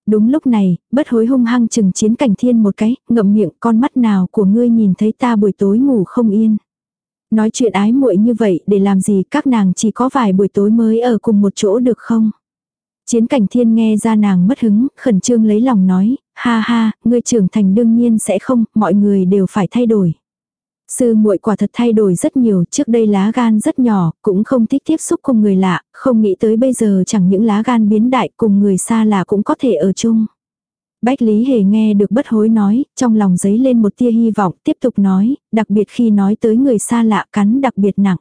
Đúng lúc này, bất hối hung hăng chừng chiến cảnh thiên một cái, ngậm miệng con mắt nào của ngươi nhìn thấy ta buổi tối ngủ không yên. Nói chuyện ái muội như vậy để làm gì các nàng chỉ có vài buổi tối mới ở cùng một chỗ được không? Chiến cảnh thiên nghe ra nàng mất hứng, khẩn trương lấy lòng nói, ha ha, ngươi trưởng thành đương nhiên sẽ không, mọi người đều phải thay đổi. Sư muội quả thật thay đổi rất nhiều, trước đây lá gan rất nhỏ, cũng không thích tiếp xúc cùng người lạ, không nghĩ tới bây giờ chẳng những lá gan biến đại cùng người xa lạ cũng có thể ở chung. Bách Lý Hề nghe được bất hối nói, trong lòng giấy lên một tia hy vọng, tiếp tục nói, đặc biệt khi nói tới người xa lạ cắn đặc biệt nặng.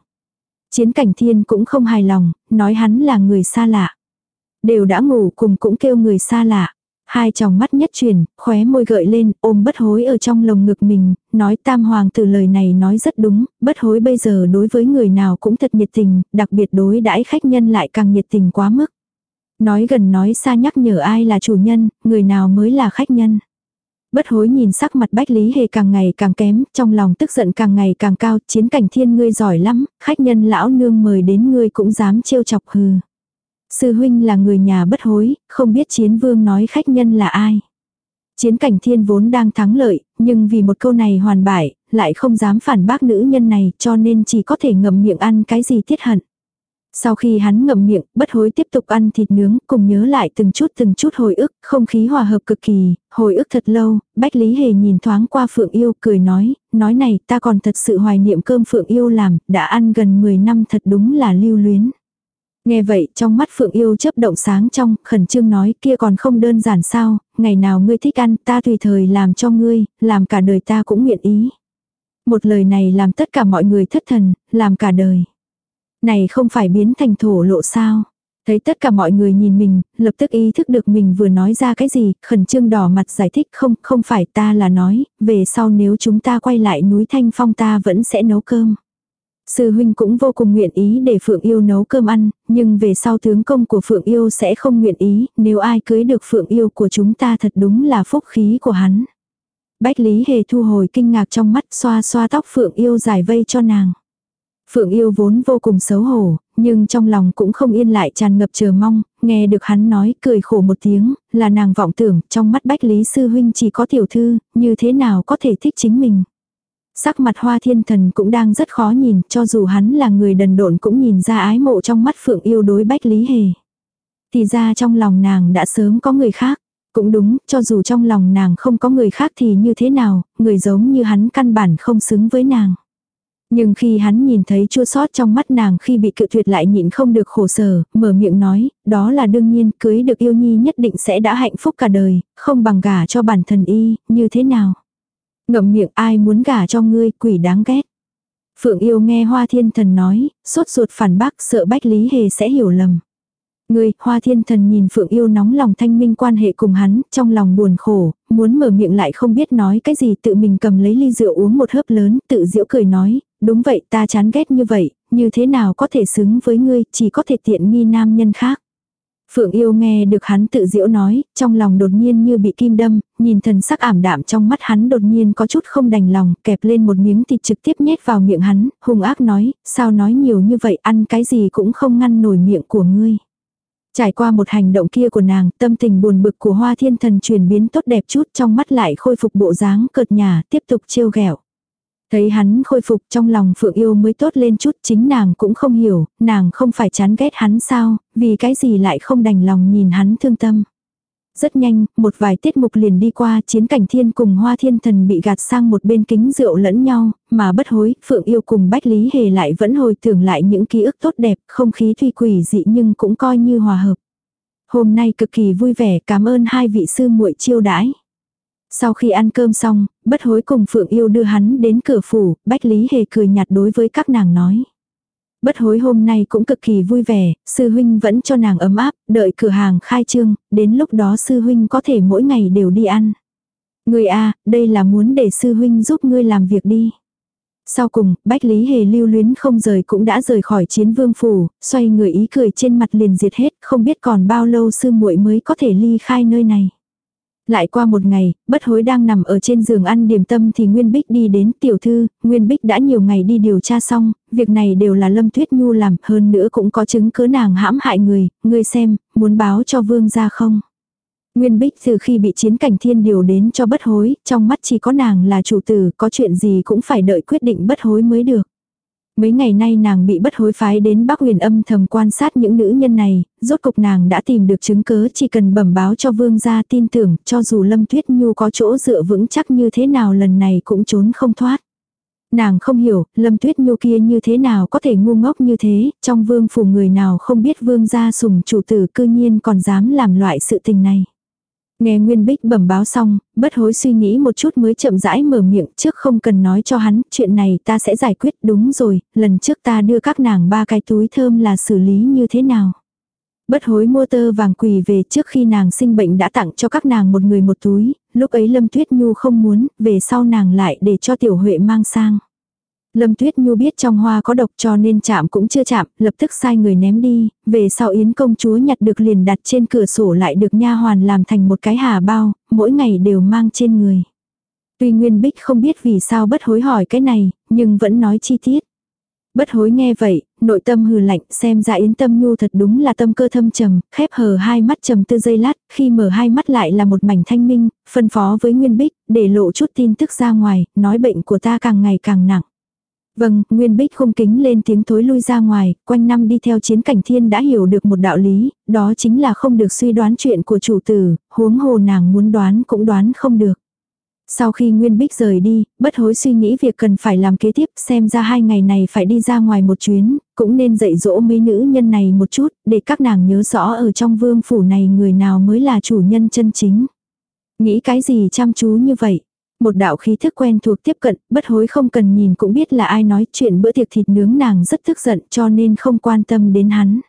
Chiến cảnh thiên cũng không hài lòng, nói hắn là người xa lạ. Đều đã ngủ cùng cũng kêu người xa lạ. Hai tròng mắt nhất chuyển, khóe môi gợi lên, ôm bất hối ở trong lồng ngực mình, nói tam hoàng từ lời này nói rất đúng, bất hối bây giờ đối với người nào cũng thật nhiệt tình, đặc biệt đối đãi khách nhân lại càng nhiệt tình quá mức. Nói gần nói xa nhắc nhở ai là chủ nhân, người nào mới là khách nhân. Bất hối nhìn sắc mặt Bách Lý Hề càng ngày càng kém, trong lòng tức giận càng ngày càng cao, chiến cảnh thiên ngươi giỏi lắm, khách nhân lão nương mời đến ngươi cũng dám trêu chọc hừ. Sư huynh là người nhà bất hối, không biết chiến vương nói khách nhân là ai. Chiến cảnh thiên vốn đang thắng lợi, nhưng vì một câu này hoàn bại, lại không dám phản bác nữ nhân này cho nên chỉ có thể ngậm miệng ăn cái gì tiết hận. Sau khi hắn ngậm miệng, bất hối tiếp tục ăn thịt nướng, cùng nhớ lại từng chút từng chút hồi ức, không khí hòa hợp cực kỳ, hồi ức thật lâu, Bách Lý Hề nhìn thoáng qua Phượng Yêu, cười nói, nói này ta còn thật sự hoài niệm cơm Phượng Yêu làm, đã ăn gần 10 năm thật đúng là lưu luyến. Nghe vậy trong mắt Phượng Yêu chớp động sáng trong, khẩn trương nói kia còn không đơn giản sao, ngày nào ngươi thích ăn ta tùy thời làm cho ngươi, làm cả đời ta cũng nguyện ý. Một lời này làm tất cả mọi người thất thần, làm cả đời. Này không phải biến thành thổ lộ sao? Thấy tất cả mọi người nhìn mình, lập tức ý thức được mình vừa nói ra cái gì, khẩn trương đỏ mặt giải thích không, không phải ta là nói, về sau nếu chúng ta quay lại núi Thanh Phong ta vẫn sẽ nấu cơm. Sư huynh cũng vô cùng nguyện ý để Phượng Yêu nấu cơm ăn, nhưng về sau tướng công của Phượng Yêu sẽ không nguyện ý, nếu ai cưới được Phượng Yêu của chúng ta thật đúng là phúc khí của hắn. Bách Lý Hề thu hồi kinh ngạc trong mắt xoa xoa tóc Phượng Yêu giải vây cho nàng. Phượng Yêu vốn vô cùng xấu hổ, nhưng trong lòng cũng không yên lại tràn ngập chờ mong, nghe được hắn nói cười khổ một tiếng, là nàng vọng tưởng, trong mắt Bách Lý Sư Huynh chỉ có tiểu thư, như thế nào có thể thích chính mình. Sắc mặt hoa thiên thần cũng đang rất khó nhìn, cho dù hắn là người đần độn cũng nhìn ra ái mộ trong mắt Phượng Yêu đối Bách Lý Hề. Thì ra trong lòng nàng đã sớm có người khác. Cũng đúng, cho dù trong lòng nàng không có người khác thì như thế nào, người giống như hắn căn bản không xứng với nàng. Nhưng khi hắn nhìn thấy chua sót trong mắt nàng khi bị cự tuyệt lại nhịn không được khổ sở, mở miệng nói, đó là đương nhiên, cưới được yêu nhi nhất định sẽ đã hạnh phúc cả đời, không bằng gả cho bản thân y, như thế nào. Ngậm miệng ai muốn gả cho ngươi, quỷ đáng ghét. Phượng yêu nghe hoa thiên thần nói, sốt ruột phản bác sợ bách lý hề sẽ hiểu lầm. Ngươi, hoa thiên thần nhìn Phượng yêu nóng lòng thanh minh quan hệ cùng hắn, trong lòng buồn khổ, muốn mở miệng lại không biết nói cái gì tự mình cầm lấy ly rượu uống một hớp lớn, tự diễu cười nói, đúng vậy ta chán ghét như vậy, như thế nào có thể xứng với ngươi, chỉ có thể tiện nghi nam nhân khác. Phượng yêu nghe được hắn tự diễu nói, trong lòng đột nhiên như bị kim đâm, nhìn thần sắc ảm đạm trong mắt hắn đột nhiên có chút không đành lòng, kẹp lên một miếng thịt trực tiếp nhét vào miệng hắn, hung ác nói, sao nói nhiều như vậy ăn cái gì cũng không ngăn nổi miệng của ngươi. Trải qua một hành động kia của nàng, tâm tình buồn bực của hoa thiên thần chuyển biến tốt đẹp chút trong mắt lại khôi phục bộ dáng cợt nhà, tiếp tục trêu ghẹo. Thấy hắn khôi phục trong lòng Phượng Yêu mới tốt lên chút chính nàng cũng không hiểu, nàng không phải chán ghét hắn sao, vì cái gì lại không đành lòng nhìn hắn thương tâm. Rất nhanh, một vài tiết mục liền đi qua chiến cảnh thiên cùng hoa thiên thần bị gạt sang một bên kính rượu lẫn nhau, mà bất hối, Phượng Yêu cùng Bách Lý Hề lại vẫn hồi tưởng lại những ký ức tốt đẹp, không khí tuy quỷ dị nhưng cũng coi như hòa hợp. Hôm nay cực kỳ vui vẻ cảm ơn hai vị sư muội chiêu đãi. Sau khi ăn cơm xong, bất hối cùng Phượng Yêu đưa hắn đến cửa phủ, Bách Lý Hề cười nhạt đối với các nàng nói. Bất hối hôm nay cũng cực kỳ vui vẻ, sư huynh vẫn cho nàng ấm áp, đợi cửa hàng khai trương, đến lúc đó sư huynh có thể mỗi ngày đều đi ăn. Người a đây là muốn để sư huynh giúp ngươi làm việc đi. Sau cùng, Bách Lý Hề lưu luyến không rời cũng đã rời khỏi chiến vương phủ, xoay người ý cười trên mặt liền diệt hết, không biết còn bao lâu sư muội mới có thể ly khai nơi này. Lại qua một ngày, bất hối đang nằm ở trên giường ăn điểm tâm thì Nguyên Bích đi đến tiểu thư, Nguyên Bích đã nhiều ngày đi điều tra xong, việc này đều là Lâm Tuyết Nhu làm, hơn nữa cũng có chứng cứ nàng hãm hại người, ngươi xem, muốn báo cho vương ra không. Nguyên Bích từ khi bị chiến cảnh thiên điều đến cho bất hối, trong mắt chỉ có nàng là chủ tử, có chuyện gì cũng phải đợi quyết định bất hối mới được. Mấy ngày nay nàng bị bất hối phái đến Bắc huyền âm thầm quan sát những nữ nhân này, rốt cục nàng đã tìm được chứng cớ chỉ cần bẩm báo cho vương gia tin tưởng cho dù Lâm Tuyết Nhu có chỗ dựa vững chắc như thế nào lần này cũng trốn không thoát. Nàng không hiểu, Lâm Tuyết Nhu kia như thế nào có thể ngu ngốc như thế, trong vương phủ người nào không biết vương gia sùng chủ tử cư nhiên còn dám làm loại sự tình này. Nghe Nguyên Bích bẩm báo xong, bất hối suy nghĩ một chút mới chậm rãi mở miệng trước không cần nói cho hắn, chuyện này ta sẽ giải quyết đúng rồi, lần trước ta đưa các nàng ba cái túi thơm là xử lý như thế nào. Bất hối mua tơ vàng quỳ về trước khi nàng sinh bệnh đã tặng cho các nàng một người một túi, lúc ấy Lâm Tuyết Nhu không muốn, về sau nàng lại để cho Tiểu Huệ mang sang. Lâm Tuyết Nhu biết trong hoa có độc cho nên chạm cũng chưa chạm, lập tức sai người ném đi, về sau Yến công chúa nhặt được liền đặt trên cửa sổ lại được nha hoàn làm thành một cái hà bao, mỗi ngày đều mang trên người. Tuy Nguyên Bích không biết vì sao bất hối hỏi cái này, nhưng vẫn nói chi tiết. Bất hối nghe vậy, nội tâm hừ lạnh, xem ra Yến Tâm Nhu thật đúng là tâm cơ thâm trầm, khép hờ hai mắt trầm tư giây lát, khi mở hai mắt lại là một mảnh thanh minh, phân phó với Nguyên Bích, để lộ chút tin tức ra ngoài, nói bệnh của ta càng ngày càng nặng. Vâng, Nguyên Bích không kính lên tiếng thối lui ra ngoài, quanh năm đi theo chiến cảnh thiên đã hiểu được một đạo lý, đó chính là không được suy đoán chuyện của chủ tử, huống hồ nàng muốn đoán cũng đoán không được. Sau khi Nguyên Bích rời đi, bất hối suy nghĩ việc cần phải làm kế tiếp xem ra hai ngày này phải đi ra ngoài một chuyến, cũng nên dạy dỗ mấy nữ nhân này một chút, để các nàng nhớ rõ ở trong vương phủ này người nào mới là chủ nhân chân chính. Nghĩ cái gì chăm chú như vậy? Một đạo khí thức quen thuộc tiếp cận, bất hối không cần nhìn cũng biết là ai nói chuyện bữa tiệc thịt nướng nàng rất tức giận cho nên không quan tâm đến hắn.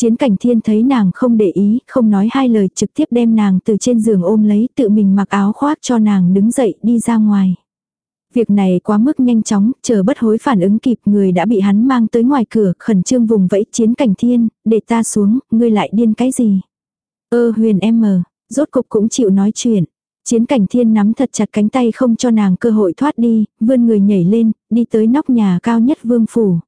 Chiến cảnh thiên thấy nàng không để ý, không nói hai lời trực tiếp đem nàng từ trên giường ôm lấy tự mình mặc áo khoác cho nàng đứng dậy đi ra ngoài. Việc này quá mức nhanh chóng, chờ bất hối phản ứng kịp người đã bị hắn mang tới ngoài cửa, khẩn trương vùng vẫy chiến cảnh thiên, để ta xuống, ngươi lại điên cái gì. Ơ huyền em mờ, rốt cục cũng chịu nói chuyện. Chiến cảnh thiên nắm thật chặt cánh tay không cho nàng cơ hội thoát đi, vươn người nhảy lên, đi tới nóc nhà cao nhất vương phủ.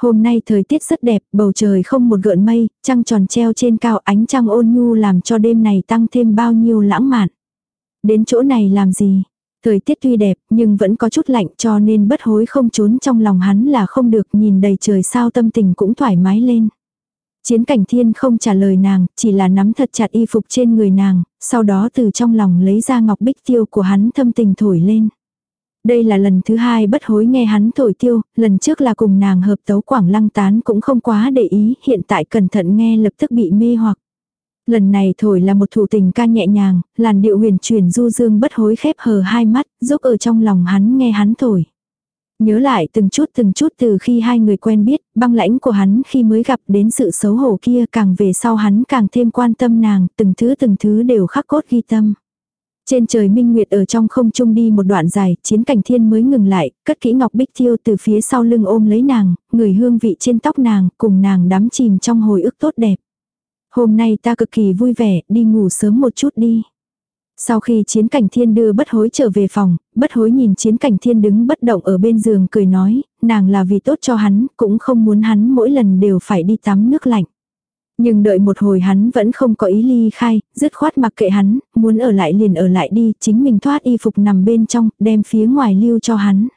Hôm nay thời tiết rất đẹp, bầu trời không một gợn mây, trăng tròn treo trên cao ánh trăng ôn nhu làm cho đêm này tăng thêm bao nhiêu lãng mạn. Đến chỗ này làm gì? Thời tiết tuy đẹp nhưng vẫn có chút lạnh cho nên bất hối không trốn trong lòng hắn là không được nhìn đầy trời sao tâm tình cũng thoải mái lên. Chiến cảnh thiên không trả lời nàng, chỉ là nắm thật chặt y phục trên người nàng, sau đó từ trong lòng lấy ra ngọc bích tiêu của hắn thâm tình thổi lên. Đây là lần thứ hai bất hối nghe hắn thổi tiêu, lần trước là cùng nàng hợp tấu quảng lăng tán cũng không quá để ý, hiện tại cẩn thận nghe lập tức bị mê hoặc. Lần này thổi là một thủ tình ca nhẹ nhàng, làn điệu huyền truyền du dương bất hối khép hờ hai mắt, giúp ở trong lòng hắn nghe hắn thổi. Nhớ lại từng chút từng chút từ khi hai người quen biết, băng lãnh của hắn khi mới gặp đến sự xấu hổ kia càng về sau hắn càng thêm quan tâm nàng, từng thứ từng thứ đều khắc cốt ghi tâm. Trên trời minh nguyệt ở trong không trung đi một đoạn dài, chiến cảnh thiên mới ngừng lại, cất kỹ ngọc bích thiêu từ phía sau lưng ôm lấy nàng, người hương vị trên tóc nàng, cùng nàng đắm chìm trong hồi ức tốt đẹp. Hôm nay ta cực kỳ vui vẻ, đi ngủ sớm một chút đi. Sau khi chiến cảnh thiên đưa bất hối trở về phòng, bất hối nhìn chiến cảnh thiên đứng bất động ở bên giường cười nói, nàng là vì tốt cho hắn, cũng không muốn hắn mỗi lần đều phải đi tắm nước lạnh. Nhưng đợi một hồi hắn vẫn không có ý ly khai, dứt khoát mặc kệ hắn, muốn ở lại liền ở lại đi, chính mình thoát y phục nằm bên trong, đem phía ngoài lưu cho hắn.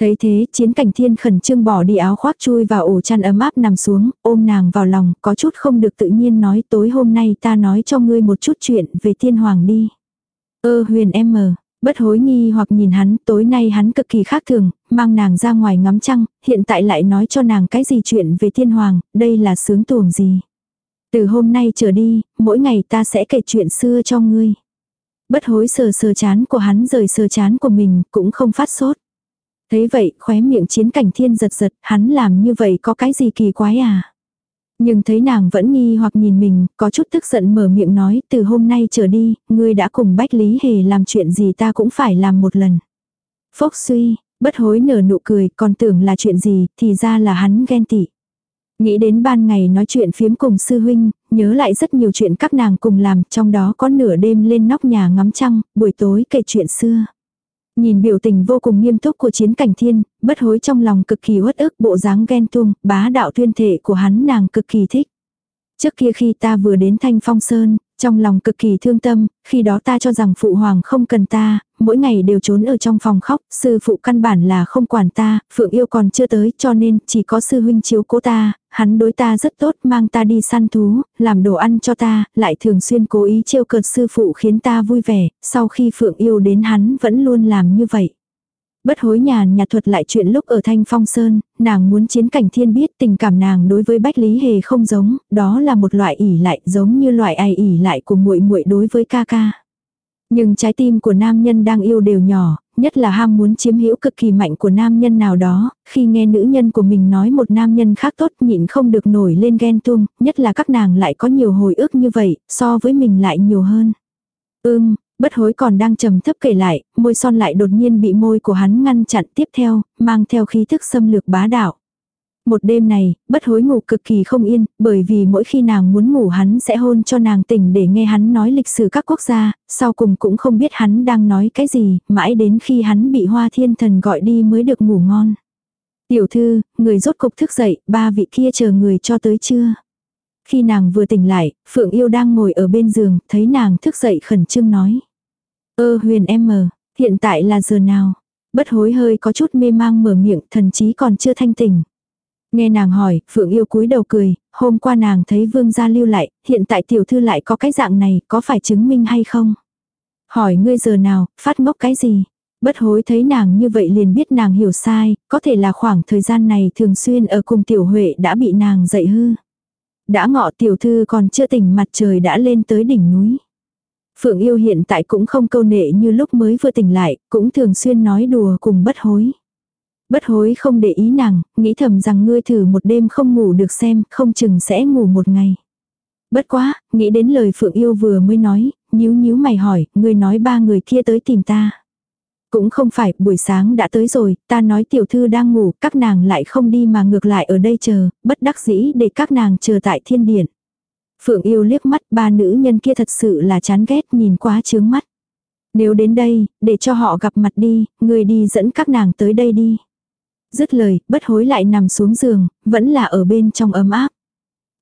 Thấy thế, chiến cảnh thiên khẩn trương bỏ đi áo khoác chui vào ổ chăn ấm áp nằm xuống, ôm nàng vào lòng, có chút không được tự nhiên nói tối hôm nay ta nói cho ngươi một chút chuyện về thiên hoàng đi. Ơ huyền em mờ, bất hối nghi hoặc nhìn hắn, tối nay hắn cực kỳ khác thường, mang nàng ra ngoài ngắm trăng, hiện tại lại nói cho nàng cái gì chuyện về thiên hoàng, đây là sướng tuồng gì. Từ hôm nay trở đi, mỗi ngày ta sẽ kể chuyện xưa cho ngươi. Bất hối sờ sờ chán của hắn rời sờ chán của mình, cũng không phát sốt. Thấy vậy, khóe miệng chiến cảnh thiên giật giật, hắn làm như vậy có cái gì kỳ quái à? Nhưng thấy nàng vẫn nghi hoặc nhìn mình, có chút tức giận mở miệng nói, từ hôm nay trở đi, ngươi đã cùng Bách Lý Hề làm chuyện gì ta cũng phải làm một lần. Phốc suy, bất hối nở nụ cười, còn tưởng là chuyện gì, thì ra là hắn ghen tị. Nghĩ đến ban ngày nói chuyện phiếm cùng sư huynh, nhớ lại rất nhiều chuyện các nàng cùng làm, trong đó có nửa đêm lên nóc nhà ngắm trăng, buổi tối kể chuyện xưa. Nhìn biểu tình vô cùng nghiêm túc của chiến cảnh thiên, bất hối trong lòng cực kỳ uất ức bộ dáng ghen tuông, bá đạo tuyên thể của hắn nàng cực kỳ thích. Trước kia khi ta vừa đến Thanh Phong Sơn, trong lòng cực kỳ thương tâm, khi đó ta cho rằng phụ hoàng không cần ta, mỗi ngày đều trốn ở trong phòng khóc, sư phụ căn bản là không quản ta, phượng yêu còn chưa tới cho nên chỉ có sư huynh chiếu cố ta, hắn đối ta rất tốt mang ta đi săn thú, làm đồ ăn cho ta, lại thường xuyên cố ý trêu cợt sư phụ khiến ta vui vẻ, sau khi phượng yêu đến hắn vẫn luôn làm như vậy. Bất hối nhàn nhạt thuật lại chuyện lúc ở Thanh Phong Sơn, nàng muốn chiến cảnh thiên biết tình cảm nàng đối với Bách Lý Hề không giống, đó là một loại ỉ lại giống như loại ai ỉ lại của muội muội đối với ca ca. Nhưng trái tim của nam nhân đang yêu đều nhỏ, nhất là ham muốn chiếm hữu cực kỳ mạnh của nam nhân nào đó, khi nghe nữ nhân của mình nói một nam nhân khác tốt nhịn không được nổi lên ghen tuông, nhất là các nàng lại có nhiều hồi ức như vậy, so với mình lại nhiều hơn. Ưm, bất hối còn đang trầm thấp kể lại, môi son lại đột nhiên bị môi của hắn ngăn chặn tiếp theo, mang theo khí thức xâm lược bá đạo. Một đêm này, bất hối ngủ cực kỳ không yên, bởi vì mỗi khi nàng muốn ngủ hắn sẽ hôn cho nàng tỉnh để nghe hắn nói lịch sử các quốc gia, sau cùng cũng không biết hắn đang nói cái gì, mãi đến khi hắn bị hoa thiên thần gọi đi mới được ngủ ngon. Tiểu thư, người rốt cục thức dậy, ba vị kia chờ người cho tới chưa? Khi nàng vừa tỉnh lại, Phượng Yêu đang ngồi ở bên giường, thấy nàng thức dậy khẩn trương nói. Ơ huyền em mờ, hiện tại là giờ nào? Bất hối hơi có chút mê mang mở miệng, thần chí còn chưa thanh tỉnh. Nghe nàng hỏi, Phượng Yêu cúi đầu cười, hôm qua nàng thấy vương gia lưu lại, hiện tại tiểu thư lại có cái dạng này, có phải chứng minh hay không? Hỏi ngươi giờ nào, phát ngốc cái gì? Bất hối thấy nàng như vậy liền biết nàng hiểu sai, có thể là khoảng thời gian này thường xuyên ở cùng tiểu huệ đã bị nàng dậy hư. Đã ngọ tiểu thư còn chưa tỉnh mặt trời đã lên tới đỉnh núi. Phượng yêu hiện tại cũng không câu nệ như lúc mới vừa tỉnh lại, cũng thường xuyên nói đùa cùng bất hối. Bất hối không để ý nàng, nghĩ thầm rằng ngươi thử một đêm không ngủ được xem, không chừng sẽ ngủ một ngày. Bất quá, nghĩ đến lời Phượng yêu vừa mới nói, nhíu nhíu mày hỏi, ngươi nói ba người kia tới tìm ta. Cũng không phải, buổi sáng đã tới rồi, ta nói tiểu thư đang ngủ, các nàng lại không đi mà ngược lại ở đây chờ, bất đắc dĩ để các nàng chờ tại thiên điện. Phượng yêu liếc mắt ba nữ nhân kia thật sự là chán ghét nhìn quá chướng mắt. Nếu đến đây, để cho họ gặp mặt đi, người đi dẫn các nàng tới đây đi. Dứt lời, bất hối lại nằm xuống giường, vẫn là ở bên trong ấm áp.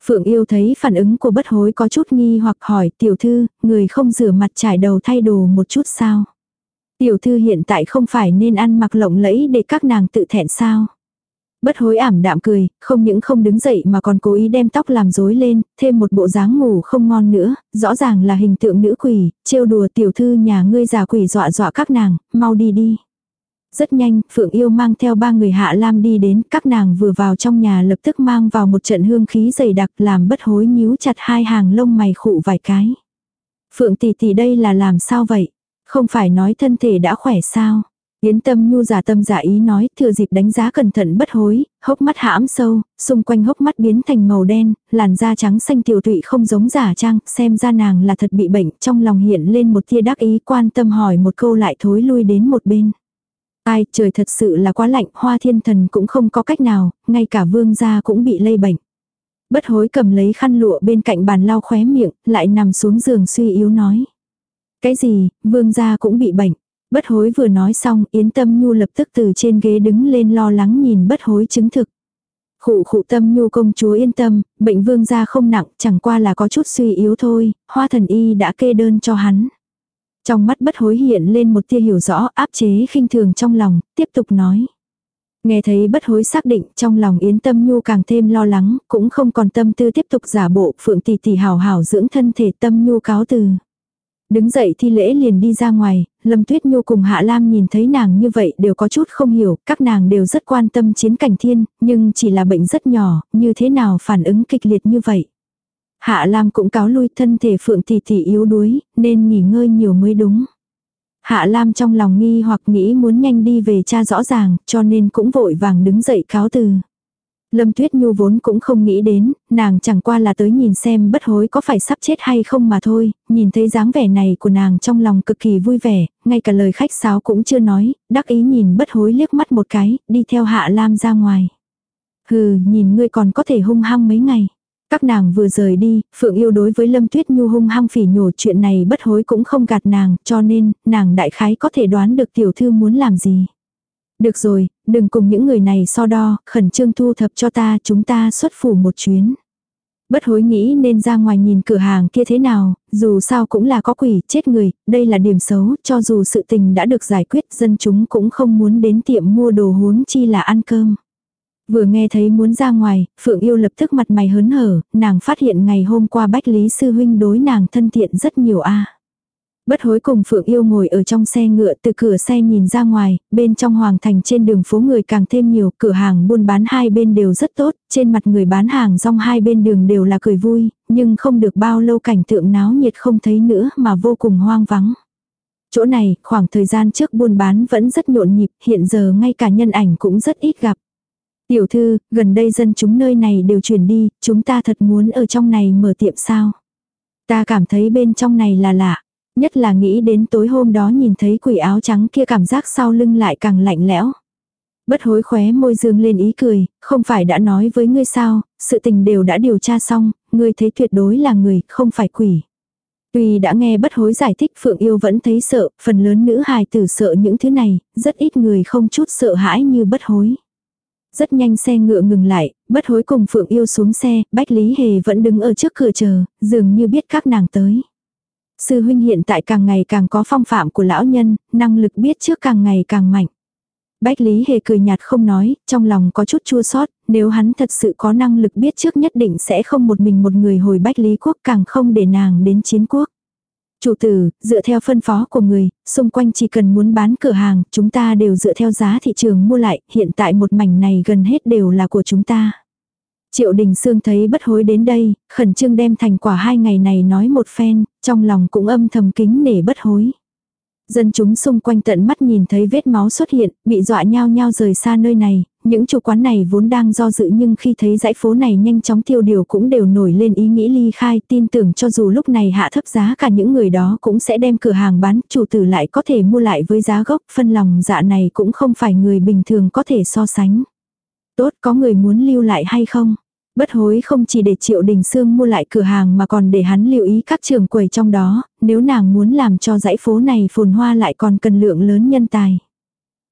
Phượng yêu thấy phản ứng của bất hối có chút nghi hoặc hỏi tiểu thư, người không rửa mặt trải đầu thay đồ một chút sao. Tiểu thư hiện tại không phải nên ăn mặc lộng lẫy để các nàng tự thẹn sao. Bất hối ảm đạm cười, không những không đứng dậy mà còn cố ý đem tóc làm rối lên, thêm một bộ dáng ngủ không ngon nữa, rõ ràng là hình tượng nữ quỷ, trêu đùa tiểu thư nhà ngươi già quỷ dọa dọa các nàng, mau đi đi. Rất nhanh, Phượng Yêu mang theo ba người Hạ Lam đi đến, các nàng vừa vào trong nhà lập tức mang vào một trận hương khí dày đặc làm bất hối nhíu chặt hai hàng lông mày khụ vài cái. Phượng tỷ tỷ đây là làm sao vậy? Không phải nói thân thể đã khỏe sao? Yến tâm nhu giả tâm giả ý nói, thừa dịp đánh giá cẩn thận bất hối, hốc mắt hãm sâu, xung quanh hốc mắt biến thành màu đen, làn da trắng xanh tiểu tụy không giống giả trang, xem ra nàng là thật bị bệnh, trong lòng hiện lên một tia đắc ý quan tâm hỏi một câu lại thối lui đến một bên. Ai, trời thật sự là quá lạnh, hoa thiên thần cũng không có cách nào, ngay cả vương gia cũng bị lây bệnh. Bất hối cầm lấy khăn lụa bên cạnh bàn lau khóe miệng, lại nằm xuống giường suy yếu nói. Cái gì, vương gia cũng bị bệnh. Bất hối vừa nói xong, Yến Tâm Nhu lập tức từ trên ghế đứng lên lo lắng nhìn bất hối chứng thực. Khụ khụ tâm nhu công chúa yên tâm, bệnh vương gia không nặng, chẳng qua là có chút suy yếu thôi, hoa thần y đã kê đơn cho hắn. Trong mắt bất hối hiện lên một tia hiểu rõ áp chế khinh thường trong lòng, tiếp tục nói. Nghe thấy bất hối xác định trong lòng Yến Tâm Nhu càng thêm lo lắng, cũng không còn tâm tư tiếp tục giả bộ phượng tỷ tỷ hào hào dưỡng thân thể Tâm Nhu cáo từ. Đứng dậy thi lễ liền đi ra ngoài, Lâm Tuyết Nhu cùng Hạ Lam nhìn thấy nàng như vậy đều có chút không hiểu, các nàng đều rất quan tâm chiến cảnh thiên, nhưng chỉ là bệnh rất nhỏ, như thế nào phản ứng kịch liệt như vậy. Hạ Lam cũng cáo lui thân thể Phượng Tỷ Tỷ yếu đuối, nên nghỉ ngơi nhiều mới đúng. Hạ Lam trong lòng nghi hoặc nghĩ muốn nhanh đi về cha rõ ràng, cho nên cũng vội vàng đứng dậy cáo từ. Lâm Tuyết Nhu vốn cũng không nghĩ đến, nàng chẳng qua là tới nhìn xem bất hối có phải sắp chết hay không mà thôi, nhìn thấy dáng vẻ này của nàng trong lòng cực kỳ vui vẻ, ngay cả lời khách sáo cũng chưa nói, đắc ý nhìn bất hối liếc mắt một cái, đi theo Hạ Lam ra ngoài. Hừ, nhìn ngươi còn có thể hung hăng mấy ngày. Các nàng vừa rời đi, Phượng yêu đối với Lâm Tuyết Nhu hung hăng phỉ nhổ chuyện này bất hối cũng không gạt nàng, cho nên, nàng đại khái có thể đoán được tiểu thư muốn làm gì. Được rồi, đừng cùng những người này so đo, khẩn trương thu thập cho ta, chúng ta xuất phủ một chuyến. Bất hối nghĩ nên ra ngoài nhìn cửa hàng kia thế nào, dù sao cũng là có quỷ, chết người, đây là điểm xấu, cho dù sự tình đã được giải quyết, dân chúng cũng không muốn đến tiệm mua đồ huống chi là ăn cơm. Vừa nghe thấy muốn ra ngoài, Phượng Yêu lập tức mặt mày hớn hở, nàng phát hiện ngày hôm qua Bách Lý Sư Huynh đối nàng thân thiện rất nhiều a Bất hối cùng Phượng Yêu ngồi ở trong xe ngựa từ cửa xe nhìn ra ngoài, bên trong hoàng thành trên đường phố người càng thêm nhiều, cửa hàng buôn bán hai bên đều rất tốt, trên mặt người bán hàng rong hai bên đường đều là cười vui, nhưng không được bao lâu cảnh tượng náo nhiệt không thấy nữa mà vô cùng hoang vắng. Chỗ này, khoảng thời gian trước buôn bán vẫn rất nhộn nhịp, hiện giờ ngay cả nhân ảnh cũng rất ít gặp. Tiểu thư, gần đây dân chúng nơi này đều chuyển đi, chúng ta thật muốn ở trong này mở tiệm sao. Ta cảm thấy bên trong này là lạ. Nhất là nghĩ đến tối hôm đó nhìn thấy quỷ áo trắng kia cảm giác sau lưng lại càng lạnh lẽo. Bất hối khóe môi dương lên ý cười, không phải đã nói với ngươi sao, sự tình đều đã điều tra xong, ngươi thấy tuyệt đối là người, không phải quỷ. Tuy đã nghe bất hối giải thích Phượng Yêu vẫn thấy sợ, phần lớn nữ hài tử sợ những thứ này, rất ít người không chút sợ hãi như bất hối. Rất nhanh xe ngựa ngừng lại, bất hối cùng Phượng Yêu xuống xe, Bách Lý Hề vẫn đứng ở trước cửa chờ, dường như biết các nàng tới. Sư huynh hiện tại càng ngày càng có phong phạm của lão nhân, năng lực biết trước càng ngày càng mạnh. Bách Lý Hề cười nhạt không nói, trong lòng có chút chua sót, nếu hắn thật sự có năng lực biết trước nhất định sẽ không một mình một người hồi Bách Lý Quốc càng không để nàng đến chiến quốc. Chủ tử, dựa theo phân phó của người, xung quanh chỉ cần muốn bán cửa hàng, chúng ta đều dựa theo giá thị trường mua lại, hiện tại một mảnh này gần hết đều là của chúng ta. Triệu Đình Sương thấy bất hối đến đây, khẩn trương đem thành quả hai ngày này nói một phen, trong lòng cũng âm thầm kính nể bất hối. Dân chúng xung quanh tận mắt nhìn thấy vết máu xuất hiện, bị dọa nhau nhau rời xa nơi này, những chủ quán này vốn đang do dự nhưng khi thấy dãy phố này nhanh chóng tiêu điều cũng đều nổi lên ý nghĩ ly khai tin tưởng cho dù lúc này hạ thấp giá cả những người đó cũng sẽ đem cửa hàng bán, chủ tử lại có thể mua lại với giá gốc, phân lòng dạ này cũng không phải người bình thường có thể so sánh. Tốt có người muốn lưu lại hay không? Bất hối không chỉ để Triệu Đình Sương mua lại cửa hàng mà còn để hắn lưu ý các trường quầy trong đó, nếu nàng muốn làm cho dãy phố này phồn hoa lại còn cần lượng lớn nhân tài.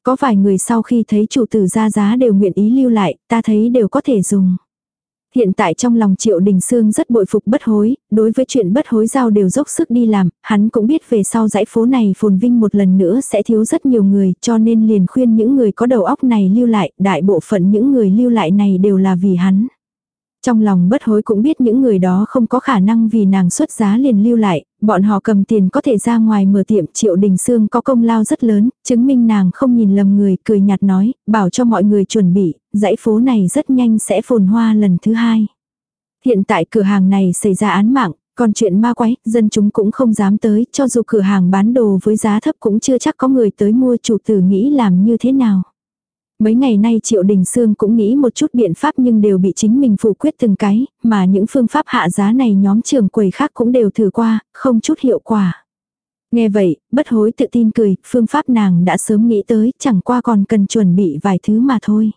Có vài người sau khi thấy chủ tử ra giá đều nguyện ý lưu lại, ta thấy đều có thể dùng. Hiện tại trong lòng Triệu Đình Sương rất bội phục bất hối, đối với chuyện bất hối giao đều dốc sức đi làm, hắn cũng biết về sau dãy phố này phồn vinh một lần nữa sẽ thiếu rất nhiều người, cho nên liền khuyên những người có đầu óc này lưu lại, đại bộ phận những người lưu lại này đều là vì hắn. Trong lòng bất hối cũng biết những người đó không có khả năng vì nàng xuất giá liền lưu lại, bọn họ cầm tiền có thể ra ngoài mở tiệm triệu đình xương có công lao rất lớn, chứng minh nàng không nhìn lầm người, cười nhạt nói, bảo cho mọi người chuẩn bị, dãy phố này rất nhanh sẽ phồn hoa lần thứ hai. Hiện tại cửa hàng này xảy ra án mạng, còn chuyện ma quái, dân chúng cũng không dám tới, cho dù cửa hàng bán đồ với giá thấp cũng chưa chắc có người tới mua chủ tử nghĩ làm như thế nào. Mấy ngày nay Triệu Đình Sương cũng nghĩ một chút biện pháp nhưng đều bị chính mình phủ quyết từng cái, mà những phương pháp hạ giá này nhóm trường quầy khác cũng đều thử qua, không chút hiệu quả. Nghe vậy, bất hối tự tin cười, phương pháp nàng đã sớm nghĩ tới, chẳng qua còn cần chuẩn bị vài thứ mà thôi.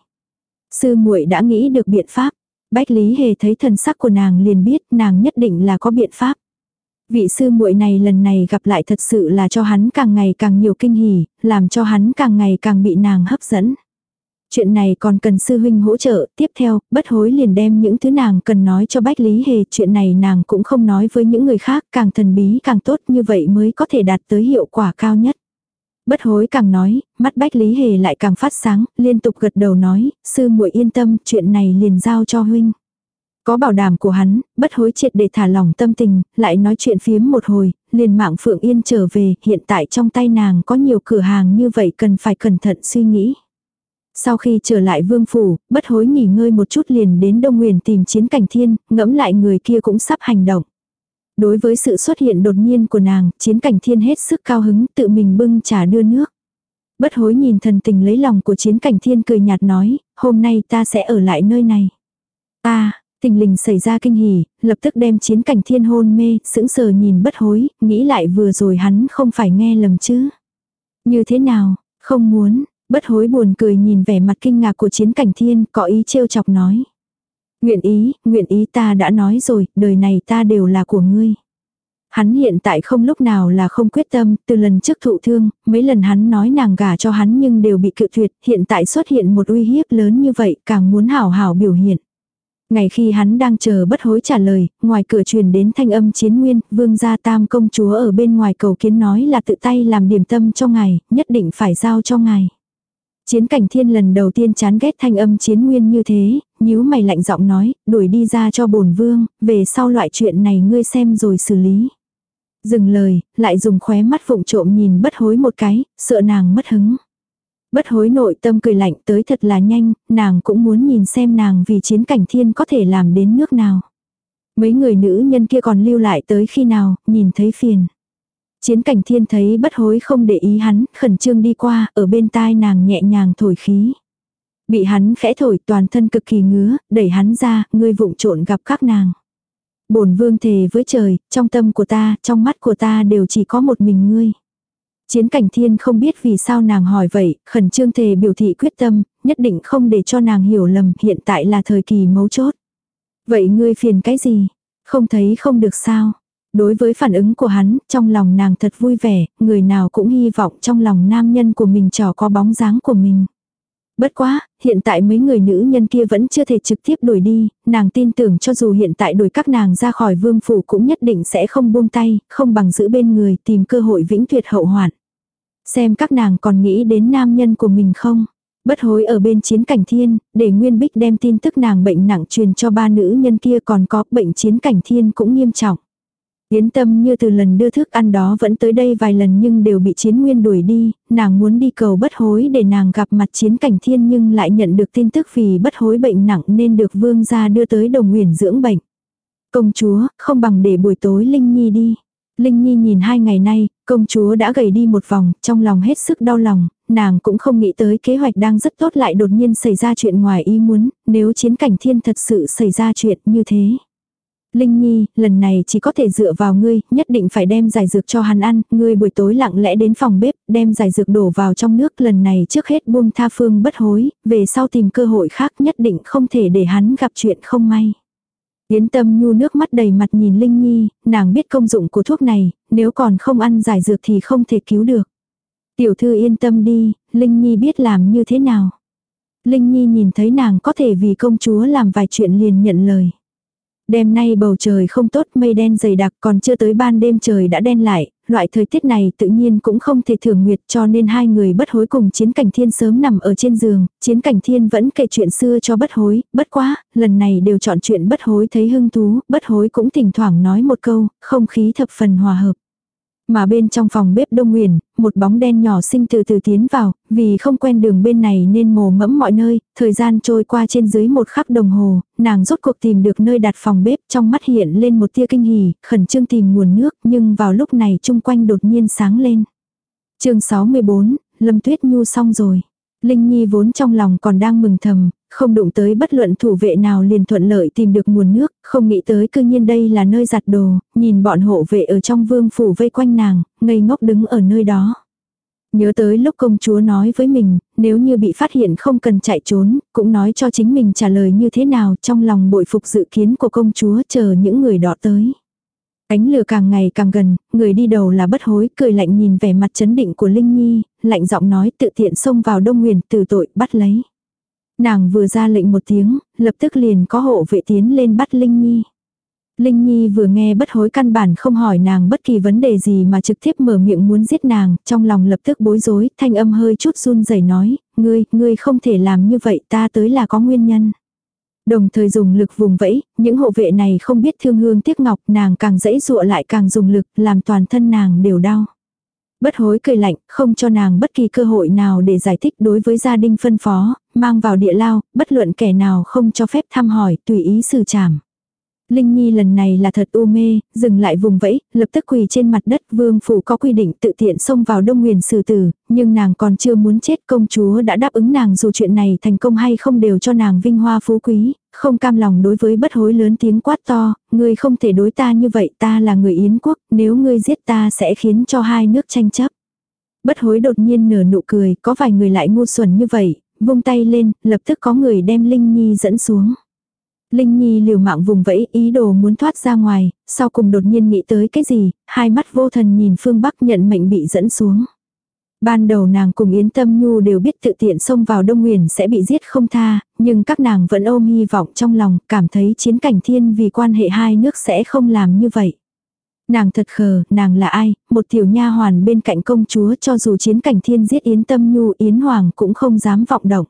Sư muội đã nghĩ được biện pháp. Bách Lý Hề thấy thần sắc của nàng liền biết nàng nhất định là có biện pháp. Vị sư muội này lần này gặp lại thật sự là cho hắn càng ngày càng nhiều kinh hỉ, làm cho hắn càng ngày càng bị nàng hấp dẫn. Chuyện này còn cần sư huynh hỗ trợ, tiếp theo, bất hối liền đem những thứ nàng cần nói cho Bách Lý Hề, chuyện này nàng cũng không nói với những người khác, càng thần bí càng tốt như vậy mới có thể đạt tới hiệu quả cao nhất. Bất hối càng nói, mắt Bách Lý Hề lại càng phát sáng, liên tục gật đầu nói, sư muội yên tâm, chuyện này liền giao cho huynh. Có bảo đảm của hắn, bất hối triệt để thả lỏng tâm tình, lại nói chuyện phiếm một hồi, liền mạng Phượng Yên trở về, hiện tại trong tay nàng có nhiều cửa hàng như vậy cần phải cẩn thận suy nghĩ. Sau khi trở lại vương phủ, bất hối nghỉ ngơi một chút liền đến Đông Nguyền tìm chiến cảnh thiên, ngẫm lại người kia cũng sắp hành động. Đối với sự xuất hiện đột nhiên của nàng, chiến cảnh thiên hết sức cao hứng tự mình bưng trà đưa nước. Bất hối nhìn thần tình lấy lòng của chiến cảnh thiên cười nhạt nói, hôm nay ta sẽ ở lại nơi này. Ta, tình lình xảy ra kinh hỉ, lập tức đem chiến cảnh thiên hôn mê, sững sờ nhìn bất hối, nghĩ lại vừa rồi hắn không phải nghe lầm chứ. Như thế nào, không muốn, Bất hối buồn cười nhìn vẻ mặt kinh ngạc của chiến cảnh thiên, có ý trêu chọc nói. Nguyện ý, nguyện ý ta đã nói rồi, đời này ta đều là của ngươi. Hắn hiện tại không lúc nào là không quyết tâm, từ lần trước thụ thương, mấy lần hắn nói nàng gả cho hắn nhưng đều bị cự tuyệt, hiện tại xuất hiện một uy hiếp lớn như vậy, càng muốn hảo hảo biểu hiện. Ngày khi hắn đang chờ bất hối trả lời, ngoài cửa truyền đến thanh âm chiến nguyên, vương gia tam công chúa ở bên ngoài cầu kiến nói là tự tay làm điểm tâm cho ngài, nhất định phải giao cho ngài. Chiến cảnh thiên lần đầu tiên chán ghét thanh âm chiến nguyên như thế, nhíu mày lạnh giọng nói, đuổi đi ra cho bổn vương, về sau loại chuyện này ngươi xem rồi xử lý. Dừng lời, lại dùng khóe mắt phụng trộm nhìn bất hối một cái, sợ nàng mất hứng. Bất hối nội tâm cười lạnh tới thật là nhanh, nàng cũng muốn nhìn xem nàng vì chiến cảnh thiên có thể làm đến nước nào. Mấy người nữ nhân kia còn lưu lại tới khi nào, nhìn thấy phiền. Chiến cảnh thiên thấy bất hối không để ý hắn, khẩn trương đi qua, ở bên tai nàng nhẹ nhàng thổi khí. Bị hắn khẽ thổi toàn thân cực kỳ ngứa, đẩy hắn ra, ngươi vụng trộn gặp các nàng. bổn vương thề với trời, trong tâm của ta, trong mắt của ta đều chỉ có một mình ngươi. Chiến cảnh thiên không biết vì sao nàng hỏi vậy, khẩn trương thề biểu thị quyết tâm, nhất định không để cho nàng hiểu lầm, hiện tại là thời kỳ mấu chốt. Vậy ngươi phiền cái gì? Không thấy không được sao? Đối với phản ứng của hắn, trong lòng nàng thật vui vẻ, người nào cũng hy vọng trong lòng nam nhân của mình trò có bóng dáng của mình. Bất quá, hiện tại mấy người nữ nhân kia vẫn chưa thể trực tiếp đuổi đi, nàng tin tưởng cho dù hiện tại đuổi các nàng ra khỏi vương phủ cũng nhất định sẽ không buông tay, không bằng giữ bên người tìm cơ hội vĩnh tuyệt hậu hoạn. Xem các nàng còn nghĩ đến nam nhân của mình không? Bất hối ở bên chiến cảnh thiên, để Nguyên Bích đem tin tức nàng bệnh nặng truyền cho ba nữ nhân kia còn có bệnh chiến cảnh thiên cũng nghiêm trọng. Yến tâm như từ lần đưa thức ăn đó vẫn tới đây vài lần nhưng đều bị chiến nguyên đuổi đi, nàng muốn đi cầu bất hối để nàng gặp mặt chiến cảnh thiên nhưng lại nhận được tin tức vì bất hối bệnh nặng nên được vương gia đưa tới đồng huyền dưỡng bệnh. Công chúa, không bằng để buổi tối Linh Nhi đi. Linh Nhi nhìn hai ngày nay, công chúa đã gầy đi một vòng, trong lòng hết sức đau lòng, nàng cũng không nghĩ tới kế hoạch đang rất tốt lại đột nhiên xảy ra chuyện ngoài ý muốn, nếu chiến cảnh thiên thật sự xảy ra chuyện như thế. Linh Nhi, lần này chỉ có thể dựa vào ngươi, nhất định phải đem giải dược cho hắn ăn, ngươi buổi tối lặng lẽ đến phòng bếp, đem giải dược đổ vào trong nước lần này trước hết buông tha phương bất hối, về sau tìm cơ hội khác nhất định không thể để hắn gặp chuyện không may. Yến tâm nhu nước mắt đầy mặt nhìn Linh Nhi, nàng biết công dụng của thuốc này, nếu còn không ăn giải dược thì không thể cứu được. Tiểu thư yên tâm đi, Linh Nhi biết làm như thế nào. Linh Nhi nhìn thấy nàng có thể vì công chúa làm vài chuyện liền nhận lời. Đêm nay bầu trời không tốt mây đen dày đặc còn chưa tới ban đêm trời đã đen lại, loại thời tiết này tự nhiên cũng không thể thường nguyệt cho nên hai người bất hối cùng chiến cảnh thiên sớm nằm ở trên giường, chiến cảnh thiên vẫn kể chuyện xưa cho bất hối, bất quá, lần này đều chọn chuyện bất hối thấy hưng thú, bất hối cũng thỉnh thoảng nói một câu, không khí thập phần hòa hợp. Mà bên trong phòng bếp đông nguyền, một bóng đen nhỏ sinh từ từ tiến vào, vì không quen đường bên này nên mồ mẫm mọi nơi, thời gian trôi qua trên dưới một khắc đồng hồ, nàng rốt cuộc tìm được nơi đặt phòng bếp trong mắt hiện lên một tia kinh hỉ, khẩn trương tìm nguồn nước nhưng vào lúc này chung quanh đột nhiên sáng lên. chương 64, Lâm Tuyết Nhu xong rồi. Linh Nhi vốn trong lòng còn đang mừng thầm, không đụng tới bất luận thủ vệ nào liền thuận lợi tìm được nguồn nước, không nghĩ tới cư nhiên đây là nơi giặt đồ, nhìn bọn hộ vệ ở trong vương phủ vây quanh nàng, ngây ngốc đứng ở nơi đó. Nhớ tới lúc công chúa nói với mình, nếu như bị phát hiện không cần chạy trốn, cũng nói cho chính mình trả lời như thế nào trong lòng bội phục dự kiến của công chúa chờ những người đó tới. Ánh lửa càng ngày càng gần, người đi đầu là bất hối, cười lạnh nhìn vẻ mặt chấn định của Linh Nhi, lạnh giọng nói tự tiện xông vào đông nguyền từ tội bắt lấy. Nàng vừa ra lệnh một tiếng, lập tức liền có hộ vệ tiến lên bắt Linh Nhi. Linh Nhi vừa nghe bất hối căn bản không hỏi nàng bất kỳ vấn đề gì mà trực tiếp mở miệng muốn giết nàng, trong lòng lập tức bối rối, thanh âm hơi chút run rẩy nói, ngươi, ngươi không thể làm như vậy ta tới là có nguyên nhân. Đồng thời dùng lực vùng vẫy, những hộ vệ này không biết thương hương tiếc ngọc nàng càng dãy dụa lại càng dùng lực làm toàn thân nàng đều đau. Bất hối cười lạnh, không cho nàng bất kỳ cơ hội nào để giải thích đối với gia đình phân phó, mang vào địa lao, bất luận kẻ nào không cho phép thăm hỏi, tùy ý xử trảm. Linh Nhi lần này là thật u mê, dừng lại vùng vẫy, lập tức quỳ trên mặt đất vương phủ có quy định tự tiện xông vào đông nguyền xử tử, nhưng nàng còn chưa muốn chết công chúa đã đáp ứng nàng dù chuyện này thành công hay không đều cho nàng vinh hoa phú quý, không cam lòng đối với bất hối lớn tiếng quát to, ngươi không thể đối ta như vậy ta là người Yến quốc, nếu ngươi giết ta sẽ khiến cho hai nước tranh chấp. Bất hối đột nhiên nở nụ cười, có vài người lại ngu xuẩn như vậy, vung tay lên, lập tức có người đem Linh Nhi dẫn xuống. Linh Nhi liều mạng vùng vẫy ý đồ muốn thoát ra ngoài, sau cùng đột nhiên nghĩ tới cái gì, hai mắt vô thần nhìn phương Bắc nhận mệnh bị dẫn xuống. Ban đầu nàng cùng Yến Tâm Nhu đều biết tự tiện xông vào Đông Nguyền sẽ bị giết không tha, nhưng các nàng vẫn ôm hy vọng trong lòng, cảm thấy chiến cảnh thiên vì quan hệ hai nước sẽ không làm như vậy. Nàng thật khờ, nàng là ai, một tiểu nha hoàn bên cạnh công chúa cho dù chiến cảnh thiên giết Yến Tâm Nhu Yến Hoàng cũng không dám vọng động.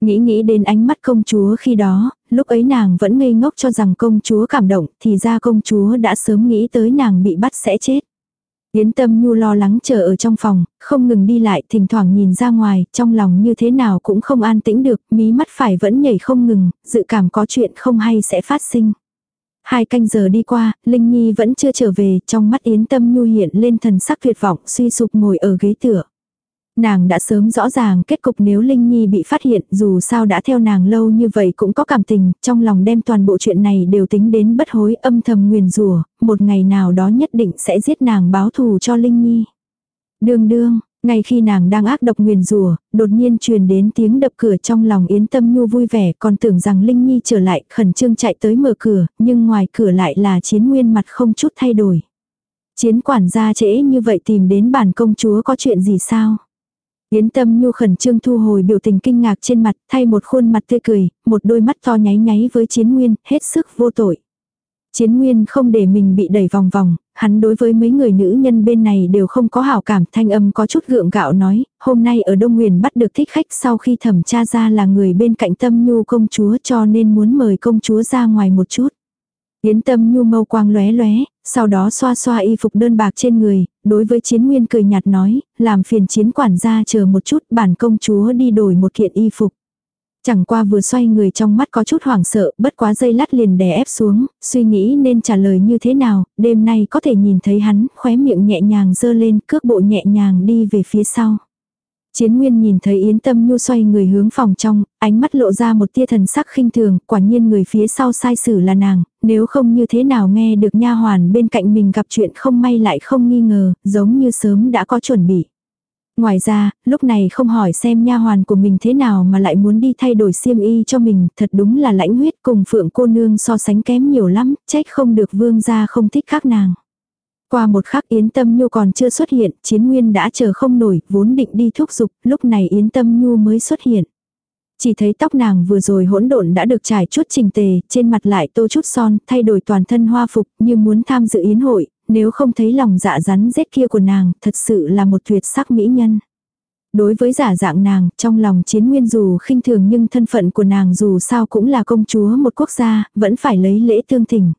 Nghĩ nghĩ đến ánh mắt công chúa khi đó, lúc ấy nàng vẫn ngây ngốc cho rằng công chúa cảm động, thì ra công chúa đã sớm nghĩ tới nàng bị bắt sẽ chết. Yến tâm nhu lo lắng chờ ở trong phòng, không ngừng đi lại, thỉnh thoảng nhìn ra ngoài, trong lòng như thế nào cũng không an tĩnh được, mí mắt phải vẫn nhảy không ngừng, dự cảm có chuyện không hay sẽ phát sinh. Hai canh giờ đi qua, Linh Nhi vẫn chưa trở về, trong mắt Yến tâm nhu hiện lên thần sắc tuyệt vọng, suy sụp ngồi ở ghế tựa. Nàng đã sớm rõ ràng kết cục nếu Linh Nhi bị phát hiện dù sao đã theo nàng lâu như vậy cũng có cảm tình, trong lòng đem toàn bộ chuyện này đều tính đến bất hối âm thầm nguyền rủa một ngày nào đó nhất định sẽ giết nàng báo thù cho Linh Nhi. Đương đương, ngay khi nàng đang ác độc nguyền rủa đột nhiên truyền đến tiếng đập cửa trong lòng Yến Tâm Nhu vui vẻ còn tưởng rằng Linh Nhi trở lại khẩn trương chạy tới mở cửa, nhưng ngoài cửa lại là chiến nguyên mặt không chút thay đổi. Chiến quản gia trễ như vậy tìm đến bản công chúa có chuyện gì sao? Yến tâm nhu khẩn trương thu hồi biểu tình kinh ngạc trên mặt, thay một khuôn mặt tươi cười, một đôi mắt to nháy nháy với chiến nguyên, hết sức vô tội. Chiến nguyên không để mình bị đẩy vòng vòng, hắn đối với mấy người nữ nhân bên này đều không có hảo cảm, thanh âm có chút gượng gạo nói, hôm nay ở Đông Nguyền bắt được thích khách sau khi thẩm tra ra là người bên cạnh tâm nhu công chúa cho nên muốn mời công chúa ra ngoài một chút. Yến tâm nhu mâu quang lóe lóe, sau đó xoa xoa y phục đơn bạc trên người, đối với chiến nguyên cười nhạt nói, làm phiền chiến quản gia chờ một chút bản công chúa đi đổi một kiện y phục. Chẳng qua vừa xoay người trong mắt có chút hoảng sợ, bất quá dây lát liền đè ép xuống, suy nghĩ nên trả lời như thế nào, đêm nay có thể nhìn thấy hắn, khóe miệng nhẹ nhàng dơ lên, cước bộ nhẹ nhàng đi về phía sau. Chiến Nguyên nhìn thấy Yến Tâm Nhu xoay người hướng phòng trong, ánh mắt lộ ra một tia thần sắc khinh thường, quả nhiên người phía sau sai xử là nàng, nếu không như thế nào nghe được nha hoàn bên cạnh mình gặp chuyện không may lại không nghi ngờ, giống như sớm đã có chuẩn bị. Ngoài ra, lúc này không hỏi xem nha hoàn của mình thế nào mà lại muốn đi thay đổi xiêm y cho mình, thật đúng là lãnh huyết cùng phượng cô nương so sánh kém nhiều lắm, trách không được vương gia không thích các nàng. Qua một khắc Yến Tâm Nhu còn chưa xuất hiện, Chiến Nguyên đã chờ không nổi, vốn định đi thúc giục, lúc này Yến Tâm Nhu mới xuất hiện. Chỉ thấy tóc nàng vừa rồi hỗn độn đã được trải chút trình tề, trên mặt lại tô chút son, thay đổi toàn thân hoa phục như muốn tham dự yến hội, nếu không thấy lòng dạ rắn rết kia của nàng, thật sự là một tuyệt sắc mỹ nhân. Đối với giả dạng nàng, trong lòng chiến nguyên dù khinh thường nhưng thân phận của nàng dù sao cũng là công chúa một quốc gia, vẫn phải lấy lễ tương thỉnh.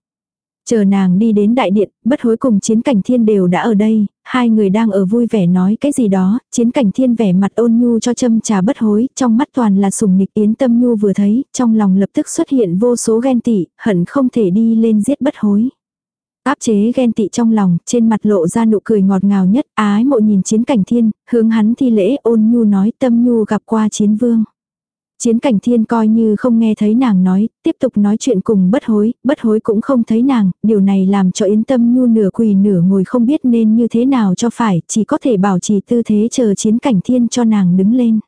Chờ nàng đi đến đại điện, bất hối cùng chiến cảnh thiên đều đã ở đây, hai người đang ở vui vẻ nói cái gì đó, chiến cảnh thiên vẻ mặt ôn nhu cho châm trà bất hối, trong mắt toàn là sùng nịch yến tâm nhu vừa thấy, trong lòng lập tức xuất hiện vô số ghen tị, hận không thể đi lên giết bất hối. Áp chế ghen tị trong lòng, trên mặt lộ ra nụ cười ngọt ngào nhất, ái mộ nhìn chiến cảnh thiên, hướng hắn thi lễ ôn nhu nói tâm nhu gặp qua chiến vương. Chiến cảnh thiên coi như không nghe thấy nàng nói, tiếp tục nói chuyện cùng bất hối, bất hối cũng không thấy nàng, điều này làm cho yến tâm nhu nửa quỳ nửa ngồi không biết nên như thế nào cho phải, chỉ có thể bảo trì tư thế chờ chiến cảnh thiên cho nàng đứng lên.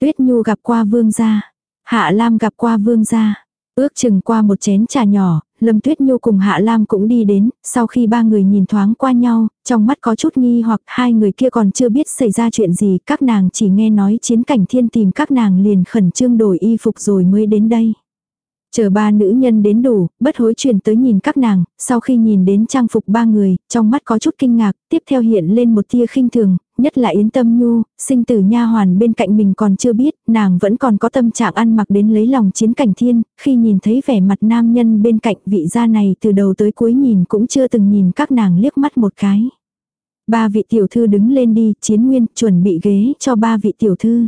Tuyết nhu gặp qua vương gia, hạ lam gặp qua vương gia, ước chừng qua một chén trà nhỏ, Lâm Tuyết Nhu cùng Hạ Lam cũng đi đến, sau khi ba người nhìn thoáng qua nhau, trong mắt có chút nghi hoặc hai người kia còn chưa biết xảy ra chuyện gì, các nàng chỉ nghe nói chiến cảnh thiên tìm các nàng liền khẩn trương đổi y phục rồi mới đến đây. Chờ ba nữ nhân đến đủ, bất hối chuyển tới nhìn các nàng, sau khi nhìn đến trang phục ba người, trong mắt có chút kinh ngạc, tiếp theo hiện lên một tia khinh thường, nhất là Yến Tâm Nhu, sinh tử nha hoàn bên cạnh mình còn chưa biết, nàng vẫn còn có tâm trạng ăn mặc đến lấy lòng chiến cảnh thiên, khi nhìn thấy vẻ mặt nam nhân bên cạnh vị gia này từ đầu tới cuối nhìn cũng chưa từng nhìn các nàng liếc mắt một cái. Ba vị tiểu thư đứng lên đi, chiến nguyên chuẩn bị ghế cho ba vị tiểu thư.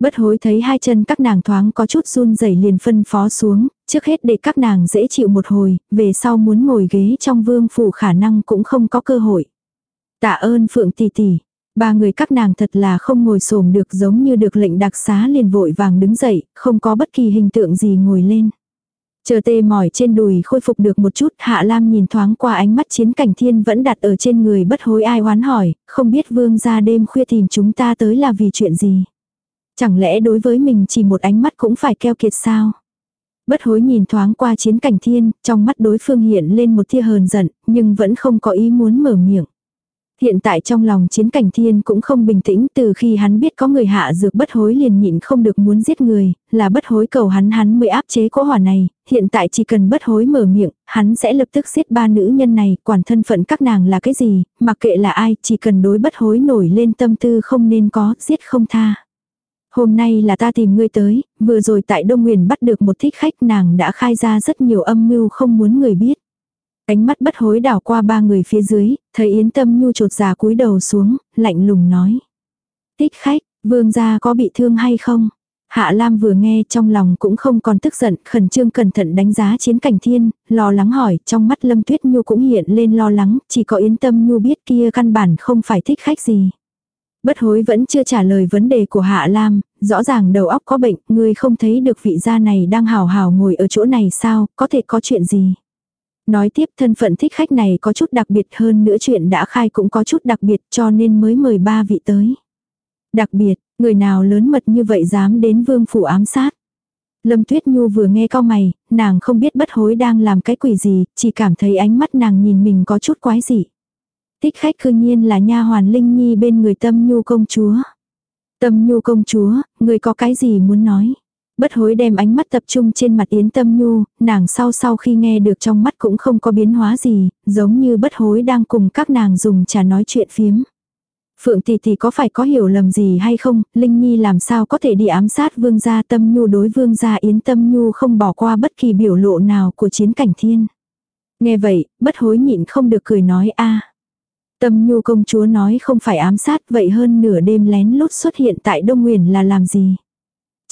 Bất hối thấy hai chân các nàng thoáng có chút run rẩy liền phân phó xuống, trước hết để các nàng dễ chịu một hồi, về sau muốn ngồi ghế trong vương phủ khả năng cũng không có cơ hội. Tạ ơn Phượng tỷ tỷ. Ba người các nàng thật là không ngồi xổm được giống như được lệnh đặc xá liền vội vàng đứng dậy, không có bất kỳ hình tượng gì ngồi lên. Chờ tê mỏi trên đùi khôi phục được một chút, Hạ Lam nhìn thoáng qua ánh mắt chiến cảnh thiên vẫn đặt ở trên người bất hối ai oán hỏi, không biết vương ra đêm khuya tìm chúng ta tới là vì chuyện gì. Chẳng lẽ đối với mình chỉ một ánh mắt cũng phải keo kiệt sao? Bất hối nhìn thoáng qua chiến cảnh thiên, trong mắt đối phương hiện lên một tia hờn giận, nhưng vẫn không có ý muốn mở miệng. Hiện tại trong lòng chiến cảnh thiên cũng không bình tĩnh từ khi hắn biết có người hạ dược bất hối liền nhịn không được muốn giết người, là bất hối cầu hắn hắn mới áp chế cỗ hỏa này, hiện tại chỉ cần bất hối mở miệng, hắn sẽ lập tức giết ba nữ nhân này, quản thân phận các nàng là cái gì, mặc kệ là ai, chỉ cần đối bất hối nổi lên tâm tư không nên có, giết không tha. Hôm nay là ta tìm ngươi tới, vừa rồi tại Đông Nguyền bắt được một thích khách nàng đã khai ra rất nhiều âm mưu không muốn người biết. Ánh mắt bất hối đảo qua ba người phía dưới, thấy Yến Tâm Nhu trột già dạ cúi đầu xuống, lạnh lùng nói. Tích khách, vương gia có bị thương hay không? Hạ Lam vừa nghe trong lòng cũng không còn tức giận, khẩn trương cẩn thận đánh giá chiến cảnh thiên, lo lắng hỏi, trong mắt Lâm Tuyết Nhu cũng hiện lên lo lắng, chỉ có Yến Tâm Nhu biết kia căn bản không phải thích khách gì. Bất hối vẫn chưa trả lời vấn đề của Hạ Lam, rõ ràng đầu óc có bệnh, ngươi không thấy được vị gia này đang hào hào ngồi ở chỗ này sao, có thể có chuyện gì. Nói tiếp thân phận thích khách này có chút đặc biệt hơn nữa chuyện đã khai cũng có chút đặc biệt cho nên mới mời ba vị tới. Đặc biệt, người nào lớn mật như vậy dám đến vương phủ ám sát. Lâm Tuyết Nhu vừa nghe cao mày, nàng không biết bất hối đang làm cái quỷ gì, chỉ cảm thấy ánh mắt nàng nhìn mình có chút quái dị. Thích khách cư nhiên là nha hoàn Linh Nhi bên người Tâm Nhu công chúa. Tâm Nhu công chúa, người có cái gì muốn nói? Bất hối đem ánh mắt tập trung trên mặt Yến Tâm Nhu, nàng sau sau khi nghe được trong mắt cũng không có biến hóa gì, giống như bất hối đang cùng các nàng dùng trà nói chuyện phiếm. Phượng tỷ tỷ có phải có hiểu lầm gì hay không, Linh Nhi làm sao có thể đi ám sát vương gia Tâm Nhu đối vương gia Yến Tâm Nhu không bỏ qua bất kỳ biểu lộ nào của chiến cảnh thiên. Nghe vậy, bất hối nhịn không được cười nói a Tâm nhu công chúa nói không phải ám sát vậy hơn nửa đêm lén lút xuất hiện tại Đông Nguyền là làm gì?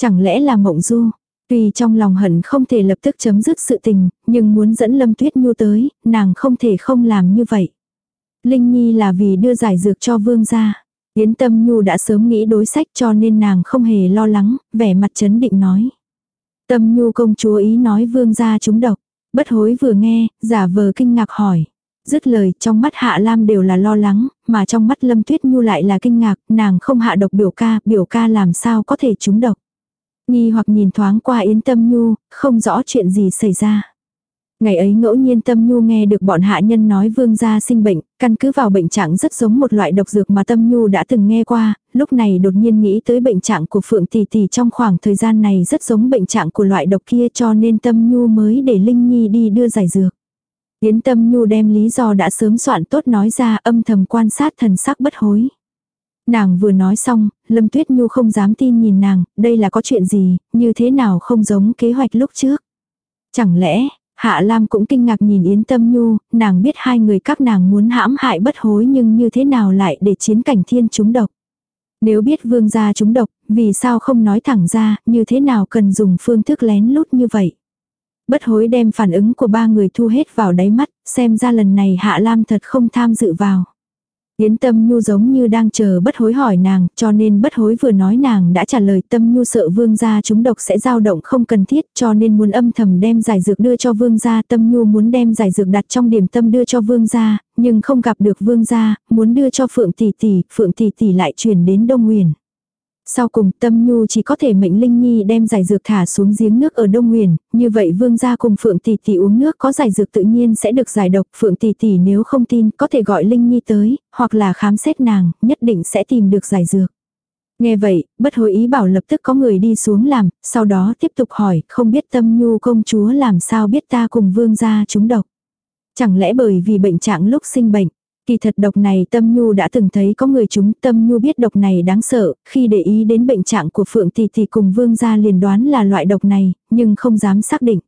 Chẳng lẽ là mộng du? Tuy trong lòng hận không thể lập tức chấm dứt sự tình, nhưng muốn dẫn Lâm Tuyết Nhu tới, nàng không thể không làm như vậy. Linh Nhi là vì đưa giải dược cho vương gia. Yến Tâm Nhu đã sớm nghĩ đối sách cho nên nàng không hề lo lắng, vẻ mặt chấn định nói. Tâm Nhu công chúa ý nói vương gia chúng độc. Bất hối vừa nghe, giả vờ kinh ngạc hỏi. Dứt lời, trong mắt Hạ Lam đều là lo lắng, mà trong mắt Lâm Tuyết Nhu lại là kinh ngạc, nàng không hạ độc biểu ca, biểu ca làm sao có thể trúng độc. Nghi hoặc nhìn thoáng qua Yến Tâm Nhu, không rõ chuyện gì xảy ra. Ngày ấy ngẫu nhiên Tâm Nhu nghe được bọn hạ nhân nói vương gia sinh bệnh, căn cứ vào bệnh trạng rất giống một loại độc dược mà Tâm Nhu đã từng nghe qua, lúc này đột nhiên nghĩ tới bệnh trạng của Phượng Tỷ Tỷ trong khoảng thời gian này rất giống bệnh trạng của loại độc kia cho nên Tâm Nhu mới để Linh Nhi đi đưa giải dược. Yến Tâm Nhu đem lý do đã sớm soạn tốt nói ra âm thầm quan sát thần sắc bất hối. Nàng vừa nói xong, Lâm Tuyết Nhu không dám tin nhìn nàng, đây là có chuyện gì, như thế nào không giống kế hoạch lúc trước. Chẳng lẽ, Hạ Lam cũng kinh ngạc nhìn Yến Tâm Nhu, nàng biết hai người các nàng muốn hãm hại bất hối nhưng như thế nào lại để chiến cảnh thiên chúng độc. Nếu biết vương gia chúng độc, vì sao không nói thẳng ra, như thế nào cần dùng phương thức lén lút như vậy. Bất hối đem phản ứng của ba người thu hết vào đáy mắt, xem ra lần này Hạ Lam thật không tham dự vào. Yến tâm nhu giống như đang chờ bất hối hỏi nàng, cho nên bất hối vừa nói nàng đã trả lời tâm nhu sợ vương gia chúng độc sẽ dao động không cần thiết cho nên muốn âm thầm đem giải dược đưa cho vương gia tâm nhu muốn đem giải dược đặt trong điểm tâm đưa cho vương gia, nhưng không gặp được vương gia, muốn đưa cho phượng tỷ tỷ, phượng tỷ tỷ lại chuyển đến đông nguyền. Sau cùng tâm nhu chỉ có thể mệnh Linh Nhi đem giải dược thả xuống giếng nước ở Đông Nguyền, như vậy vương gia cùng Phượng Tỷ Tỷ uống nước có giải dược tự nhiên sẽ được giải độc. Phượng Tỷ Tỷ nếu không tin có thể gọi Linh Nhi tới, hoặc là khám xét nàng, nhất định sẽ tìm được giải dược. Nghe vậy, bất hối ý bảo lập tức có người đi xuống làm, sau đó tiếp tục hỏi, không biết tâm nhu công chúa làm sao biết ta cùng vương gia chúng độc. Chẳng lẽ bởi vì bệnh trạng lúc sinh bệnh, Kỳ thật độc này Tâm Nhu đã từng thấy có người chúng Tâm Nhu biết độc này đáng sợ, khi để ý đến bệnh trạng của Phượng Tỷ Tỷ cùng Vương gia liền đoán là loại độc này, nhưng không dám xác định.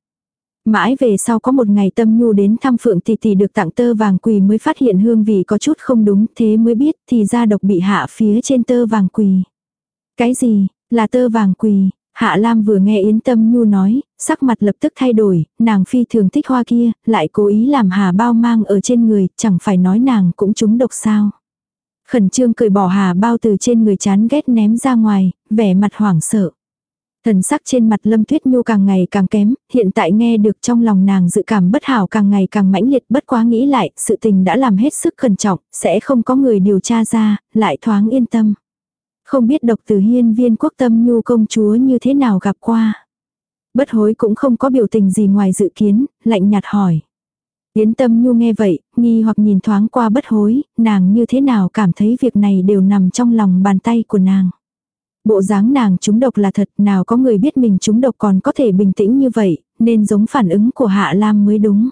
Mãi về sau có một ngày Tâm Nhu đến thăm Phượng Tỷ Tỷ được tặng tơ vàng quỳ mới phát hiện hương vị có chút không đúng, thế mới biết thì ra độc bị hạ phía trên tơ vàng quỳ. Cái gì, là tơ vàng quỳ, Hạ Lam vừa nghe Yến Tâm Nhu nói, sắc mặt lập tức thay đổi, nàng phi thường thích hoa kia, lại cố ý làm hà bao mang ở trên người, chẳng phải nói nàng cũng trúng độc sao. Khẩn trương cười bỏ hà bao từ trên người chán ghét ném ra ngoài, vẻ mặt hoảng sợ. Thần sắc trên mặt Lâm Tuyết Nhu càng ngày càng kém, hiện tại nghe được trong lòng nàng dự cảm bất hảo càng ngày càng mãnh liệt bất quá nghĩ lại, sự tình đã làm hết sức cẩn trọng, sẽ không có người điều tra ra, lại thoáng yên tâm. Không biết độc từ hiên viên quốc tâm nhu công chúa như thế nào gặp qua. Bất hối cũng không có biểu tình gì ngoài dự kiến, lạnh nhạt hỏi. Yến tâm nhu nghe vậy, nghi hoặc nhìn thoáng qua bất hối, nàng như thế nào cảm thấy việc này đều nằm trong lòng bàn tay của nàng. Bộ dáng nàng trúng độc là thật, nào có người biết mình trúng độc còn có thể bình tĩnh như vậy, nên giống phản ứng của Hạ Lam mới đúng.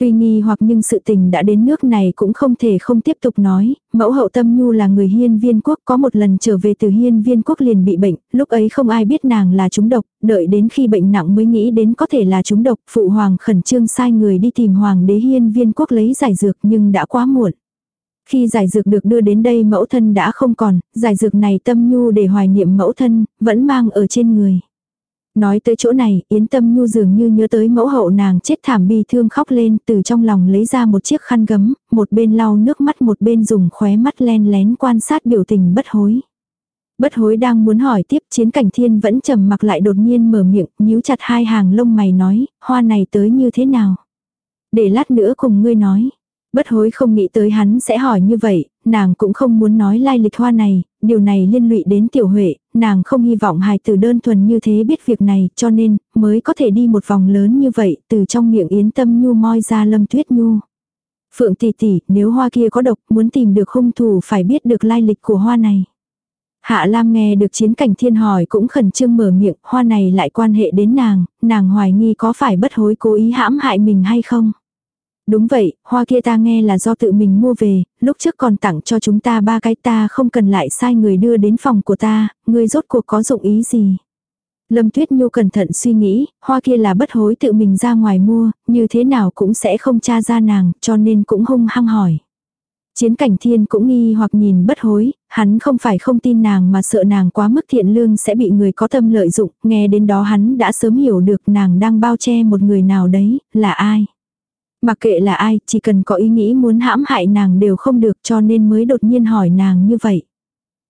Tuy nghi hoặc nhưng sự tình đã đến nước này cũng không thể không tiếp tục nói, mẫu hậu tâm nhu là người hiên viên quốc có một lần trở về từ hiên viên quốc liền bị bệnh, lúc ấy không ai biết nàng là trúng độc, đợi đến khi bệnh nặng mới nghĩ đến có thể là trúng độc, phụ hoàng khẩn trương sai người đi tìm hoàng đế hiên viên quốc lấy giải dược nhưng đã quá muộn. Khi giải dược được đưa đến đây mẫu thân đã không còn, giải dược này tâm nhu để hoài niệm mẫu thân, vẫn mang ở trên người. Nói tới chỗ này, Yến Tâm Nhu dường như nhớ tới mẫu hậu nàng chết thảm bi thương khóc lên từ trong lòng lấy ra một chiếc khăn gấm, một bên lau nước mắt một bên dùng khóe mắt len lén quan sát biểu tình bất hối. Bất hối đang muốn hỏi tiếp chiến cảnh thiên vẫn trầm mặc lại đột nhiên mở miệng, nhíu chặt hai hàng lông mày nói, hoa này tới như thế nào. Để lát nữa cùng ngươi nói. Bất hối không nghĩ tới hắn sẽ hỏi như vậy, nàng cũng không muốn nói lai lịch hoa này, điều này liên lụy đến tiểu huệ, nàng không hy vọng hài tử đơn thuần như thế biết việc này, cho nên, mới có thể đi một vòng lớn như vậy, từ trong miệng yến tâm nhu moi ra lâm tuyết nhu. Phượng tỷ tỷ, nếu hoa kia có độc, muốn tìm được hung thủ phải biết được lai lịch của hoa này. Hạ Lam nghe được chiến cảnh thiên hỏi cũng khẩn trương mở miệng, hoa này lại quan hệ đến nàng, nàng hoài nghi có phải bất hối cố ý hãm hại mình hay không. Đúng vậy, hoa kia ta nghe là do tự mình mua về, lúc trước còn tặng cho chúng ta ba cái ta không cần lại sai người đưa đến phòng của ta, người rốt cuộc có dụng ý gì. Lâm Tuyết Nhu cẩn thận suy nghĩ, hoa kia là bất hối tự mình ra ngoài mua, như thế nào cũng sẽ không tra ra nàng, cho nên cũng hung hăng hỏi. Chiến cảnh thiên cũng nghi hoặc nhìn bất hối, hắn không phải không tin nàng mà sợ nàng quá mức thiện lương sẽ bị người có tâm lợi dụng, nghe đến đó hắn đã sớm hiểu được nàng đang bao che một người nào đấy, là ai. Mặc kệ là ai, chỉ cần có ý nghĩ muốn hãm hại nàng đều không được cho nên mới đột nhiên hỏi nàng như vậy.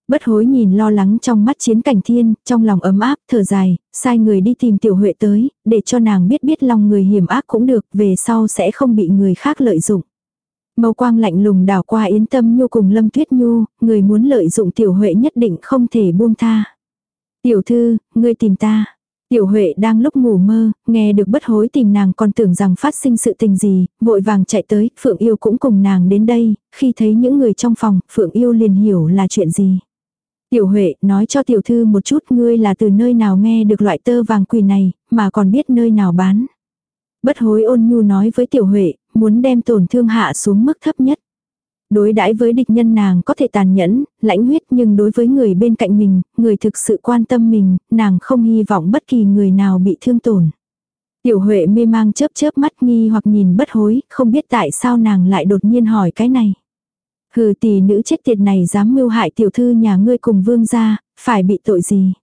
Bất hối nhìn lo lắng trong mắt chiến cảnh thiên, trong lòng ấm áp, thở dài, sai người đi tìm tiểu huệ tới, để cho nàng biết biết lòng người hiểm ác cũng được, về sau sẽ không bị người khác lợi dụng. Mâu quang lạnh lùng đảo qua Yến Tâm Nhu cùng Lâm Tuyết Nhu, người muốn lợi dụng Tiểu Huệ nhất định không thể buông tha. Tiểu thư, ngươi tìm ta. Tiểu Huệ đang lúc ngủ mơ, nghe được bất hối tìm nàng còn tưởng rằng phát sinh sự tình gì, vội vàng chạy tới, Phượng Yêu cũng cùng nàng đến đây, khi thấy những người trong phòng, Phượng Yêu liền hiểu là chuyện gì. Tiểu Huệ nói cho tiểu thư một chút ngươi là từ nơi nào nghe được loại tơ vàng quỳ này, mà còn biết nơi nào bán. Bất hối ôn nhu nói với tiểu Huệ, muốn đem tổn thương hạ xuống mức thấp nhất. Đối đãi với địch nhân nàng có thể tàn nhẫn, lãnh huyết nhưng đối với người bên cạnh mình, người thực sự quan tâm mình, nàng không hy vọng bất kỳ người nào bị thương tổn. Tiểu Huệ mê mang chớp chớp mắt nghi hoặc nhìn bất hối, không biết tại sao nàng lại đột nhiên hỏi cái này. Hừ tỷ nữ chết tiệt này dám mưu hại tiểu thư nhà ngươi cùng vương gia, phải bị tội gì.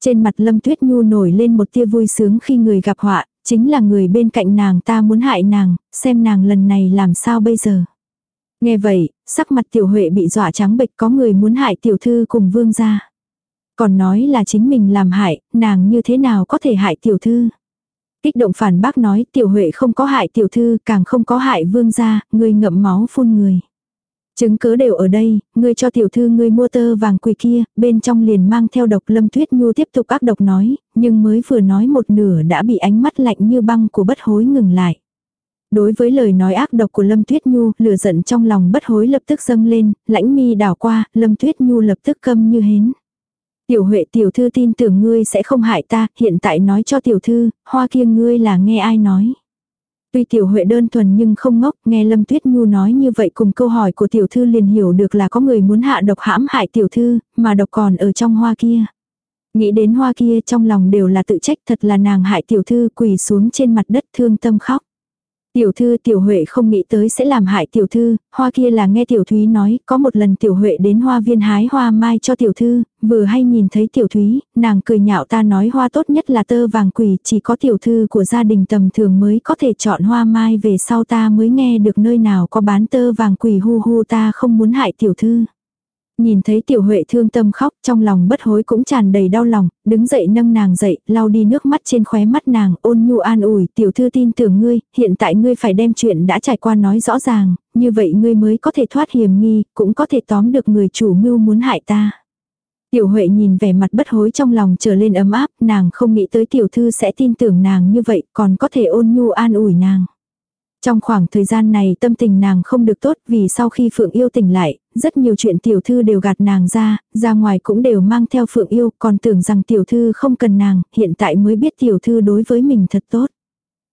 Trên mặt Lâm Tuyết Nhu nổi lên một tia vui sướng khi người gặp họa, chính là người bên cạnh nàng ta muốn hại nàng, xem nàng lần này làm sao bây giờ. Nghe vậy, sắc mặt tiểu huệ bị dọa trắng bệch có người muốn hại tiểu thư cùng vương gia. Còn nói là chính mình làm hại, nàng như thế nào có thể hại tiểu thư. Kích động phản bác nói tiểu huệ không có hại tiểu thư, càng không có hại vương gia, người ngậm máu phun người. Chứng cớ đều ở đây, ngươi cho tiểu thư ngươi mua tơ vàng quỳ kia, bên trong liền mang theo độc lâm tuyết nhu tiếp tục ác độc nói, nhưng mới vừa nói một nửa đã bị ánh mắt lạnh như băng của bất hối ngừng lại. Đối với lời nói ác độc của Lâm Tuyết Nhu, lửa giận trong lòng bất hối lập tức dâng lên, lãnh mi đảo qua, Lâm Tuyết Nhu lập tức câm như hến. Tiểu Huệ tiểu thư tin tưởng ngươi sẽ không hại ta, hiện tại nói cho tiểu thư, hoa kia ngươi là nghe ai nói. Tuy tiểu huệ đơn thuần nhưng không ngốc, nghe Lâm Tuyết Nhu nói như vậy cùng câu hỏi của tiểu thư liền hiểu được là có người muốn hạ độc hãm hại tiểu thư, mà độc còn ở trong hoa kia. Nghĩ đến hoa kia trong lòng đều là tự trách thật là nàng hại tiểu thư quỳ xuống trên mặt đất thương tâm khóc. Tiểu thư tiểu huệ không nghĩ tới sẽ làm hại tiểu thư, hoa kia là nghe tiểu thúy nói, có một lần tiểu huệ đến hoa viên hái hoa mai cho tiểu thư, vừa hay nhìn thấy tiểu thúy, nàng cười nhạo ta nói hoa tốt nhất là tơ vàng quỷ, chỉ có tiểu thư của gia đình tầm thường mới có thể chọn hoa mai về sau ta mới nghe được nơi nào có bán tơ vàng quỷ hu hu ta không muốn hại tiểu thư. Nhìn thấy tiểu huệ thương tâm khóc trong lòng bất hối cũng tràn đầy đau lòng, đứng dậy nâng nàng dậy, lau đi nước mắt trên khóe mắt nàng, ôn nhu an ủi, tiểu thư tin tưởng ngươi, hiện tại ngươi phải đem chuyện đã trải qua nói rõ ràng, như vậy ngươi mới có thể thoát hiểm nghi, cũng có thể tóm được người chủ mưu muốn hại ta. Tiểu Huệ nhìn vẻ mặt bất hối trong lòng trở lên ấm áp, nàng không nghĩ tới tiểu thư sẽ tin tưởng nàng như vậy, còn có thể ôn nhu an ủi nàng. Trong khoảng thời gian này tâm tình nàng không được tốt vì sau khi Phượng Yêu tỉnh lại, rất nhiều chuyện tiểu thư đều gạt nàng ra, ra ngoài cũng đều mang theo Phượng Yêu, còn tưởng rằng tiểu thư không cần nàng, hiện tại mới biết tiểu thư đối với mình thật tốt.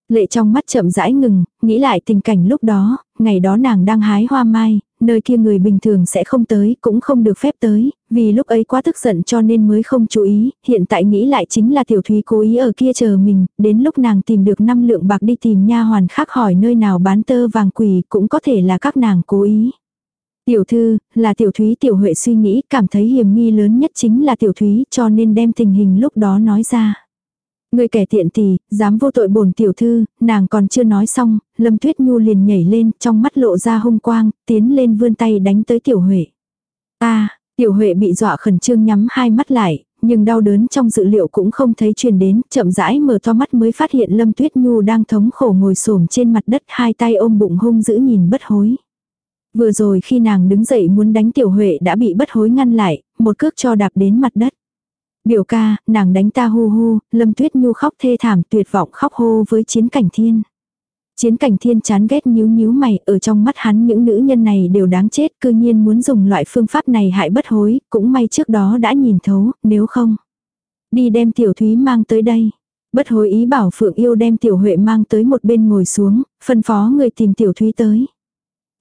Lệ trong mắt chậm rãi ngừng, nghĩ lại tình cảnh lúc đó, ngày đó nàng đang hái hoa mai, nơi kia người bình thường sẽ không tới, cũng không được phép tới, vì lúc ấy quá tức giận cho nên mới không chú ý, hiện tại nghĩ lại chính là tiểu thúy cố ý ở kia chờ mình, đến lúc nàng tìm được năm lượng bạc đi tìm nha hoàn khác hỏi nơi nào bán tơ vàng quỳ cũng có thể là các nàng cố ý. Tiểu thư, là tiểu thúy tiểu huệ suy nghĩ, cảm thấy hiểm nghi lớn nhất chính là tiểu thúy cho nên đem tình hình lúc đó nói ra. Người kẻ tiện thì dám vô tội bổn tiểu thư, nàng còn chưa nói xong, Lâm Tuyết Nhu liền nhảy lên, trong mắt lộ ra hung quang, tiến lên vươn tay đánh tới tiểu Huệ. Ta, tiểu Huệ bị dọa khẩn trương nhắm hai mắt lại, nhưng đau đớn trong dự liệu cũng không thấy truyền đến, chậm rãi mở to mắt mới phát hiện Lâm Tuyết Nhu đang thống khổ ngồi xổm trên mặt đất, hai tay ôm bụng hung dữ nhìn bất hối. Vừa rồi khi nàng đứng dậy muốn đánh tiểu Huệ đã bị bất hối ngăn lại, một cước cho đạp đến mặt đất. Biểu ca, nàng đánh ta hu hu, Lâm Tuyết Nhu khóc thê thảm tuyệt vọng khóc hô với chiến cảnh thiên. Chiến cảnh thiên chán ghét nhíu nhíu mày, ở trong mắt hắn những nữ nhân này đều đáng chết, cư nhiên muốn dùng loại phương pháp này hại bất hối, cũng may trước đó đã nhìn thấu, nếu không. Đi đem tiểu thúy mang tới đây. Bất hối ý bảo Phượng Yêu đem tiểu Huệ mang tới một bên ngồi xuống, phân phó người tìm tiểu thúy tới.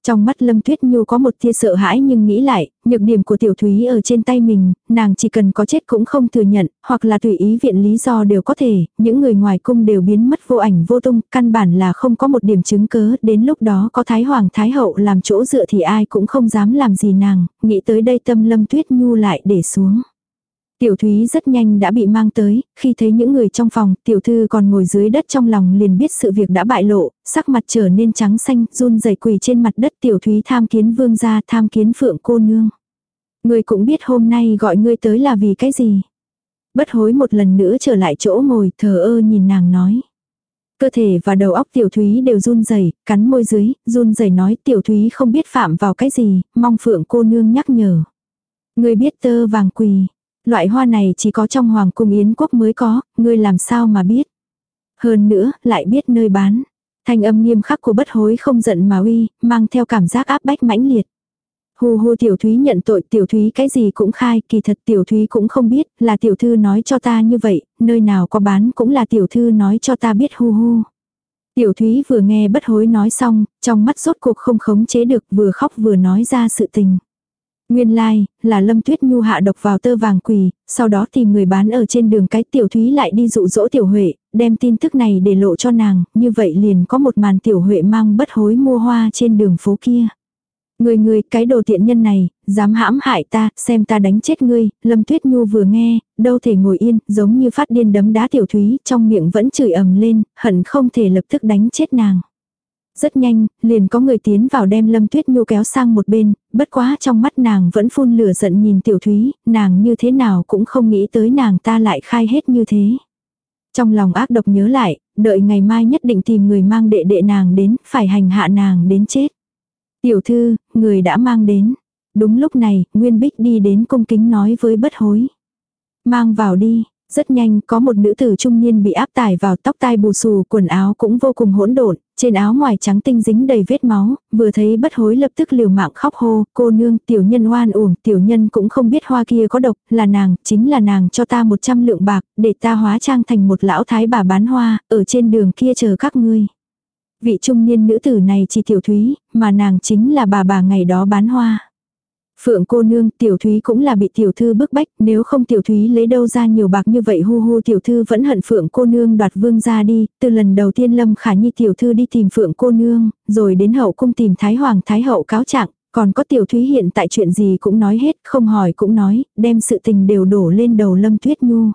Trong mắt Lâm Tuyết Nhu có một tia sợ hãi nhưng nghĩ lại, nhược điểm của tiểu thúy ở trên tay mình, nàng chỉ cần có chết cũng không thừa nhận, hoặc là tùy ý viện lý do đều có thể, những người ngoài cung đều biến mất vô ảnh vô tung, căn bản là không có một điểm chứng cớ, đến lúc đó có Thái Hoàng Thái Hậu làm chỗ dựa thì ai cũng không dám làm gì nàng, nghĩ tới đây tâm Lâm Tuyết Nhu lại để xuống. Tiểu Thúy rất nhanh đã bị mang tới, khi thấy những người trong phòng, tiểu thư còn ngồi dưới đất trong lòng liền biết sự việc đã bại lộ, sắc mặt trở nên trắng xanh, run rẩy quỳ trên mặt đất tiểu Thúy tham kiến vương gia tham kiến phượng cô nương. Người cũng biết hôm nay gọi ngươi tới là vì cái gì. Bất hối một lần nữa trở lại chỗ ngồi thờ ơ nhìn nàng nói. Cơ thể và đầu óc tiểu thúy đều run rẩy cắn môi dưới, run rẩy nói tiểu thúy không biết phạm vào cái gì, mong phượng cô nương nhắc nhở. Người biết tơ vàng quỳ, Loại hoa này chỉ có trong Hoàng cung Yến quốc mới có, ngươi làm sao mà biết. Hơn nữa, lại biết nơi bán. Thanh âm nghiêm khắc của bất hối không giận mà uy, mang theo cảm giác áp bách mãnh liệt. Hù hù tiểu thúy nhận tội tiểu thúy cái gì cũng khai, kỳ thật tiểu thúy cũng không biết, là tiểu thư nói cho ta như vậy, nơi nào có bán cũng là tiểu thư nói cho ta biết hu hu. Tiểu thúy vừa nghe bất hối nói xong, trong mắt rốt cuộc không khống chế được vừa khóc vừa nói ra sự tình. Nguyên lai, like, là Lâm Tuyết Nhu hạ độc vào tơ vàng quỳ, sau đó tìm người bán ở trên đường cái tiểu thúy lại đi dụ dỗ tiểu huệ, đem tin tức này để lộ cho nàng, như vậy liền có một màn tiểu huệ mang bất hối mua hoa trên đường phố kia. Người người, cái đồ tiện nhân này, dám hãm hại ta, xem ta đánh chết ngươi, Lâm Tuyết Nhu vừa nghe, đâu thể ngồi yên, giống như phát điên đấm đá tiểu thúy, trong miệng vẫn chửi ầm lên, hận không thể lập tức đánh chết nàng. Rất nhanh, liền có người tiến vào đem Lâm Tuyết Nhu kéo sang một bên, bất quá trong mắt nàng vẫn phun lửa giận nhìn Tiểu Thúy, nàng như thế nào cũng không nghĩ tới nàng ta lại khai hết như thế. Trong lòng ác độc nhớ lại, đợi ngày mai nhất định tìm người mang đệ đệ nàng đến, phải hành hạ nàng đến chết. Tiểu thư, người đã mang đến. Đúng lúc này, Nguyên Bích đi đến cung kính nói với bất hối. Mang vào đi, rất nhanh có một nữ tử trung niên bị áp tải vào tóc tai bù xù, quần áo cũng vô cùng hỗn độn, trên áo ngoài trắng tinh dính đầy vết máu, vừa thấy bất hối lập tức liều mạng khóc hô, cô nương, tiểu nhân oan uổng, tiểu nhân cũng không biết hoa kia có độc, là nàng, chính là nàng cho ta 100 lượng bạc, để ta hóa trang thành một lão thái bà bán hoa, ở trên đường kia chờ các ngươi. Vị trung niên nữ tử này chỉ tiểu thúy, mà nàng chính là bà bà ngày đó bán hoa. Phượng cô nương, tiểu thúy cũng là bị tiểu thư bức bách, nếu không tiểu thúy lấy đâu ra nhiều bạc như vậy hu hu tiểu thư vẫn hận phượng cô nương đoạt vương ra đi, từ lần đầu tiên lâm khả nhi tiểu thư đi tìm phượng cô nương, rồi đến hậu cung tìm thái hoàng thái hậu cáo trạng, còn có tiểu thúy hiện tại chuyện gì cũng nói hết, không hỏi cũng nói, đem sự tình đều đổ lên đầu lâm tuyết nhu.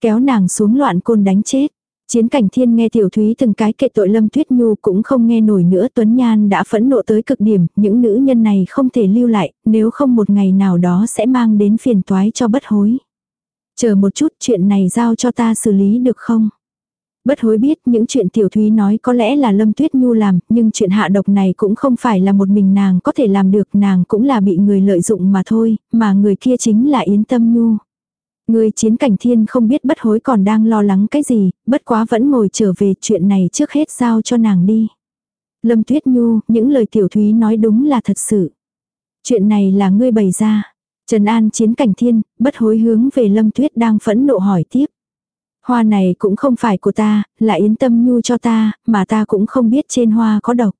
Kéo nàng xuống loạn côn đánh chết. Chiến cảnh thiên nghe tiểu thúy từng cái kệ tội Lâm Tuyết Nhu cũng không nghe nổi nữa Tuấn Nhan đã phẫn nộ tới cực điểm, những nữ nhân này không thể lưu lại, nếu không một ngày nào đó sẽ mang đến phiền toái cho bất hối. Chờ một chút chuyện này giao cho ta xử lý được không? Bất hối biết những chuyện tiểu thúy nói có lẽ là Lâm Tuyết Nhu làm, nhưng chuyện hạ độc này cũng không phải là một mình nàng có thể làm được, nàng cũng là bị người lợi dụng mà thôi, mà người kia chính là Yến Tâm Nhu. Người chiến cảnh thiên không biết bất hối còn đang lo lắng cái gì, bất quá vẫn ngồi trở về chuyện này trước hết giao cho nàng đi. Lâm Tuyết Nhu, những lời tiểu thúy nói đúng là thật sự. Chuyện này là ngươi bày ra. Trần An chiến cảnh thiên, bất hối hướng về Lâm Tuyết đang phẫn nộ hỏi tiếp. Hoa này cũng không phải của ta, là yến tâm nhu cho ta, mà ta cũng không biết trên hoa có độc.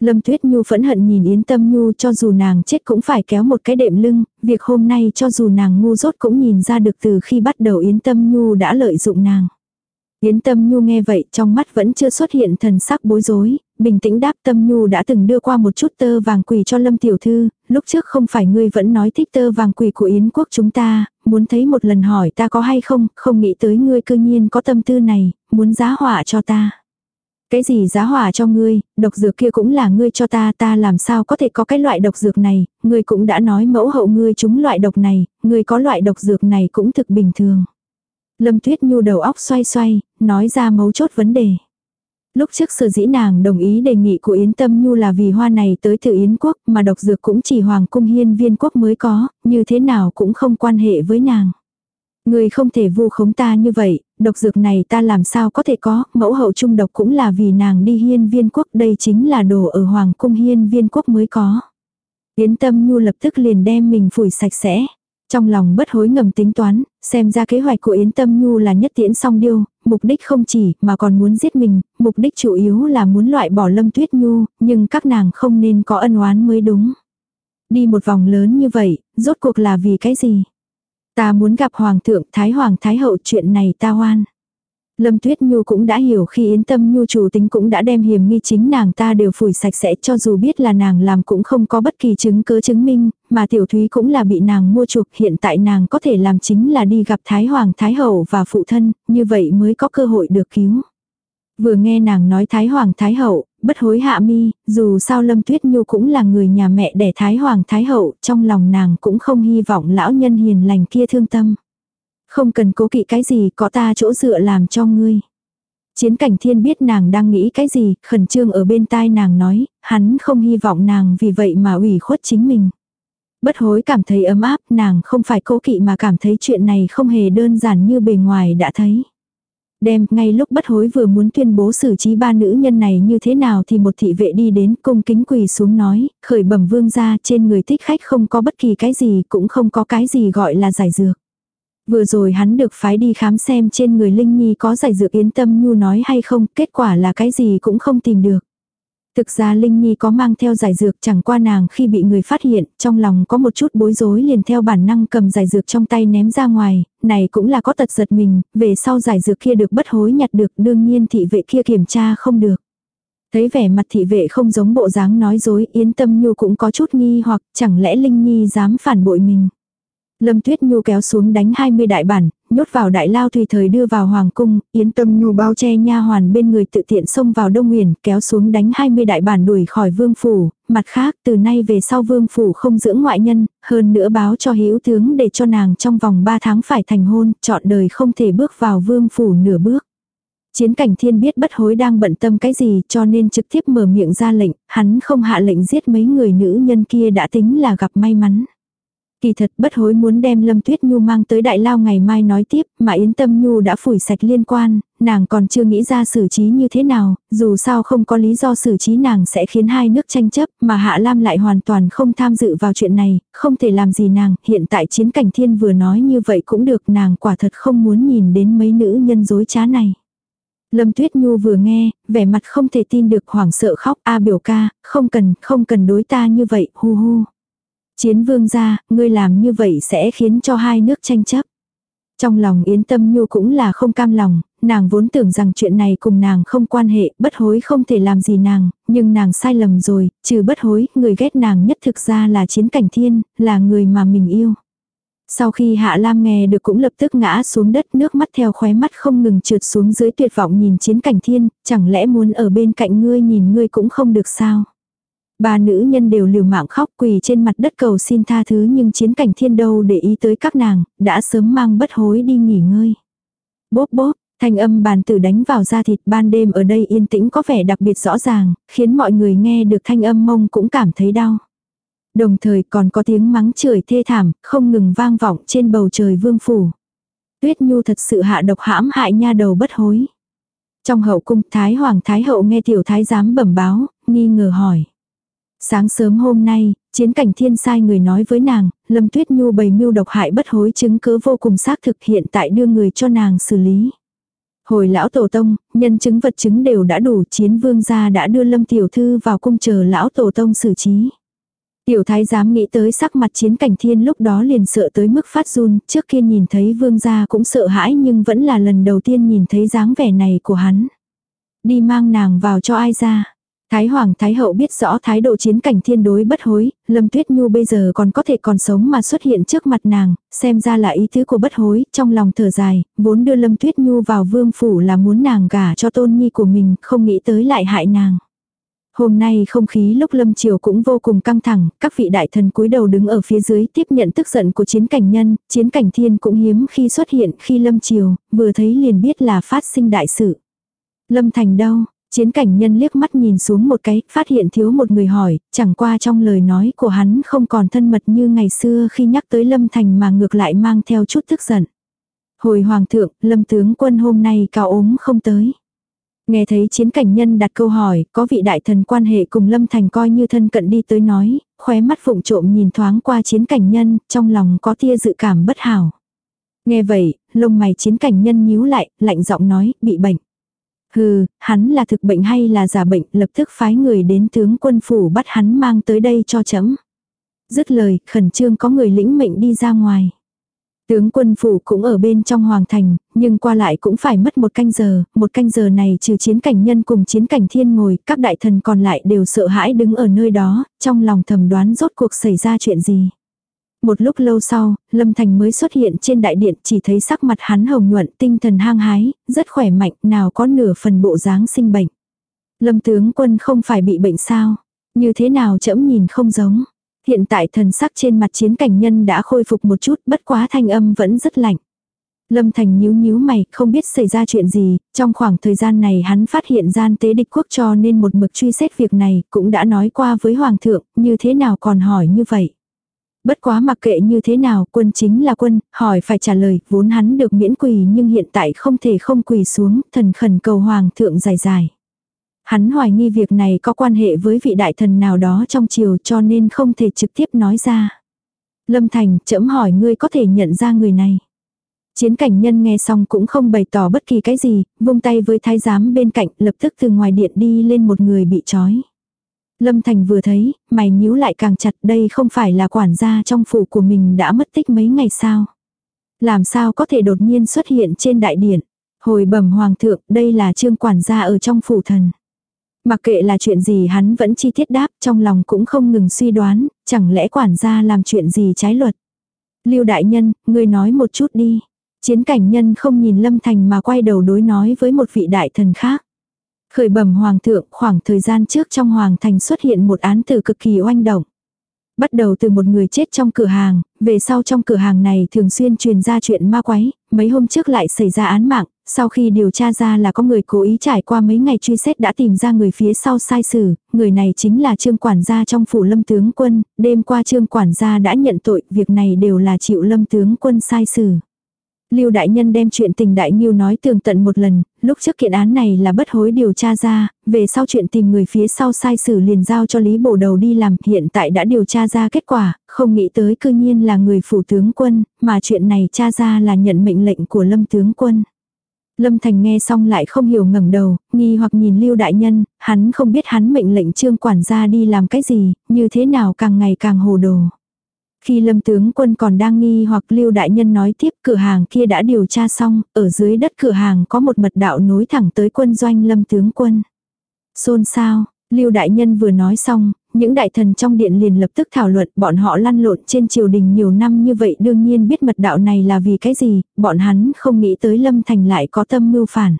Lâm Tuyết Nhu phẫn hận nhìn Yến Tâm Nhu cho dù nàng chết cũng phải kéo một cái đệm lưng, việc hôm nay cho dù nàng ngu dốt cũng nhìn ra được từ khi bắt đầu Yến Tâm Nhu đã lợi dụng nàng. Yến Tâm Nhu nghe vậy trong mắt vẫn chưa xuất hiện thần sắc bối rối, bình tĩnh đáp Tâm Nhu đã từng đưa qua một chút tơ vàng quỳ cho Lâm Tiểu Thư, lúc trước không phải ngươi vẫn nói thích tơ vàng quỳ của Yến quốc chúng ta, muốn thấy một lần hỏi ta có hay không, không nghĩ tới ngươi cư nhiên có tâm tư này, muốn giá họa cho ta. Cái gì giá hỏa cho ngươi, độc dược kia cũng là ngươi cho ta, ta làm sao có thể có cái loại độc dược này, ngươi cũng đã nói mẫu hậu ngươi chúng loại độc này, ngươi có loại độc dược này cũng thực bình thường. Lâm Tuyết Nhu đầu óc xoay xoay, nói ra mấu chốt vấn đề. Lúc trước sở dĩ nàng đồng ý đề nghị của Yến Tâm Nhu là vì hoa này tới từ Yến quốc mà độc dược cũng chỉ Hoàng cung hiên viên quốc mới có, như thế nào cũng không quan hệ với nàng. Người không thể vu khống ta như vậy, độc dược này ta làm sao có thể có, mẫu hậu trung độc cũng là vì nàng đi hiên viên quốc, đây chính là đồ ở hoàng cung hiên viên quốc mới có. Yến tâm nhu lập tức liền đem mình phủi sạch sẽ. Trong lòng bất hối ngầm tính toán, xem ra kế hoạch của Yến Tâm Nhu là nhất tiễn song điêu, mục đích không chỉ mà còn muốn giết mình, mục đích chủ yếu là muốn loại bỏ Lâm Tuyết Nhu, nhưng các nàng không nên có ân oán mới đúng. Đi một vòng lớn như vậy, rốt cuộc là vì cái gì? Ta muốn gặp Hoàng thượng, Thái Hoàng Thái Hậu chuyện này ta hoan. Lâm Tuyết Nhu cũng đã hiểu khi yến tâm nhu chủ tính cũng đã đem hiểm nghi chính nàng ta đều phủi sạch sẽ cho dù biết là nàng làm cũng không có bất kỳ chứng cứ chứng minh, mà tiểu thúy cũng là bị nàng mua chuộc hiện tại nàng có thể làm chính là đi gặp Thái Hoàng Thái Hậu và phụ thân, như vậy mới có cơ hội được cứu. Vừa nghe nàng nói Thái Hoàng Thái Hậu, bất hối hạ mi, dù sao Lâm Tuyết Nhu cũng là người nhà mẹ đẻ Thái Hoàng Thái Hậu, trong lòng nàng cũng không hy vọng lão nhân hiền lành kia thương tâm. Không cần cố kỵ cái gì, có ta chỗ dựa làm cho ngươi. Chiến cảnh thiên biết nàng đang nghĩ cái gì, khẩn trương ở bên tai nàng nói, hắn không hy vọng nàng vì vậy mà ủy khuất chính mình. Bất hối cảm thấy ấm áp, nàng không phải cố kỵ mà cảm thấy chuyện này không hề đơn giản như bề ngoài đã thấy. Đem, ngay lúc bất hối vừa muốn tuyên bố xử trí ba nữ nhân này như thế nào thì một thị vệ đi đến cung kính quỳ xuống nói, khởi bẩm vương ra trên người thích khách không có bất kỳ cái gì cũng không có cái gì gọi là giải dược. Vừa rồi hắn được phái đi khám xem trên người Linh Nhi có giải dược yên tâm nhu nói hay không, kết quả là cái gì cũng không tìm được. Thực ra Linh Nhi có mang theo giải dược chẳng qua nàng khi bị người phát hiện, trong lòng có một chút bối rối liền theo bản năng cầm giải dược trong tay ném ra ngoài, này cũng là có tật giật mình, về sau giải dược kia được bất hối nhặt được đương nhiên thị vệ kia kiểm tra không được. Thấy vẻ mặt thị vệ không giống bộ dáng nói dối, Yến Tâm Nhu cũng có chút nghi hoặc chẳng lẽ Linh Nhi dám phản bội mình. Lâm Tuyết Nhu kéo xuống đánh 20 đại bản, nhốt vào đại lao tùy thời đưa vào hoàng cung, Yến Tâm Nhu bao che nha hoàn bên người tự tiện xông vào Đông Nguyền, kéo xuống đánh 20 đại bản đuổi khỏi vương phủ, mặt khác từ nay về sau vương phủ không dưỡng ngoại nhân, hơn nữa báo cho hiếu tướng để cho nàng trong vòng 3 tháng phải thành hôn, chọn đời không thể bước vào vương phủ nửa bước. Chiến cảnh thiên biết bất hối đang bận tâm cái gì cho nên trực tiếp mở miệng ra lệnh, hắn không hạ lệnh giết mấy người nữ nhân kia đã tính là gặp may mắn. Kỳ thật bất hối muốn đem Lâm Tuyết Nhu mang tới đại lao ngày mai nói tiếp, mà Yến Tâm Nhu đã phủi sạch liên quan, nàng còn chưa nghĩ ra xử trí như thế nào, dù sao không có lý do xử trí nàng sẽ khiến hai nước tranh chấp, mà Hạ Lam lại hoàn toàn không tham dự vào chuyện này, không thể làm gì nàng, hiện tại chiến cảnh thiên vừa nói như vậy cũng được nàng quả thật không muốn nhìn đến mấy nữ nhân dối trá này. Lâm Tuyết Nhu vừa nghe, vẻ mặt không thể tin được hoảng sợ khóc, a biểu ca, không cần, không cần đối ta như vậy, hu hu. Chiến vương gia, ngươi làm như vậy sẽ khiến cho hai nước tranh chấp. Trong lòng Yến Tâm Nhu cũng là không cam lòng, nàng vốn tưởng rằng chuyện này cùng nàng không quan hệ, bất hối không thể làm gì nàng, nhưng nàng sai lầm rồi, trừ bất hối, người ghét nàng nhất thực ra là chiến cảnh thiên, là người mà mình yêu. Sau khi Hạ Lam nghe được cũng lập tức ngã xuống đất nước mắt theo khóe mắt không ngừng trượt xuống dưới tuyệt vọng nhìn chiến cảnh thiên, chẳng lẽ muốn ở bên cạnh ngươi nhìn ngươi cũng không được sao. Ba nữ nhân đều liều mạng khóc quỳ trên mặt đất cầu xin tha thứ nhưng chiến cảnh thiên đâu để ý tới các nàng, đã sớm mang bất hối đi nghỉ ngơi. Bốp bốp, thanh âm bàn tử đánh vào da thịt ban đêm ở đây yên tĩnh có vẻ đặc biệt rõ ràng, khiến mọi người nghe được thanh âm mông cũng cảm thấy đau. Đồng thời còn có tiếng mắng chửi thê thảm, không ngừng vang vọng trên bầu trời vương phủ. Tuyết Nhu thật sự hạ độc hãm hại nha đầu bất hối. Trong hậu cung Thái Hoàng Thái Hậu nghe tiểu thái giám bẩm báo, nghi ngờ hỏi. Sáng sớm hôm nay, chiến cảnh thiên sai người nói với nàng, Lâm Tuyết Nhu bày mưu độc hại bất hối chứng cứ vô cùng xác thực hiện tại đưa người cho nàng xử lý. Hồi lão tổ tông, nhân chứng vật chứng đều đã đủ chiến vương gia đã đưa Lâm Tiểu Thư vào cung chờ lão tổ tông xử trí. Tiểu thái dám nghĩ tới sắc mặt chiến cảnh thiên lúc đó liền sợ tới mức phát run, trước kia nhìn thấy vương gia cũng sợ hãi nhưng vẫn là lần đầu tiên nhìn thấy dáng vẻ này của hắn. Đi mang nàng vào cho ai ra. Thái Hoàng Thái Hậu biết rõ thái độ chiến cảnh thiên đối bất hối, Lâm Tuyết Nhu bây giờ còn có thể còn sống mà xuất hiện trước mặt nàng, xem ra là ý tứ của bất hối, trong lòng thở dài, vốn đưa Lâm Tuyết Nhu vào vương phủ là muốn nàng gả cho tôn nhi của mình, không nghĩ tới lại hại nàng. Hôm nay không khí lúc lâm triều cũng vô cùng căng thẳng, các vị đại thần cúi đầu đứng ở phía dưới tiếp nhận tức giận của chiến cảnh nhân, chiến cảnh thiên cũng hiếm khi xuất hiện khi lâm triều, vừa thấy liền biết là phát sinh đại sự. Lâm thành đâu, Chiến cảnh nhân liếc mắt nhìn xuống một cái, phát hiện thiếu một người hỏi, chẳng qua trong lời nói của hắn không còn thân mật như ngày xưa khi nhắc tới Lâm Thành mà ngược lại mang theo chút tức giận. Hồi hoàng thượng, Lâm tướng quân hôm nay cao ốm không tới. Nghe thấy chiến cảnh nhân đặt câu hỏi, có vị đại thần quan hệ cùng Lâm Thành coi như thân cận đi tới nói, khóe mắt phụng trộm nhìn thoáng qua chiến cảnh nhân, trong lòng có tia dự cảm bất hảo. Nghe vậy, lông mày chiến cảnh nhân nhíu lại, lạnh giọng nói, bị bệnh. Hừ, hắn là thực bệnh hay là giả bệnh, lập tức phái người đến tướng quân phủ bắt hắn mang tới đây cho chấm. Dứt lời, khẩn trương có người lĩnh mệnh đi ra ngoài. Tướng quân phủ cũng ở bên trong hoàng thành, nhưng qua lại cũng phải mất một canh giờ, một canh giờ này trừ chiến cảnh nhân cùng chiến cảnh thiên ngồi, các đại thần còn lại đều sợ hãi đứng ở nơi đó, trong lòng thầm đoán rốt cuộc xảy ra chuyện gì. Một lúc lâu sau, Lâm Thành mới xuất hiện trên đại điện chỉ thấy sắc mặt hắn hồng nhuận tinh thần hang hái, rất khỏe mạnh, nào có nửa phần bộ dáng sinh bệnh. Lâm tướng quân không phải bị bệnh sao? Như thế nào chậm nhìn không giống? Hiện tại thần sắc trên mặt chiến cảnh nhân đã khôi phục một chút, bất quá thanh âm vẫn rất lạnh. Lâm Thành nhíu nhíu mày, không biết xảy ra chuyện gì, trong khoảng thời gian này hắn phát hiện gian tế địch quốc cho nên một mực truy xét việc này, cũng đã nói qua với Hoàng thượng, như thế nào còn hỏi như vậy. Bất quá mặc kệ như thế nào, quân chính là quân, hỏi phải trả lời, vốn hắn được miễn quỳ nhưng hiện tại không thể không quỳ xuống, thần khẩn cầu Hoàng thượng dài dài. Hắn hoài nghi việc này có quan hệ với vị đại thần nào đó trong triều cho nên không thể trực tiếp nói ra. Lâm Thành, chấm hỏi ngươi có thể nhận ra người này. Chiến cảnh nhân nghe xong cũng không bày tỏ bất kỳ cái gì, vung tay với thái giám bên cạnh lập tức từ ngoài điện đi lên một người bị trói. Lâm Thành vừa thấy, mày nhíu lại càng chặt đây không phải là quản gia trong phủ của mình đã mất tích mấy ngày sao. Làm sao có thể đột nhiên xuất hiện trên đại điện. Hồi bẩm hoàng thượng, đây là trương quản gia ở trong phủ thần. Mặc kệ là chuyện gì hắn vẫn chi tiết đáp trong lòng cũng không ngừng suy đoán, chẳng lẽ quản gia làm chuyện gì trái luật. Lưu đại nhân, ngươi nói một chút đi. Chiến cảnh nhân không nhìn Lâm Thành mà quay đầu đối nói với một vị đại thần khác. Khởi bẩm hoàng thượng khoảng thời gian trước trong hoàng thành xuất hiện một án tử cực kỳ oanh động. Bắt đầu từ một người chết trong cửa hàng, về sau trong cửa hàng này thường xuyên truyền ra chuyện ma quái, mấy hôm trước lại xảy ra án mạng, sau khi điều tra ra là có người cố ý trải qua mấy ngày truy xét đã tìm ra người phía sau sai xử, người này chính là trương quản gia trong phủ lâm tướng quân, đêm qua trương quản gia đã nhận tội, việc này đều là chịu lâm tướng quân sai xử. Lưu đại nhân đem chuyện tình đại nghiêu nói tường tận một lần, lúc trước kiện án này là bất hối điều tra ra, về sau chuyện tìm người phía sau sai xử liền giao cho Lý Bổ Đầu đi làm, hiện tại đã điều tra ra kết quả, không nghĩ tới cư nhiên là người phủ tướng quân, mà chuyện này tra ra là nhận mệnh lệnh của Lâm tướng quân. Lâm Thành nghe xong lại không hiểu ngẩng đầu, nghi hoặc nhìn Lưu đại nhân, hắn không biết hắn mệnh lệnh trương quản gia đi làm cái gì, như thế nào càng ngày càng hồ đồ. Khi lâm tướng quân còn đang nghi hoặc lưu đại nhân nói tiếp cửa hàng kia đã điều tra xong, ở dưới đất cửa hàng có một mật đạo nối thẳng tới quân doanh lâm tướng quân. Xôn sao, lưu đại nhân vừa nói xong, những đại thần trong điện liền lập tức thảo luận bọn họ lăn lộn trên triều đình nhiều năm như vậy đương nhiên biết mật đạo này là vì cái gì, bọn hắn không nghĩ tới lâm thành lại có tâm mưu phản.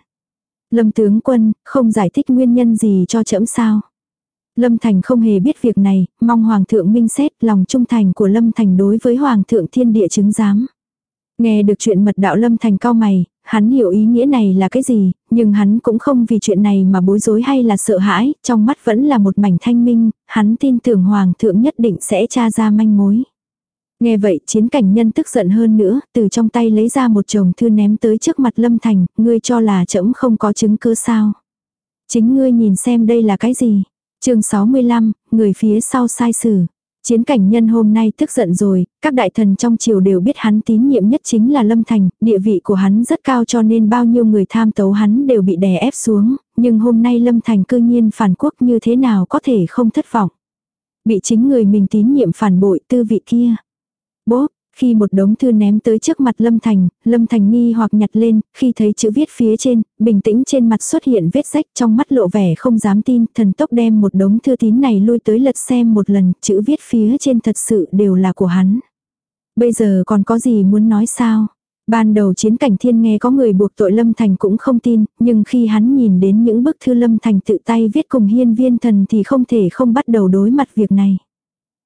Lâm tướng quân, không giải thích nguyên nhân gì cho trẫm sao. Lâm Thành không hề biết việc này, mong Hoàng thượng minh xét lòng trung thành của Lâm Thành đối với Hoàng thượng thiên địa chứng giám. Nghe được chuyện mật đạo Lâm Thành cao mày, hắn hiểu ý nghĩa này là cái gì, nhưng hắn cũng không vì chuyện này mà bối rối hay là sợ hãi, trong mắt vẫn là một mảnh thanh minh, hắn tin tưởng Hoàng thượng nhất định sẽ tra ra manh mối. Nghe vậy chiến cảnh nhân tức giận hơn nữa, từ trong tay lấy ra một chồng thư ném tới trước mặt Lâm Thành, ngươi cho là trẫm không có chứng cứ sao. Chính ngươi nhìn xem đây là cái gì chương 65, người phía sau sai xử. Chiến cảnh nhân hôm nay tức giận rồi, các đại thần trong triều đều biết hắn tín nhiệm nhất chính là Lâm Thành, địa vị của hắn rất cao cho nên bao nhiêu người tham tấu hắn đều bị đè ép xuống, nhưng hôm nay Lâm Thành cư nhiên phản quốc như thế nào có thể không thất vọng. Bị chính người mình tín nhiệm phản bội tư vị kia. Bố, khi một đống thư ném tới trước mặt Lâm Thành, Lâm Thành nghi hoặc nhặt lên, khi thấy chữ viết phía trên, bình tĩnh trên mặt xuất hiện vết rách trong mắt lộ vẻ không dám tin, thần tốc đem một đống thư tín này lui tới lật xem một lần, chữ viết phía trên thật sự đều là của hắn. Bây giờ còn có gì muốn nói sao? Ban đầu chiến cảnh thiên nghe có người buộc tội Lâm Thành cũng không tin, nhưng khi hắn nhìn đến những bức thư Lâm Thành tự tay viết cùng hiên viên thần thì không thể không bắt đầu đối mặt việc này.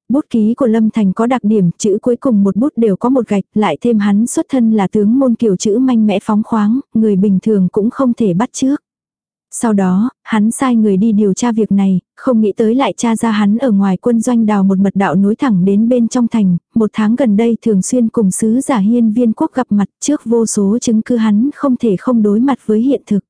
Bút ký của Lâm Thành có đặc điểm, chữ cuối cùng một bút đều có một gạch, lại thêm hắn xuất thân là tướng môn kiểu chữ manh mẽ phóng khoáng, người bình thường cũng không thể bắt trước. Sau đó, hắn sai người đi điều tra việc này, không nghĩ tới lại tra ra hắn ở ngoài quân doanh đào một mật đạo nối thẳng đến bên trong thành, một tháng gần đây thường xuyên cùng sứ giả hiên viên quốc gặp mặt trước vô số chứng cứ hắn không thể không đối mặt với hiện thực.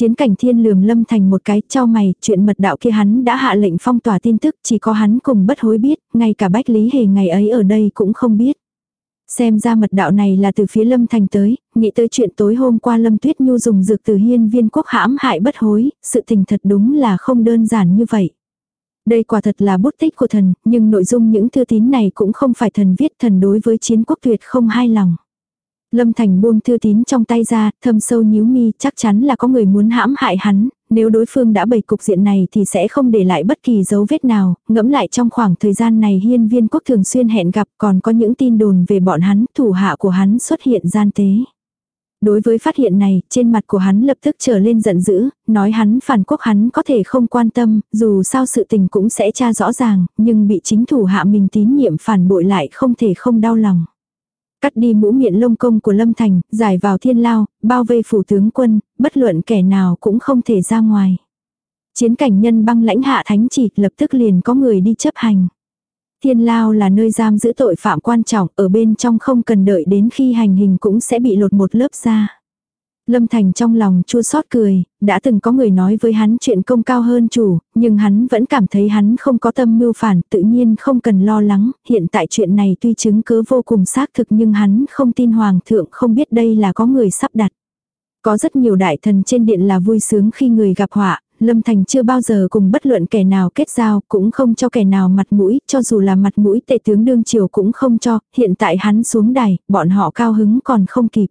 Chiến cảnh thiên lườm lâm thành một cái cho mày, chuyện mật đạo kia hắn đã hạ lệnh phong tỏa tin tức, chỉ có hắn cùng bất hối biết, ngay cả bách lý hề ngày ấy ở đây cũng không biết. Xem ra mật đạo này là từ phía Lâm Thành tới, nghĩ tới chuyện tối hôm qua Lâm Tuyết Nhu dùng dược từ hiên viên quốc hãm hại bất hối, sự tình thật đúng là không đơn giản như vậy. Đây quả thật là bút tích của thần, nhưng nội dung những thư tín này cũng không phải thần viết thần đối với chiến quốc tuyệt không hài lòng. Lâm Thành buông thư tín trong tay ra, thâm sâu nhíu mi, chắc chắn là có người muốn hãm hại hắn, nếu đối phương đã bày cục diện này thì sẽ không để lại bất kỳ dấu vết nào, ngẫm lại trong khoảng thời gian này hiên viên quốc thường xuyên hẹn gặp còn có những tin đồn về bọn hắn, thủ hạ của hắn xuất hiện gian tế. Đối với phát hiện này, trên mặt của hắn lập tức trở lên giận dữ, nói hắn phản quốc hắn có thể không quan tâm, dù sao sự tình cũng sẽ tra rõ ràng, nhưng bị chính thủ hạ mình tín nhiệm phản bội lại không thể không đau lòng. Cắt đi mũ miệng lông công của Lâm Thành, giải vào thiên lao, bao vây phủ tướng quân, bất luận kẻ nào cũng không thể ra ngoài. Chiến cảnh nhân băng lãnh hạ thánh chỉ lập tức liền có người đi chấp hành. Thiên lao là nơi giam giữ tội phạm quan trọng, ở bên trong không cần đợi đến khi hành hình cũng sẽ bị lột một lớp ra. Lâm Thành trong lòng chua xót cười, đã từng có người nói với hắn chuyện công cao hơn chủ, nhưng hắn vẫn cảm thấy hắn không có tâm mưu phản, tự nhiên không cần lo lắng, hiện tại chuyện này tuy chứng cứ vô cùng xác thực nhưng hắn không tin Hoàng thượng không biết đây là có người sắp đặt. Có rất nhiều đại thần trên điện là vui sướng khi người gặp họa, Lâm Thành chưa bao giờ cùng bất luận kẻ nào kết giao, cũng không cho kẻ nào mặt mũi, cho dù là mặt mũi tệ tướng đương triều cũng không cho, hiện tại hắn xuống đài, bọn họ cao hứng còn không kịp.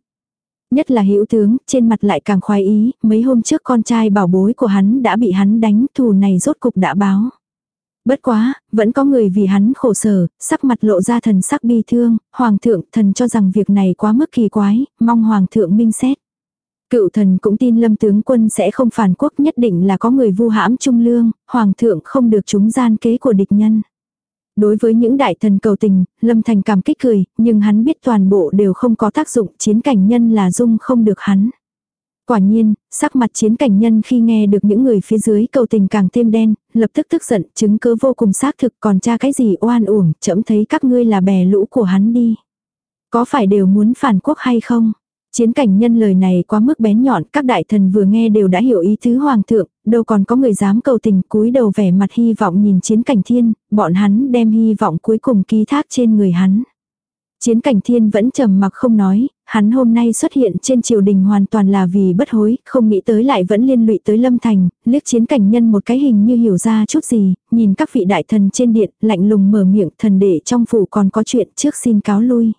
Nhất là hữu tướng, trên mặt lại càng khoái ý, mấy hôm trước con trai bảo bối của hắn đã bị hắn đánh, thù này rốt cục đã báo. Bất quá, vẫn có người vì hắn khổ sở, sắc mặt lộ ra thần sắc bi thương, hoàng thượng thần cho rằng việc này quá mức kỳ quái, mong hoàng thượng minh xét. Cựu thần cũng tin lâm tướng quân sẽ không phản quốc nhất định là có người vu hãm trung lương, hoàng thượng không được chúng gian kế của địch nhân. Đối với những đại thần cầu tình, Lâm Thành cảm kích cười, nhưng hắn biết toàn bộ đều không có tác dụng, chiến cảnh nhân là dung không được hắn. Quả nhiên, sắc mặt chiến cảnh nhân khi nghe được những người phía dưới cầu tình càng thêm đen, lập tức tức giận, chứng cứ vô cùng xác thực còn tra cái gì oan uổng, chậm thấy các ngươi là bè lũ của hắn đi. Có phải đều muốn phản quốc hay không? Chiến cảnh nhân lời này quá mức bén nhọn, các đại thần vừa nghe đều đã hiểu ý tứ hoàng thượng, đâu còn có người dám cầu tình cúi đầu vẻ mặt hy vọng nhìn chiến cảnh thiên, bọn hắn đem hy vọng cuối cùng ký thác trên người hắn. Chiến cảnh thiên vẫn trầm mặc không nói, hắn hôm nay xuất hiện trên triều đình hoàn toàn là vì bất hối, không nghĩ tới lại vẫn liên lụy tới lâm thành, liếc chiến cảnh nhân một cái hình như hiểu ra chút gì, nhìn các vị đại thần trên điện, lạnh lùng mở miệng thần để trong phủ còn có chuyện trước xin cáo lui.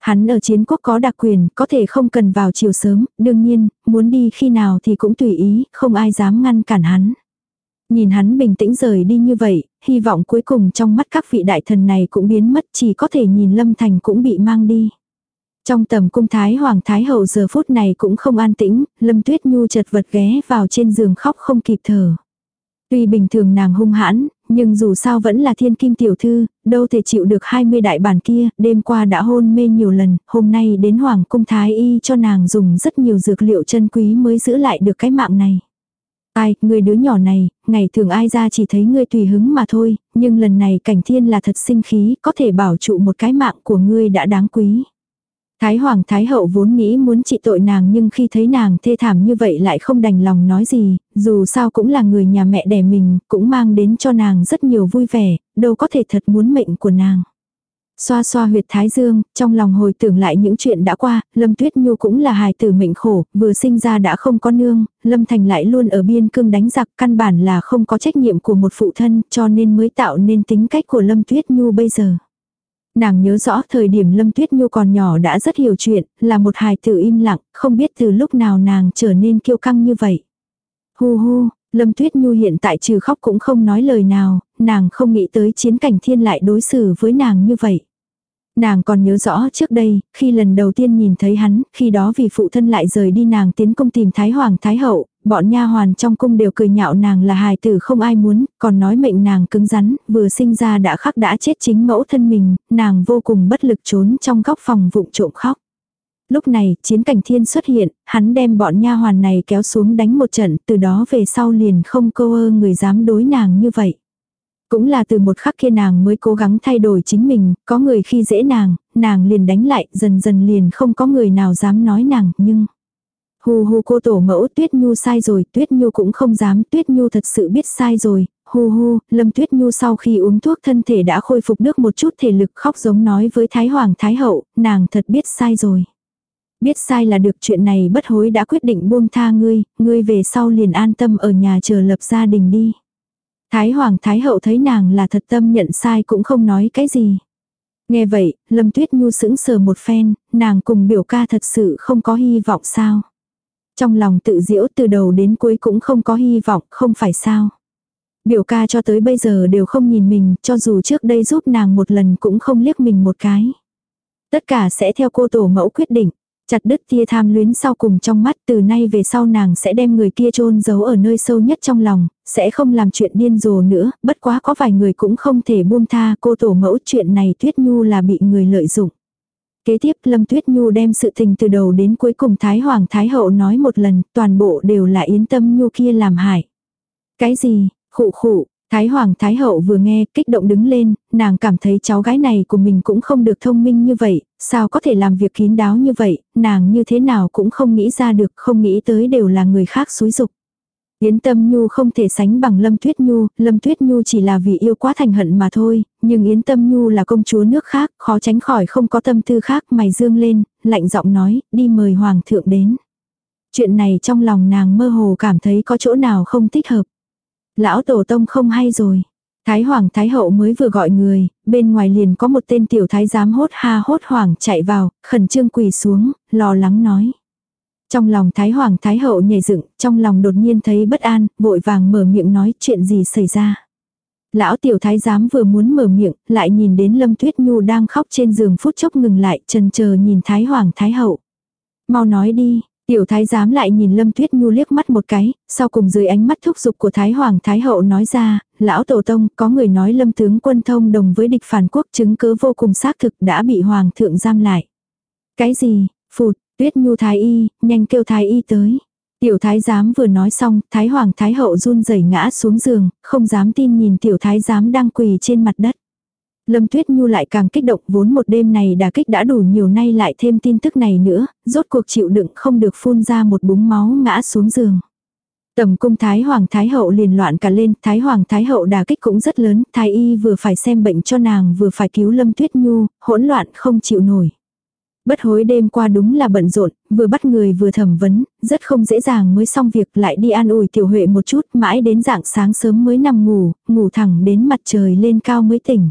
Hắn ở chiến quốc có đặc quyền, có thể không cần vào chiều sớm, đương nhiên, muốn đi khi nào thì cũng tùy ý, không ai dám ngăn cản hắn. Nhìn hắn bình tĩnh rời đi như vậy, hy vọng cuối cùng trong mắt các vị đại thần này cũng biến mất chỉ có thể nhìn Lâm Thành cũng bị mang đi. Trong tầm cung Thái Hoàng Thái Hậu giờ phút này cũng không an tĩnh, Lâm Tuyết Nhu chật vật ghé vào trên giường khóc không kịp thở. Tuy bình thường nàng hung hãn, nhưng dù sao vẫn là thiên kim tiểu thư, đâu thể chịu được 20 đại bản kia, đêm qua đã hôn mê nhiều lần, hôm nay đến Hoàng cung Thái Y cho nàng dùng rất nhiều dược liệu chân quý mới giữ lại được cái mạng này. Ai, người đứa nhỏ này, ngày thường ai ra chỉ thấy ngươi tùy hứng mà thôi, nhưng lần này cảnh thiên là thật sinh khí, có thể bảo trụ một cái mạng của ngươi đã đáng quý. Thái Hoàng Thái Hậu vốn nghĩ muốn trị tội nàng nhưng khi thấy nàng thê thảm như vậy lại không đành lòng nói gì, dù sao cũng là người nhà mẹ đẻ mình, cũng mang đến cho nàng rất nhiều vui vẻ, đâu có thể thật muốn mệnh của nàng. Xoa xoa huyệt thái dương, trong lòng hồi tưởng lại những chuyện đã qua, Lâm Tuyết Nhu cũng là hài tử mệnh khổ, vừa sinh ra đã không có nương, Lâm Thành lại luôn ở biên cương đánh giặc, căn bản là không có trách nhiệm của một phụ thân, cho nên mới tạo nên tính cách của Lâm Tuyết Nhu bây giờ. Nàng nhớ rõ thời điểm Lâm Tuyết Nhu còn nhỏ đã rất hiểu chuyện, là một hài tử im lặng, không biết từ lúc nào nàng trở nên kiêu căng như vậy. Hu hu, Lâm Tuyết Nhu hiện tại trừ khóc cũng không nói lời nào, nàng không nghĩ tới chiến cảnh thiên lại đối xử với nàng như vậy. Nàng còn nhớ rõ trước đây, khi lần đầu tiên nhìn thấy hắn, khi đó vì phụ thân lại rời đi nàng tiến công tìm Thái Hoàng Thái Hậu, bọn nha hoàn trong cung đều cười nhạo nàng là hài tử không ai muốn, còn nói mệnh nàng cứng rắn, vừa sinh ra đã khắc đã chết chính mẫu thân mình, nàng vô cùng bất lực trốn trong góc phòng vụng trộm khóc. Lúc này, chiến cảnh thiên xuất hiện, hắn đem bọn nha hoàn này kéo xuống đánh một trận, từ đó về sau liền không câu ơ người dám đối nàng như vậy. Cũng là từ một khắc kia nàng mới cố gắng thay đổi chính mình, có người khi dễ nàng, nàng liền đánh lại, dần dần liền không có người nào dám nói nàng, nhưng... Hù hù cô tổ mẫu Tuyết Nhu sai rồi, Tuyết Nhu cũng không dám, Tuyết Nhu thật sự biết sai rồi, hu hu, Lâm Tuyết Nhu sau khi uống thuốc thân thể đã khôi phục được một chút thể lực khóc giống nói với Thái Hoàng Thái Hậu, nàng thật biết sai rồi. Biết sai là được chuyện này bất hối đã quyết định buông tha ngươi, ngươi về sau liền an tâm ở nhà chờ lập gia đình đi. Thái Hoàng Thái Hậu thấy nàng là thật tâm nhận sai cũng không nói cái gì. Nghe vậy, Lâm Tuyết Nhu sững sờ một phen, nàng cùng biểu ca thật sự không có hy vọng sao. Trong lòng tự diễu từ đầu đến cuối cũng không có hy vọng, không phải sao. Biểu ca cho tới bây giờ đều không nhìn mình, cho dù trước đây giúp nàng một lần cũng không liếc mình một cái. Tất cả sẽ theo cô tổ mẫu quyết định. Chặt đứt tia tham luyến sau cùng trong mắt từ nay về sau nàng sẽ đem người kia chôn giấu ở nơi sâu nhất trong lòng, sẽ không làm chuyện điên rồ nữa, bất quá có vài người cũng không thể buông tha cô tổ mẫu chuyện này Tuyết Nhu là bị người lợi dụng. Kế tiếp Lâm Tuyết Nhu đem sự tình từ đầu đến cuối cùng Thái Hoàng Thái Hậu nói một lần, toàn bộ đều là yến tâm Nhu kia làm hại. Cái gì, khụ khụ, Thái Hoàng Thái Hậu vừa nghe, kích động đứng lên, nàng cảm thấy cháu gái này của mình cũng không được thông minh như vậy, sao có thể làm việc kín đáo như vậy, nàng như thế nào cũng không nghĩ ra được, không nghĩ tới đều là người khác xúi dục. Yến Tâm Nhu không thể sánh bằng Lâm Tuyết Nhu, Lâm Tuyết Nhu chỉ là vì yêu quá thành hận mà thôi, nhưng Yến Tâm Nhu là công chúa nước khác, khó tránh khỏi không có tâm tư khác, mày dương lên, lạnh giọng nói, đi mời Hoàng thượng đến. Chuyện này trong lòng nàng mơ hồ cảm thấy có chỗ nào không thích hợp. Lão Tổ Tông không hay rồi. Thái Hoàng Thái Hậu mới vừa gọi người, bên ngoài liền có một tên tiểu thái giám hốt ha hốt hoảng chạy vào, khẩn trương quỳ xuống, lo lắng nói. Trong lòng Thái Hoàng Thái Hậu nhảy dựng, trong lòng đột nhiên thấy bất an, vội vàng mở miệng nói chuyện gì xảy ra. Lão tiểu thái giám vừa muốn mở miệng, lại nhìn đến Lâm Tuyết Nhu đang khóc trên giường phút chốc ngừng lại, trần chờ nhìn Thái Hoàng Thái Hậu. Mau nói đi, Tiểu thái giám lại nhìn Lâm Tuyết Nhu liếc mắt một cái, sau cùng dưới ánh mắt thúc giục của Thái Hoàng Thái Hậu nói ra, lão tổ tông, có người nói Lâm tướng quân thông đồng với địch phản quốc chứng cứ vô cùng xác thực đã bị Hoàng thượng giam lại. Cái gì, phụt, Tuyết Nhu Thái Y, nhanh kêu Thái Y tới. Tiểu thái giám vừa nói xong, Thái Hoàng Thái Hậu run rẩy ngã xuống giường, không dám tin nhìn tiểu thái giám đang quỳ trên mặt đất. Lâm Tuyết Nhu lại càng kích động vốn một đêm này đà kích đã đủ nhiều nay lại thêm tin tức này nữa, rốt cuộc chịu đựng không được phun ra một búng máu ngã xuống giường. Tầm cung Thái Hoàng Thái Hậu liền loạn cả lên, Thái Hoàng Thái Hậu đà kích cũng rất lớn, Thái Y vừa phải xem bệnh cho nàng vừa phải cứu Lâm Tuyết Nhu, hỗn loạn không chịu nổi. Bất hối đêm qua đúng là bận rộn, vừa bắt người vừa thẩm vấn, rất không dễ dàng mới xong việc lại đi an ủi tiểu huệ một chút, mãi đến dạng sáng sớm mới nằm ngủ, ngủ thẳng đến mặt trời lên cao mới tỉnh.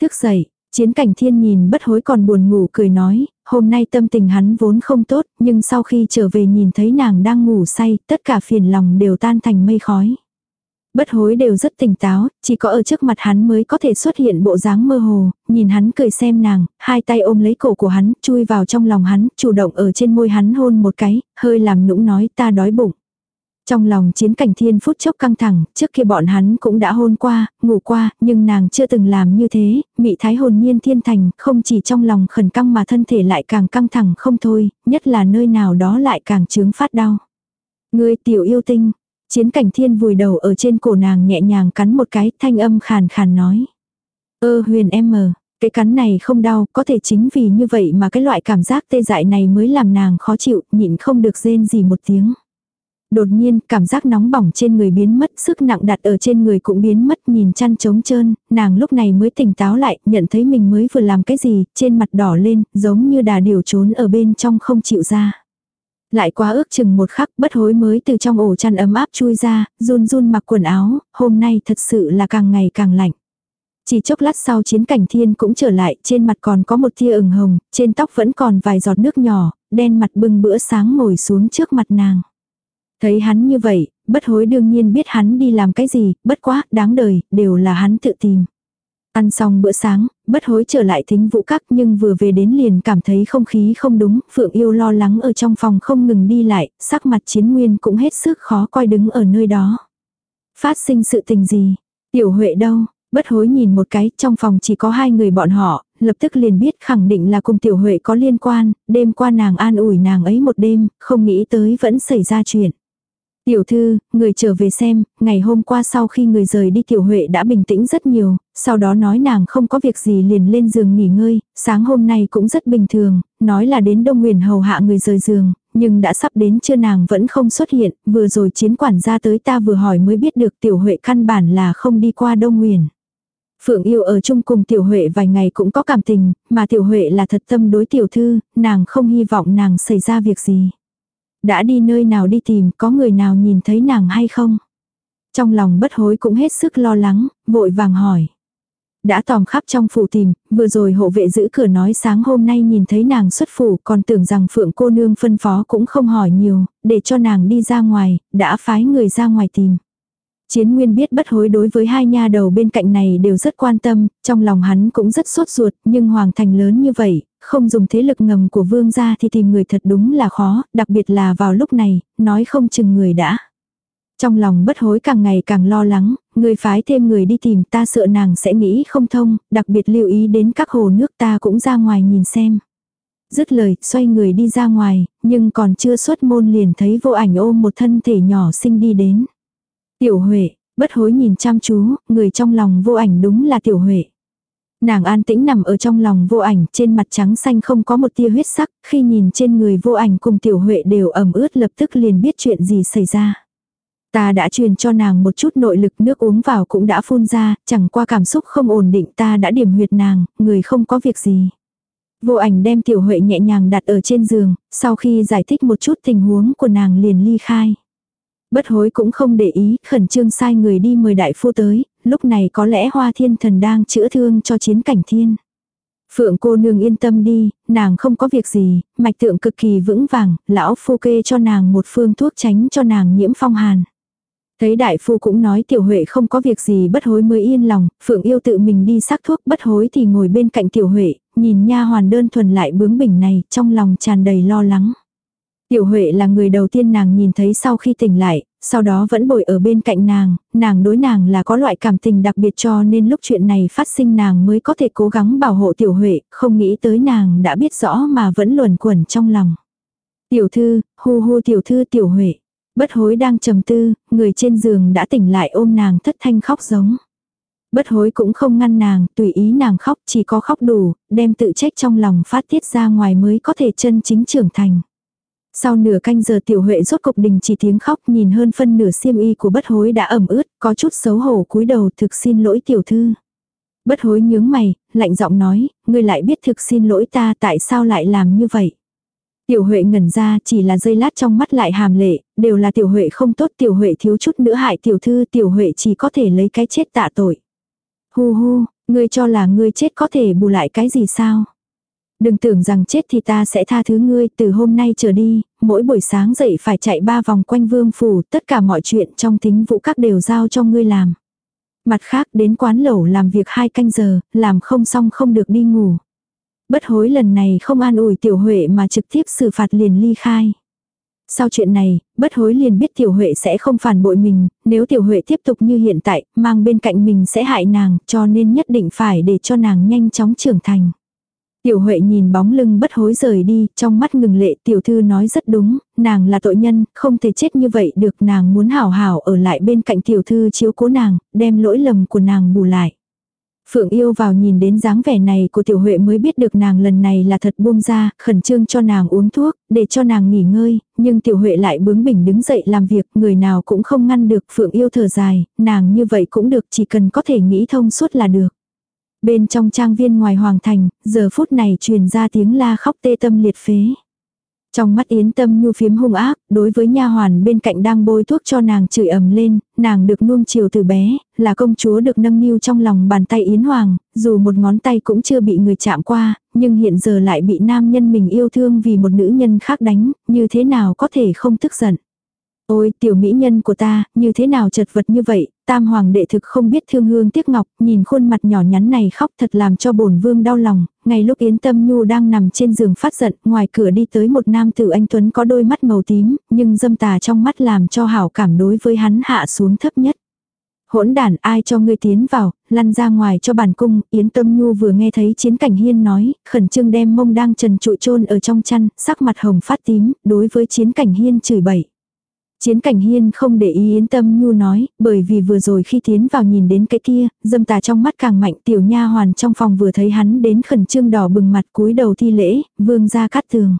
Thức dậy, chiến cảnh thiên nhìn bất hối còn buồn ngủ cười nói, hôm nay tâm tình hắn vốn không tốt, nhưng sau khi trở về nhìn thấy nàng đang ngủ say, tất cả phiền lòng đều tan thành mây khói. Bất hối đều rất tỉnh táo, chỉ có ở trước mặt hắn mới có thể xuất hiện bộ dáng mơ hồ, nhìn hắn cười xem nàng, hai tay ôm lấy cổ của hắn, chui vào trong lòng hắn, chủ động ở trên môi hắn hôn một cái, hơi làm nũng nói ta đói bụng. Trong lòng chiến cảnh thiên phút chốc căng thẳng, trước kia bọn hắn cũng đã hôn qua, ngủ qua, nhưng nàng chưa từng làm như thế, mị thái hồn nhiên thiên thành, không chỉ trong lòng khẩn căng mà thân thể lại càng căng thẳng không thôi, nhất là nơi nào đó lại càng chướng phát đau. Ngươi tiểu yêu tinh, chiến cảnh thiên vùi đầu ở trên cổ nàng nhẹ nhàng cắn một cái thanh âm khàn khàn nói. Ơ huyền em mờ, cái cắn này không đau, có thể chính vì như vậy mà cái loại cảm giác tê dại này mới làm nàng khó chịu, nhịn không được rên gì một tiếng. Đột nhiên, cảm giác nóng bỏng trên người biến mất, sức nặng đặt ở trên người cũng biến mất, nhìn chăn trống trơn, nàng lúc này mới tỉnh táo lại, nhận thấy mình mới vừa làm cái gì, trên mặt đỏ lên, giống như đà điều trốn ở bên trong không chịu ra. Lại quá ước chừng một khắc, bất hối mới từ trong ổ chăn ấm áp chui ra, run run mặc quần áo, hôm nay thật sự là càng ngày càng lạnh. Chỉ chốc lát sau chiến cảnh thiên cũng trở lại, trên mặt còn có một tia ửng hồng, trên tóc vẫn còn vài giọt nước nhỏ, đen mặt bưng bữa sáng ngồi xuống trước mặt nàng. Thấy hắn như vậy, bất hối đương nhiên biết hắn đi làm cái gì, bất quá, đáng đời, đều là hắn tự tìm. Ăn xong bữa sáng, bất hối trở lại thính vũ các nhưng vừa về đến liền cảm thấy không khí không đúng, Phượng yêu lo lắng ở trong phòng không ngừng đi lại, sắc mặt chiến nguyên cũng hết sức khó coi đứng ở nơi đó. Phát sinh sự tình gì? Tiểu Huệ đâu? Bất hối nhìn một cái, trong phòng chỉ có hai người bọn họ, lập tức liền biết khẳng định là cùng Tiểu Huệ có liên quan, đêm qua nàng an ủi nàng ấy một đêm, không nghĩ tới vẫn xảy ra chuyện. Tiểu thư, người trở về xem, ngày hôm qua sau khi người rời đi tiểu huệ đã bình tĩnh rất nhiều, sau đó nói nàng không có việc gì liền lên giường nghỉ ngơi, sáng hôm nay cũng rất bình thường, nói là đến Đông Nguyền hầu hạ người rời giường, nhưng đã sắp đến chưa nàng vẫn không xuất hiện, vừa rồi chiến quản gia tới ta vừa hỏi mới biết được tiểu huệ căn bản là không đi qua Đông Nguyền. Phượng yêu ở chung cùng tiểu huệ vài ngày cũng có cảm tình, mà tiểu huệ là thật tâm đối tiểu thư, nàng không hy vọng nàng xảy ra việc gì. Đã đi nơi nào đi tìm, có người nào nhìn thấy nàng hay không? Trong lòng bất hối cũng hết sức lo lắng, vội vàng hỏi. Đã tòm khắp trong phủ tìm, vừa rồi hộ vệ giữ cửa nói sáng hôm nay nhìn thấy nàng xuất phủ còn tưởng rằng phượng cô nương phân phó cũng không hỏi nhiều, để cho nàng đi ra ngoài, đã phái người ra ngoài tìm. Chiến Nguyên biết bất hối đối với hai nha đầu bên cạnh này đều rất quan tâm, trong lòng hắn cũng rất sốt ruột, nhưng hoàng thành lớn như vậy, không dùng thế lực ngầm của vương gia thì tìm người thật đúng là khó, đặc biệt là vào lúc này, nói không chừng người đã. Trong lòng bất hối càng ngày càng lo lắng, người phái thêm người đi tìm ta sợ nàng sẽ nghĩ không thông, đặc biệt lưu ý đến các hồ nước ta cũng ra ngoài nhìn xem. Dứt lời, xoay người đi ra ngoài, nhưng còn chưa xuất môn liền thấy vô ảnh ôm một thân thể nhỏ xinh đi đến. Tiểu Huệ, bất hối nhìn chăm chú, người trong lòng vô ảnh đúng là Tiểu Huệ. Nàng an tĩnh nằm ở trong lòng vô ảnh, trên mặt trắng xanh không có một tia huyết sắc, khi nhìn trên người vô ảnh cùng Tiểu Huệ đều ẩm ướt lập tức liền biết chuyện gì xảy ra. Ta đã truyền cho nàng một chút nội lực nước uống vào cũng đã phun ra, chẳng qua cảm xúc không ổn định ta đã điểm huyệt nàng, người không có việc gì. Vô ảnh đem tiểu huệ nhẹ nhàng đặt ở trên giường, sau khi giải thích một chút tình huống của nàng liền ly khai. Bất hối cũng không để ý, khẩn trương sai người đi mời đại phu tới, lúc này có lẽ hoa thiên thần đang chữa thương cho chiến cảnh thiên. Phượng cô nương yên tâm đi, nàng không có việc gì, mạch tượng cực kỳ vững vàng, lão phu kê cho nàng một phương thuốc tránh cho nàng nhiễm phong hàn. Thấy đại phu cũng nói tiểu huệ không có việc gì bất hối mới yên lòng, phượng yêu tự mình đi sắc thuốc bất hối thì ngồi bên cạnh tiểu huệ, nhìn nha hoàn đơn thuần lại bướng bỉnh này, trong lòng tràn đầy lo lắng. Tiểu Huệ là người đầu tiên nàng nhìn thấy sau khi tỉnh lại, sau đó vẫn bồi ở bên cạnh nàng, nàng đối nàng là có loại cảm tình đặc biệt cho nên lúc chuyện này phát sinh nàng mới có thể cố gắng bảo hộ Tiểu Huệ, không nghĩ tới nàng đã biết rõ mà vẫn luẩn quẩn trong lòng. Tiểu thư, hu hu tiểu thư Tiểu Huệ. Bất hối đang trầm tư, người trên giường đã tỉnh lại ôm nàng thất thanh khóc giống. Bất hối cũng không ngăn nàng, tùy ý nàng khóc, chỉ có khóc đủ, đem tự trách trong lòng phát tiết ra ngoài mới có thể chân chính trưởng thành. Sau nửa canh giờ tiểu huệ rốt cục đình chỉ tiếng khóc nhìn hơn phân nửa xiêm y của bất hối đã ẩm ướt, có chút xấu hổ cúi đầu thực xin lỗi tiểu thư. Bất hối nhướng mày, lạnh giọng nói, ngươi lại biết thực xin lỗi ta tại sao lại làm như vậy. Tiểu Huệ ngẩn ra chỉ là giây lát trong mắt lại hàm lệ, đều là Tiểu Huệ không tốt Tiểu Huệ thiếu chút nữa hại Tiểu Thư Tiểu Huệ chỉ có thể lấy cái chết tạ tội. Hu hu, ngươi cho là ngươi chết có thể bù lại cái gì sao? Đừng tưởng rằng chết thì ta sẽ tha thứ ngươi từ hôm nay trở đi, mỗi buổi sáng dậy phải chạy ba vòng quanh vương phủ, tất cả mọi chuyện trong tính vũ các đều giao cho ngươi làm. Mặt khác đến quán lẩu làm việc hai canh giờ, làm không xong không được đi ngủ. Bất hối lần này không an ủi tiểu huệ mà trực tiếp xử phạt liền ly khai. Sau chuyện này, bất hối liền biết tiểu huệ sẽ không phản bội mình, nếu tiểu huệ tiếp tục như hiện tại, mang bên cạnh mình sẽ hại nàng, cho nên nhất định phải để cho nàng nhanh chóng trưởng thành. Tiểu Huệ nhìn bóng lưng bất hối rời đi, trong mắt ngừng lệ tiểu thư nói rất đúng, nàng là tội nhân, không thể chết như vậy được nàng muốn hảo hảo ở lại bên cạnh tiểu thư chiếu cố nàng, đem lỗi lầm của nàng bù lại. Phượng yêu vào nhìn đến dáng vẻ này của tiểu huệ mới biết được nàng lần này là thật buông ra, khẩn trương cho nàng uống thuốc, để cho nàng nghỉ ngơi, nhưng tiểu huệ lại bướng bỉnh đứng dậy làm việc, người nào cũng không ngăn được Phượng yêu thở dài, nàng như vậy cũng được chỉ cần có thể nghĩ thông suốt là được. Bên trong trang viên ngoài hoàng thành, giờ phút này truyền ra tiếng la khóc tê tâm liệt phế. Trong mắt Yến Tâm nhu phiếm hung ác, đối với nha hoàn bên cạnh đang bôi thuốc cho nàng chửi ầm lên, nàng được nuông chiều từ bé, là công chúa được nâng niu trong lòng bàn tay Yến Hoàng, dù một ngón tay cũng chưa bị người chạm qua, nhưng hiện giờ lại bị nam nhân mình yêu thương vì một nữ nhân khác đánh, như thế nào có thể không tức giận. Ôi tiểu mỹ nhân của ta, như thế nào chật vật như vậy, tam hoàng đệ thực không biết thương hương tiếc ngọc, nhìn khuôn mặt nhỏ nhắn này khóc thật làm cho bổn vương đau lòng, ngay lúc Yến Tâm Nhu đang nằm trên giường phát giận, ngoài cửa đi tới một nam tử anh Tuấn có đôi mắt màu tím, nhưng dâm tà trong mắt làm cho hảo cảm đối với hắn hạ xuống thấp nhất. Hỗn đản ai cho ngươi tiến vào, lăn ra ngoài cho bản cung, Yến Tâm Nhu vừa nghe thấy chiến cảnh hiên nói, khẩn trương đem mông đang trần trụi chôn ở trong chăn, sắc mặt hồng phát tím, đối với chiến cảnh hiên chửi bậy. Chiến cảnh hiên không để ý yến tâm nhu nói, bởi vì vừa rồi khi tiến vào nhìn đến cái kia, dâm tà trong mắt càng mạnh tiểu nha hoàn trong phòng vừa thấy hắn đến khẩn trương đỏ bừng mặt cúi đầu thi lễ, vương ra cắt tường.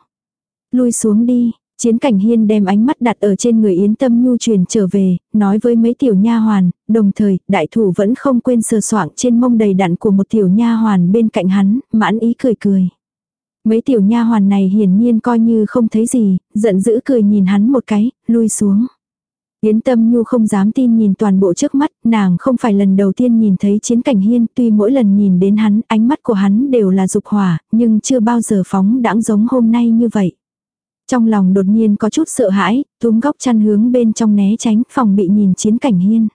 Lui xuống đi, Chiến cảnh hiên đem ánh mắt đặt ở trên người Yến Tâm Nhu truyền trở về, nói với mấy tiểu nha hoàn, đồng thời, đại thủ vẫn không quên sờ soạng trên mông đầy đặn của một tiểu nha hoàn bên cạnh hắn, mãn ý cười cười. Mấy tiểu nha hoàn này hiển nhiên coi như không thấy gì, giận dữ cười nhìn hắn một cái, lui xuống. Yến Tâm Nhu không dám tin nhìn toàn bộ trước mắt, nàng không phải lần đầu tiên nhìn thấy chiến cảnh hiên, tuy mỗi lần nhìn đến hắn, ánh mắt của hắn đều là dục hỏa, nhưng chưa bao giờ phóng đãng giống hôm nay như vậy. Trong lòng đột nhiên có chút sợ hãi, túm góc chăn hướng bên trong né tránh, phòng bị nhìn chiến cảnh hiên.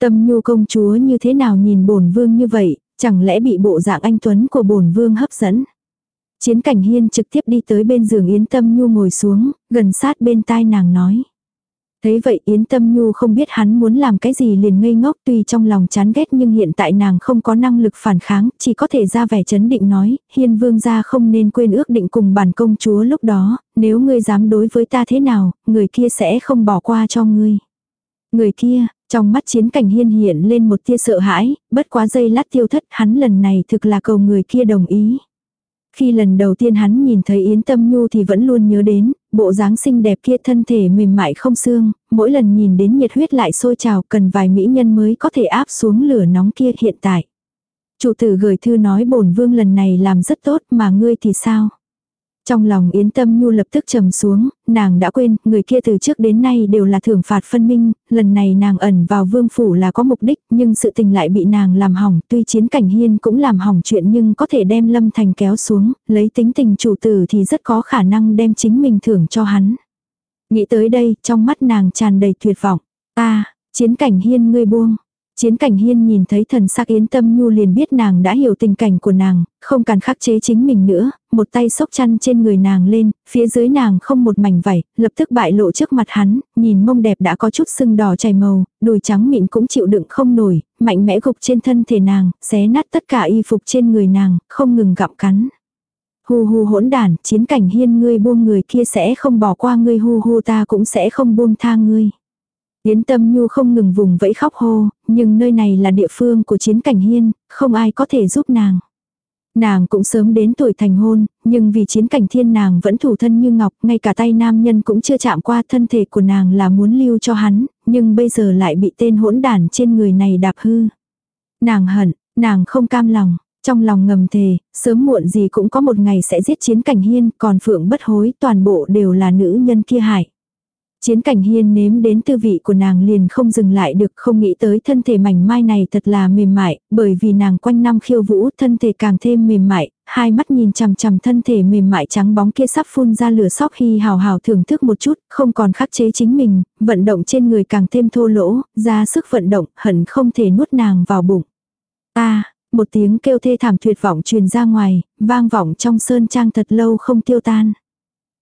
Tâm Nhu công chúa như thế nào nhìn bổn vương như vậy, chẳng lẽ bị bộ dạng anh Tuấn của bổn vương hấp dẫn. Chiến cảnh hiên trực tiếp đi tới bên giường Yến Tâm Nhu ngồi xuống, gần sát bên tai nàng nói. Thế vậy Yến Tâm Nhu không biết hắn muốn làm cái gì liền ngây ngốc tuy trong lòng chán ghét nhưng hiện tại nàng không có năng lực phản kháng, chỉ có thể ra vẻ chấn định nói, hiên vương gia không nên quên ước định cùng bản công chúa lúc đó, nếu ngươi dám đối với ta thế nào, người kia sẽ không bỏ qua cho ngươi. Người kia, trong mắt chiến cảnh hiên hiện lên một tia sợ hãi, bất quá giây lát tiêu thất hắn lần này thực là cầu người kia đồng ý. Khi lần đầu tiên hắn nhìn thấy Yến Tâm Nhu thì vẫn luôn nhớ đến, bộ dáng xinh đẹp kia thân thể mềm mại không xương, mỗi lần nhìn đến nhiệt huyết lại sôi trào cần vài mỹ nhân mới có thể áp xuống lửa nóng kia hiện tại. Chủ tử gửi thư nói bổn vương lần này làm rất tốt mà ngươi thì sao? Trong lòng Yến Tâm Nhu lập tức trầm xuống, nàng đã quên, người kia từ trước đến nay đều là thưởng phạt phân minh, lần này nàng ẩn vào vương phủ là có mục đích, nhưng sự tình lại bị nàng làm hỏng, tuy chiến cảnh hiên cũng làm hỏng chuyện nhưng có thể đem Lâm Thành kéo xuống, lấy tính tình chủ tử thì rất có khả năng đem chính mình thưởng cho hắn. Nghĩ tới đây, trong mắt nàng tràn đầy tuyệt vọng. ta chiến cảnh hiên ngươi buông. Chiến cảnh hiên nhìn thấy thần sắc yến tâm nhu liền biết nàng đã hiểu tình cảnh của nàng, không cần khắc chế chính mình nữa, một tay sốc chăn trên người nàng lên, phía dưới nàng không một mảnh vảy, lập tức bại lộ trước mặt hắn, nhìn mông đẹp đã có chút sưng đỏ chảy màu, đùi trắng mịn cũng chịu đựng không nổi, mạnh mẽ gục trên thân thể nàng, xé nát tất cả y phục trên người nàng, không ngừng gặm cắn. hù hù hỗn đản, chiến cảnh hiên ngươi buông người kia sẽ không bỏ qua ngươi hù hù ta cũng sẽ không buông tha ngươi. Yến Tâm Nhu không ngừng vùng vẫy khóc hô, nhưng nơi này là địa phương của chiến cảnh hiên, không ai có thể giúp nàng. Nàng cũng sớm đến tuổi thành hôn, nhưng vì chiến cảnh thiên nàng vẫn thủ thân như ngọc, ngay cả tay nam nhân cũng chưa chạm qua thân thể của nàng là muốn lưu cho hắn, nhưng bây giờ lại bị tên hỗn đản trên người này đạp hư. Nàng hận, nàng không cam lòng, trong lòng ngầm thề, sớm muộn gì cũng có một ngày sẽ giết chiến cảnh hiên, còn phượng bất hối toàn bộ đều là nữ nhân kia hại. Chiến cảnh hiên nếm đến tư vị của nàng liền không dừng lại được không nghĩ tới thân thể mảnh mai này thật là mềm mại, bởi vì nàng quanh năm khiêu vũ thân thể càng thêm mềm mại, hai mắt nhìn chằm chằm thân thể mềm mại trắng bóng kia sắp phun ra lửa sóc hy hào hào thưởng thức một chút, không còn khắc chế chính mình, vận động trên người càng thêm thô lỗ, ra sức vận động, hận không thể nuốt nàng vào bụng. ta một tiếng kêu thê thảm tuyệt vọng truyền ra ngoài, vang vọng trong sơn trang thật lâu không tiêu tan.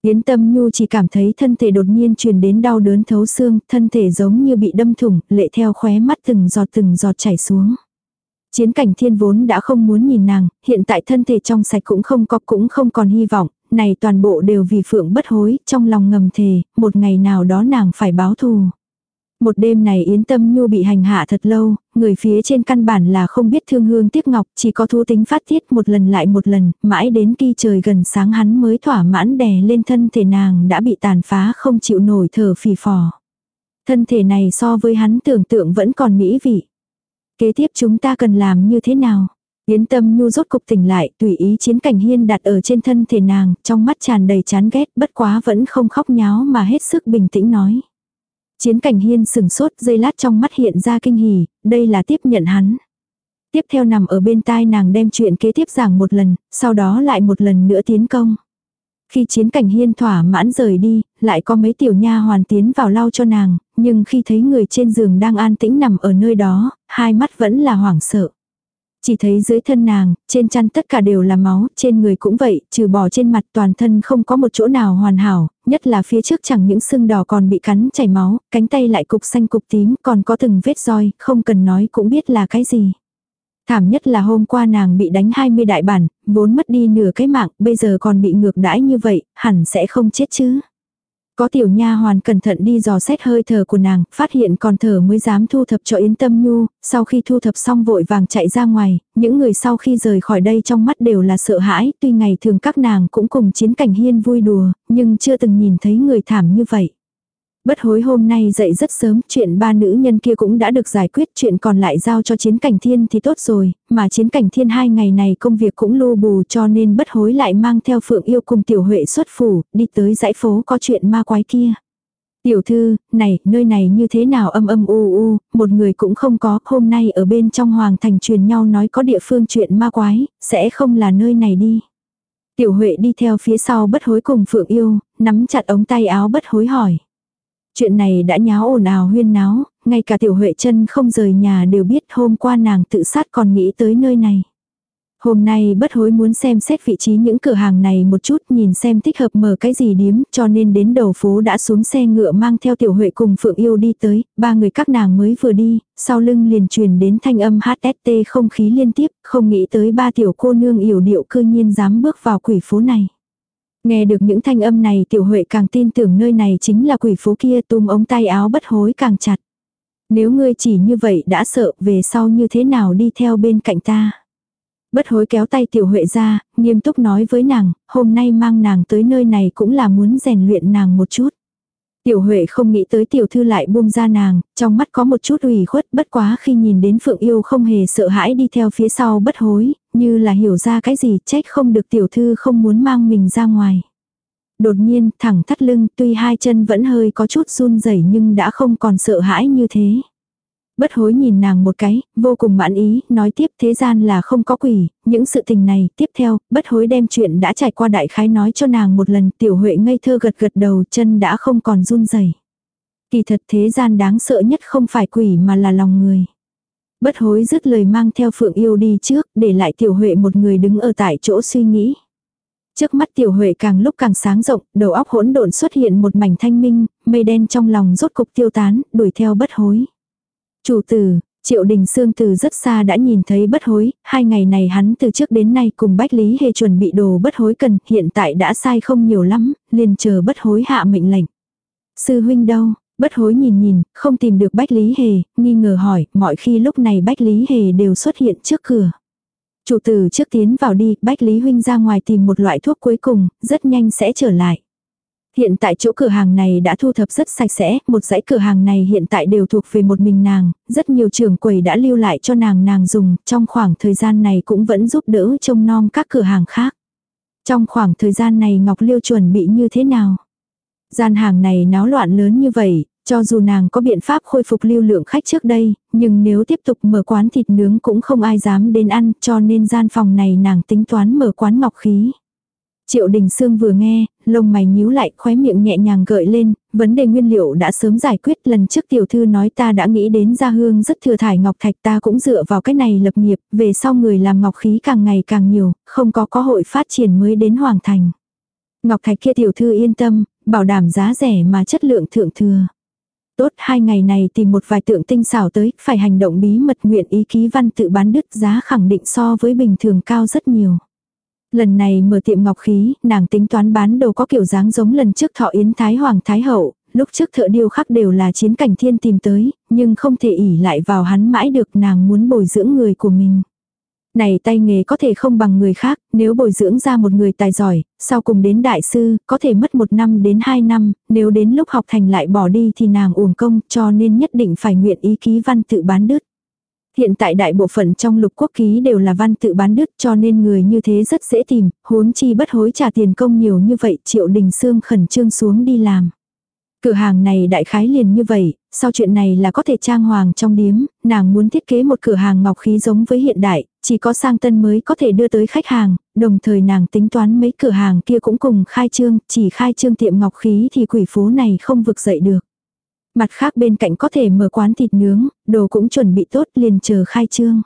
Yến Tâm Nhu chỉ cảm thấy thân thể đột nhiên truyền đến đau đớn thấu xương, thân thể giống như bị đâm thủng, lệ theo khóe mắt từng giọt từng giọt chảy xuống. Chiến cảnh thiên vốn đã không muốn nhìn nàng, hiện tại thân thể trong sạch cũng không có cũng không còn hy vọng, này toàn bộ đều vì phượng bất hối, trong lòng ngầm thề, một ngày nào đó nàng phải báo thù. Một đêm này Yến Tâm Nhu bị hành hạ thật lâu, người phía trên căn bản là không biết thương hương tiếc ngọc, chỉ có thú tính phát tiết một lần lại một lần, mãi đến khi trời gần sáng hắn mới thỏa mãn đè lên thân thể nàng đã bị tàn phá không chịu nổi thở phì phò. Thân thể này so với hắn tưởng tượng vẫn còn mỹ vị. Kế tiếp chúng ta cần làm như thế nào? Yến tâm nhu rốt cục tỉnh lại, tùy ý chiến cảnh hiên đặt ở trên thân thể nàng, trong mắt tràn đầy chán ghét, bất quá vẫn không khóc nháo mà hết sức bình tĩnh nói. Chiến cảnh hiên sừng sốt dây lát trong mắt hiện ra kinh hỉ, đây là tiếp nhận hắn. Tiếp theo nằm ở bên tai nàng đem chuyện kế tiếp giảng một lần, sau đó lại một lần nữa tiến công. Khi chiến cảnh hiên thỏa mãn rời đi, lại có mấy tiểu nha hoàn tiến vào lau cho nàng, nhưng khi thấy người trên giường đang an tĩnh nằm ở nơi đó, hai mắt vẫn là hoảng sợ. Chỉ thấy dưới thân nàng, trên chăn tất cả đều là máu, trên người cũng vậy, trừ bỏ trên mặt toàn thân không có một chỗ nào hoàn hảo, nhất là phía trước chẳng những sưng đỏ còn bị cắn chảy máu, cánh tay lại cục xanh cục tím, còn có từng vết roi, không cần nói cũng biết là cái gì. Thảm nhất là hôm qua nàng bị đánh 20 đại bản, vốn mất đi nửa cái mạng, bây giờ còn bị ngược đãi như vậy, hẳn sẽ không chết chứ. Có tiểu nha hoàn cẩn thận đi dò xét hơi thở của nàng, phát hiện còn thở mới dám thu thập cho Yến Tâm Nhu, sau khi thu thập xong vội vàng chạy ra ngoài, những người sau khi rời khỏi đây trong mắt đều là sợ hãi, tuy ngày thường các nàng cũng cùng chiến cảnh hiên vui đùa, nhưng chưa từng nhìn thấy người thảm như vậy. Bất hối hôm nay dậy rất sớm, chuyện ba nữ nhân kia cũng đã được giải quyết, chuyện còn lại giao cho chiến cảnh thiên thì tốt rồi, mà chiến cảnh thiên hai ngày này công việc cũng lô bù cho nên bất hối lại mang theo phượng yêu cùng tiểu huệ xuất phủ, đi tới dãy phố có chuyện ma quái kia. Tiểu thư, này, nơi này như thế nào âm âm u u, một người cũng không có, hôm nay ở bên trong hoàng thành truyền nhau nói có địa phương chuyện ma quái, sẽ không là nơi này đi. Tiểu Huệ đi theo phía sau bất hối cùng Phượng Yêu, nắm chặt ống tay áo bất hối hỏi. Chuyện này đã nháo ồn ào huyên náo, ngay cả tiểu huệ chân không rời nhà đều biết hôm qua nàng tự sát còn nghĩ tới nơi này. Hôm nay bất hối muốn xem xét vị trí những cửa hàng này một chút nhìn xem thích hợp mở cái gì điếm cho nên đến đầu phố đã xuống xe ngựa mang theo tiểu huệ cùng Phượng Yêu đi tới, ba người các nàng mới vừa đi, sau lưng liền truyền đến thanh âm HST không khí liên tiếp, không nghĩ tới ba tiểu cô nương yểu điệu cư nhiên dám bước vào quỷ phố này. Nghe được những thanh âm này tiểu huệ càng tin tưởng nơi này chính là quỷ phố kia tung ống tay áo bất hối càng chặt. Nếu ngươi chỉ như vậy đã sợ về sau như thế nào đi theo bên cạnh ta. Bất hối kéo tay tiểu huệ ra, nghiêm túc nói với nàng, hôm nay mang nàng tới nơi này cũng là muốn rèn luyện nàng một chút. Tiểu Huệ không nghĩ tới tiểu thư lại buông ra nàng, trong mắt có một chút ủy khuất bất quá khi nhìn đến Phượng Yêu không hề sợ hãi đi theo phía sau bất hối, như là hiểu ra cái gì trách không được tiểu thư không muốn mang mình ra ngoài. Đột nhiên thẳng thắt lưng tuy hai chân vẫn hơi có chút run rẩy nhưng đã không còn sợ hãi như thế. Bất hối nhìn nàng một cái, vô cùng mãn ý, nói tiếp thế gian là không có quỷ, những sự tình này, tiếp theo, bất hối đem chuyện đã trải qua đại khái nói cho nàng một lần, tiểu huệ ngây thơ gật gật đầu, chân đã không còn run rẩy. Kỳ thật thế gian đáng sợ nhất không phải quỷ mà là lòng người. Bất hối dứt lời mang theo phượng yêu đi trước, để lại tiểu huệ một người đứng ở tại chỗ suy nghĩ. Trước mắt tiểu huệ càng lúc càng sáng rộng, đầu óc hỗn độn xuất hiện một mảnh thanh minh, mây đen trong lòng rốt cục tiêu tán, đuổi theo bất hối. Chủ tử, Triệu Đình Sương từ rất xa đã nhìn thấy bất hối, hai ngày này hắn từ trước đến nay cùng Bách Lý Hề chuẩn bị đồ bất hối cần, hiện tại đã sai không nhiều lắm, liền chờ bất hối hạ mệnh lệnh. Sư huynh đâu? Bất hối nhìn nhìn, không tìm được Bách Lý Hề, nghi ngờ hỏi, mọi khi lúc này Bách Lý Hề đều xuất hiện trước cửa. Chủ tử trước tiến vào đi, Bách Lý Huynh ra ngoài tìm một loại thuốc cuối cùng, rất nhanh sẽ trở lại. Hiện tại chỗ cửa hàng này đã thu thập rất sạch sẽ, một dãy cửa hàng này hiện tại đều thuộc về một mình nàng, rất nhiều trưởng quầy đã lưu lại cho nàng nàng dùng, trong khoảng thời gian này cũng vẫn giúp đỡ trông nom các cửa hàng khác. Trong khoảng thời gian này Ngọc Liêu chuẩn bị như thế nào? Gian hàng này náo loạn lớn như vậy, cho dù nàng có biện pháp khôi phục lưu lượng khách trước đây, nhưng nếu tiếp tục mở quán thịt nướng cũng không ai dám đến ăn cho nên gian phòng này nàng tính toán mở quán ngọc khí. Triệu Đình Sương vừa nghe, lông mày nhíu lại, khóe miệng nhẹ nhàng gợi lên, vấn đề nguyên liệu đã sớm giải quyết, lần trước tiểu thư nói ta đã nghĩ đến gia hương rất thừa thải ngọc thạch ta cũng dựa vào cái này lập nghiệp, về sau người làm ngọc khí càng ngày càng nhiều, không có có hội phát triển mới đến hoàng thành. Ngọc thạch kia tiểu thư yên tâm, bảo đảm giá rẻ mà chất lượng thượng thừa. Tốt hai ngày này tìm một vài tượng tinh xảo tới, phải hành động bí mật nguyện ý ký văn tự bán đứt giá khẳng định so với bình thường cao rất nhiều. Lần này mở tiệm ngọc khí, nàng tính toán bán đồ có kiểu dáng giống lần trước thọ yến Thái Hoàng Thái Hậu, lúc trước thợ điêu khắc đều là chiến cảnh thiên tìm tới, nhưng không thể ỉ lại vào hắn mãi được nàng muốn bồi dưỡng người của mình. Này tay nghề có thể không bằng người khác, nếu bồi dưỡng ra một người tài giỏi, sau cùng đến đại sư, có thể mất một năm đến hai năm, nếu đến lúc học thành lại bỏ đi thì nàng uổng công, cho nên nhất định phải nguyện ý ký văn tự bán đứt. Hiện tại đại bộ phận trong lục quốc ký đều là văn tự bán đứt cho nên người như thế rất dễ tìm, huống chi bất hối trả tiền công nhiều như vậy triệu đình xương khẩn trương xuống đi làm. Cửa hàng này đại khái liền như vậy, sau chuyện này là có thể trang hoàng trong điếm, nàng muốn thiết kế một cửa hàng ngọc khí giống với hiện đại, chỉ có sang tân mới có thể đưa tới khách hàng, đồng thời nàng tính toán mấy cửa hàng kia cũng cùng khai trương, chỉ khai trương tiệm ngọc khí thì quỷ phố này không vực dậy được. Mặt khác bên cạnh có thể mở quán thịt nướng, đồ cũng chuẩn bị tốt liền chờ khai trương.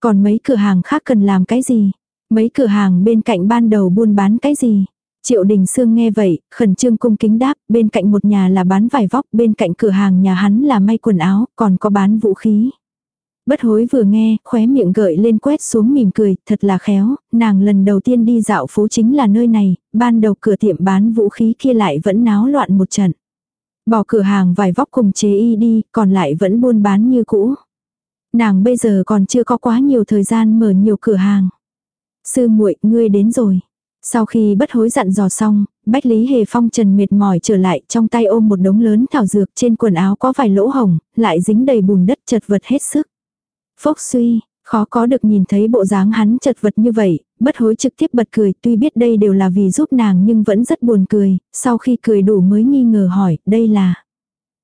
Còn mấy cửa hàng khác cần làm cái gì? Mấy cửa hàng bên cạnh ban đầu buôn bán cái gì? Triệu Đình Sương nghe vậy, khẩn trương cung kính đáp, bên cạnh một nhà là bán vải vóc, bên cạnh cửa hàng nhà hắn là may quần áo, còn có bán vũ khí. Bất hối vừa nghe, khóe miệng gợi lên quét xuống mỉm cười, thật là khéo, nàng lần đầu tiên đi dạo phố chính là nơi này, ban đầu cửa tiệm bán vũ khí kia lại vẫn náo loạn một trận. Bỏ cửa hàng vài vóc cùng chế y đi, còn lại vẫn buôn bán như cũ. Nàng bây giờ còn chưa có quá nhiều thời gian mở nhiều cửa hàng. Sư muội ngươi đến rồi. Sau khi bất hối dặn dò xong, Bách Lý Hề Phong trần mệt mỏi trở lại trong tay ôm một đống lớn thảo dược trên quần áo có vài lỗ hồng, lại dính đầy bùn đất chật vật hết sức. Phốc suy, khó có được nhìn thấy bộ dáng hắn chật vật như vậy, bất hối trực tiếp bật cười tuy biết đây đều là vì giúp nàng nhưng vẫn rất buồn cười, sau khi cười đủ mới nghi ngờ hỏi, đây là...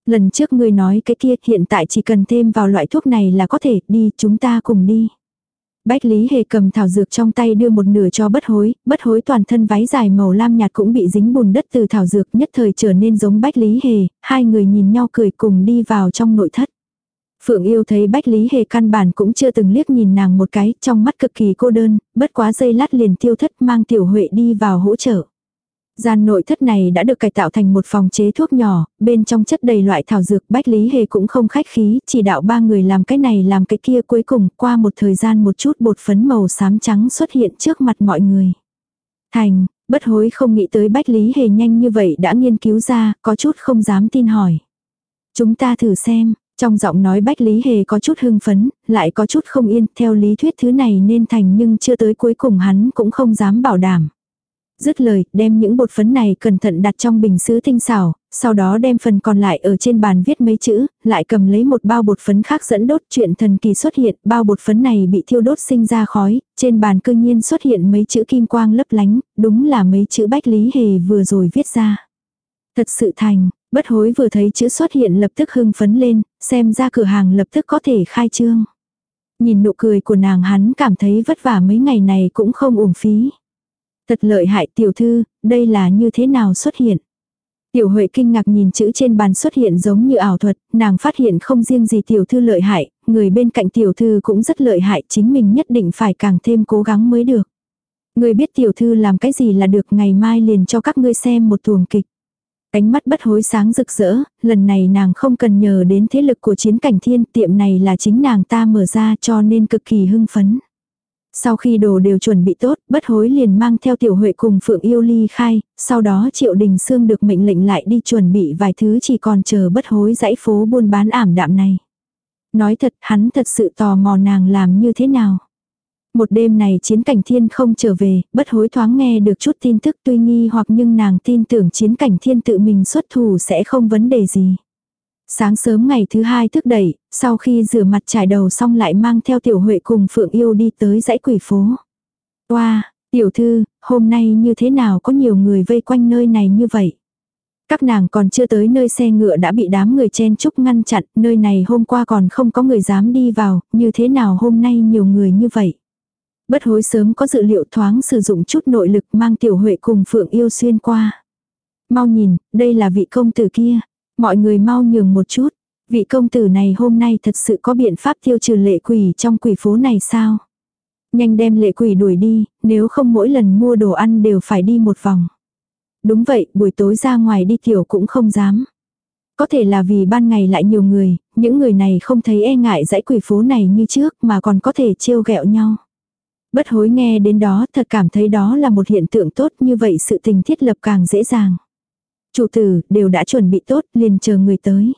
Lần trước ngươi nói cái kia hiện tại chỉ cần thêm vào loại thuốc này là có thể đi chúng ta cùng đi. Bách Lý Hề cầm thảo dược trong tay đưa một nửa cho bất hối, bất hối toàn thân váy dài màu lam nhạt cũng bị dính bùn đất từ thảo dược nhất thời trở nên giống Bách Lý Hề, hai người nhìn nhau cười cùng đi vào trong nội thất. Phượng yêu thấy Bách Lý Hề căn bản cũng chưa từng liếc nhìn nàng một cái, trong mắt cực kỳ cô đơn, bất quá dây lát liền tiêu thất mang tiểu huệ đi vào hỗ trợ. Gian nội thất này đã được cải tạo thành một phòng chế thuốc nhỏ, bên trong chất đầy loại thảo dược Bách Lý Hề cũng không khách khí, chỉ đạo ba người làm cái này làm cái kia cuối cùng qua một thời gian một chút bột phấn màu xám trắng xuất hiện trước mặt mọi người. Thành, bất hối không nghĩ tới Bách Lý Hề nhanh như vậy đã nghiên cứu ra, có chút không dám tin hỏi. Chúng ta thử xem, trong giọng nói Bách Lý Hề có chút hưng phấn, lại có chút không yên, theo lý thuyết thứ này nên thành nhưng chưa tới cuối cùng hắn cũng không dám bảo đảm. Dứt lời, đem những bột phấn này cẩn thận đặt trong bình sứ tinh xảo, sau đó đem phần còn lại ở trên bàn viết mấy chữ, lại cầm lấy một bao bột phấn khác dẫn đốt chuyện thần kỳ xuất hiện, bao bột phấn này bị thiêu đốt sinh ra khói, trên bàn cư nhiên xuất hiện mấy chữ kim quang lấp lánh, đúng là mấy chữ Bách Lý Hề vừa rồi viết ra. Thật sự thành, bất hối vừa thấy chữ xuất hiện lập tức hưng phấn lên, xem ra cửa hàng lập tức có thể khai trương. Nhìn nụ cười của nàng hắn cảm thấy vất vả mấy ngày này cũng không uổng phí. Thật lợi hại tiểu thư, đây là như thế nào xuất hiện. Tiểu Huệ kinh ngạc nhìn chữ trên bàn xuất hiện giống như ảo thuật, nàng phát hiện không riêng gì tiểu thư lợi hại, người bên cạnh tiểu thư cũng rất lợi hại, chính mình nhất định phải càng thêm cố gắng mới được. Người biết tiểu thư làm cái gì là được ngày mai liền cho các ngươi xem một tuồng kịch. Ánh mắt bất hối sáng rực rỡ, lần này nàng không cần nhờ đến thế lực của chiến cảnh thiên tiệm này là chính nàng ta mở ra cho nên cực kỳ hưng phấn. Sau khi đồ đều chuẩn bị tốt, bất hối liền mang theo tiểu huệ cùng Phượng Yêu ly khai, sau đó Triệu Đình Sương được mệnh lệnh lại đi chuẩn bị vài thứ chỉ còn chờ bất hối dãy phố buôn bán ảm đạm này. Nói thật, hắn thật sự tò mò nàng làm như thế nào. Một đêm này chiến cảnh thiên không trở về, bất hối thoáng nghe được chút tin tức tuy nghi hoặc nhưng nàng tin tưởng chiến cảnh thiên tự mình xuất thủ sẽ không vấn đề gì. Sáng sớm ngày thứ hai thức đẩy, sau khi rửa mặt trải đầu xong lại mang theo tiểu huệ cùng Phượng Yêu đi tới dãy quỷ phố. Wow, tiểu thư, hôm nay như thế nào có nhiều người vây quanh nơi này như vậy? Các nàng còn chưa tới nơi xe ngựa đã bị đám người chen chúc ngăn chặn, nơi này hôm qua còn không có người dám đi vào, như thế nào hôm nay nhiều người như vậy? Bất hối sớm có dự liệu thoáng sử dụng chút nội lực mang tiểu huệ cùng Phượng Yêu xuyên qua. Mau nhìn, đây là vị công tử kia, Mọi người mau nhường một chút. Vị công tử này hôm nay thật sự có biện pháp tiêu trừ lệ quỷ trong quỷ phố này sao? Nhanh đem lệ quỷ đuổi đi, nếu không mỗi lần mua đồ ăn đều phải đi một vòng. Đúng vậy, buổi tối ra ngoài đi tiểu cũng không dám. Có thể là vì ban ngày lại nhiều người, những người này không thấy e ngại dãy quỷ phố này như trước mà còn có thể trêu ghẹo nhau. Bất hối nghe đến đó thật cảm thấy đó là một hiện tượng tốt như vậy sự tình thiết lập càng dễ dàng. Chủ tử, đều đã chuẩn bị tốt, liền chờ người tới.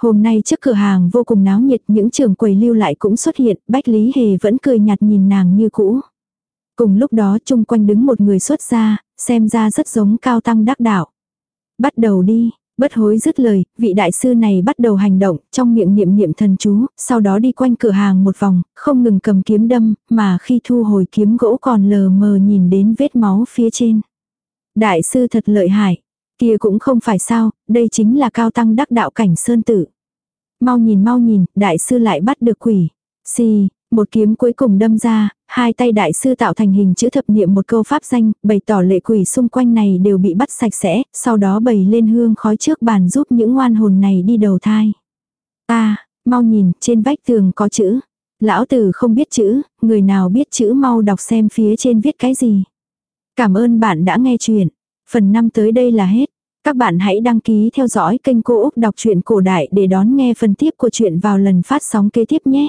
Hôm nay trước cửa hàng vô cùng náo nhiệt, những trường quầy lưu lại cũng xuất hiện, Bách Lý Hề vẫn cười nhạt nhìn nàng như cũ. Cùng lúc đó chung quanh đứng một người xuất ra, xem ra rất giống cao tăng đắc đạo. Bắt đầu đi, bất hối dứt lời, vị đại sư này bắt đầu hành động, trong miệng niệm niệm thần chú, sau đó đi quanh cửa hàng một vòng, không ngừng cầm kiếm đâm, mà khi thu hồi kiếm gỗ còn lờ mờ nhìn đến vết máu phía trên. Đại sư thật lợi hại, Kia cũng không phải sao, đây chính là cao tăng đắc đạo cảnh sơn tử. Mau nhìn mau nhìn, đại sư lại bắt được quỷ. Xì, một kiếm cuối cùng đâm ra, hai tay đại sư tạo thành hình chữ thập niệm một câu pháp danh, bày tỏ lệ quỷ xung quanh này đều bị bắt sạch sẽ, sau đó bày lên hương khói trước bàn giúp những ngoan hồn này đi đầu thai. Ta, mau nhìn, trên vách tường có chữ. Lão tử không biết chữ, người nào biết chữ mau đọc xem phía trên viết cái gì. Cảm ơn bạn đã nghe chuyện. Phần 5 tới đây là hết. Các bạn hãy đăng ký theo dõi kênh Cô Úc Đọc truyện Cổ Đại để đón nghe phần tiếp của chuyện vào lần phát sóng kế tiếp nhé.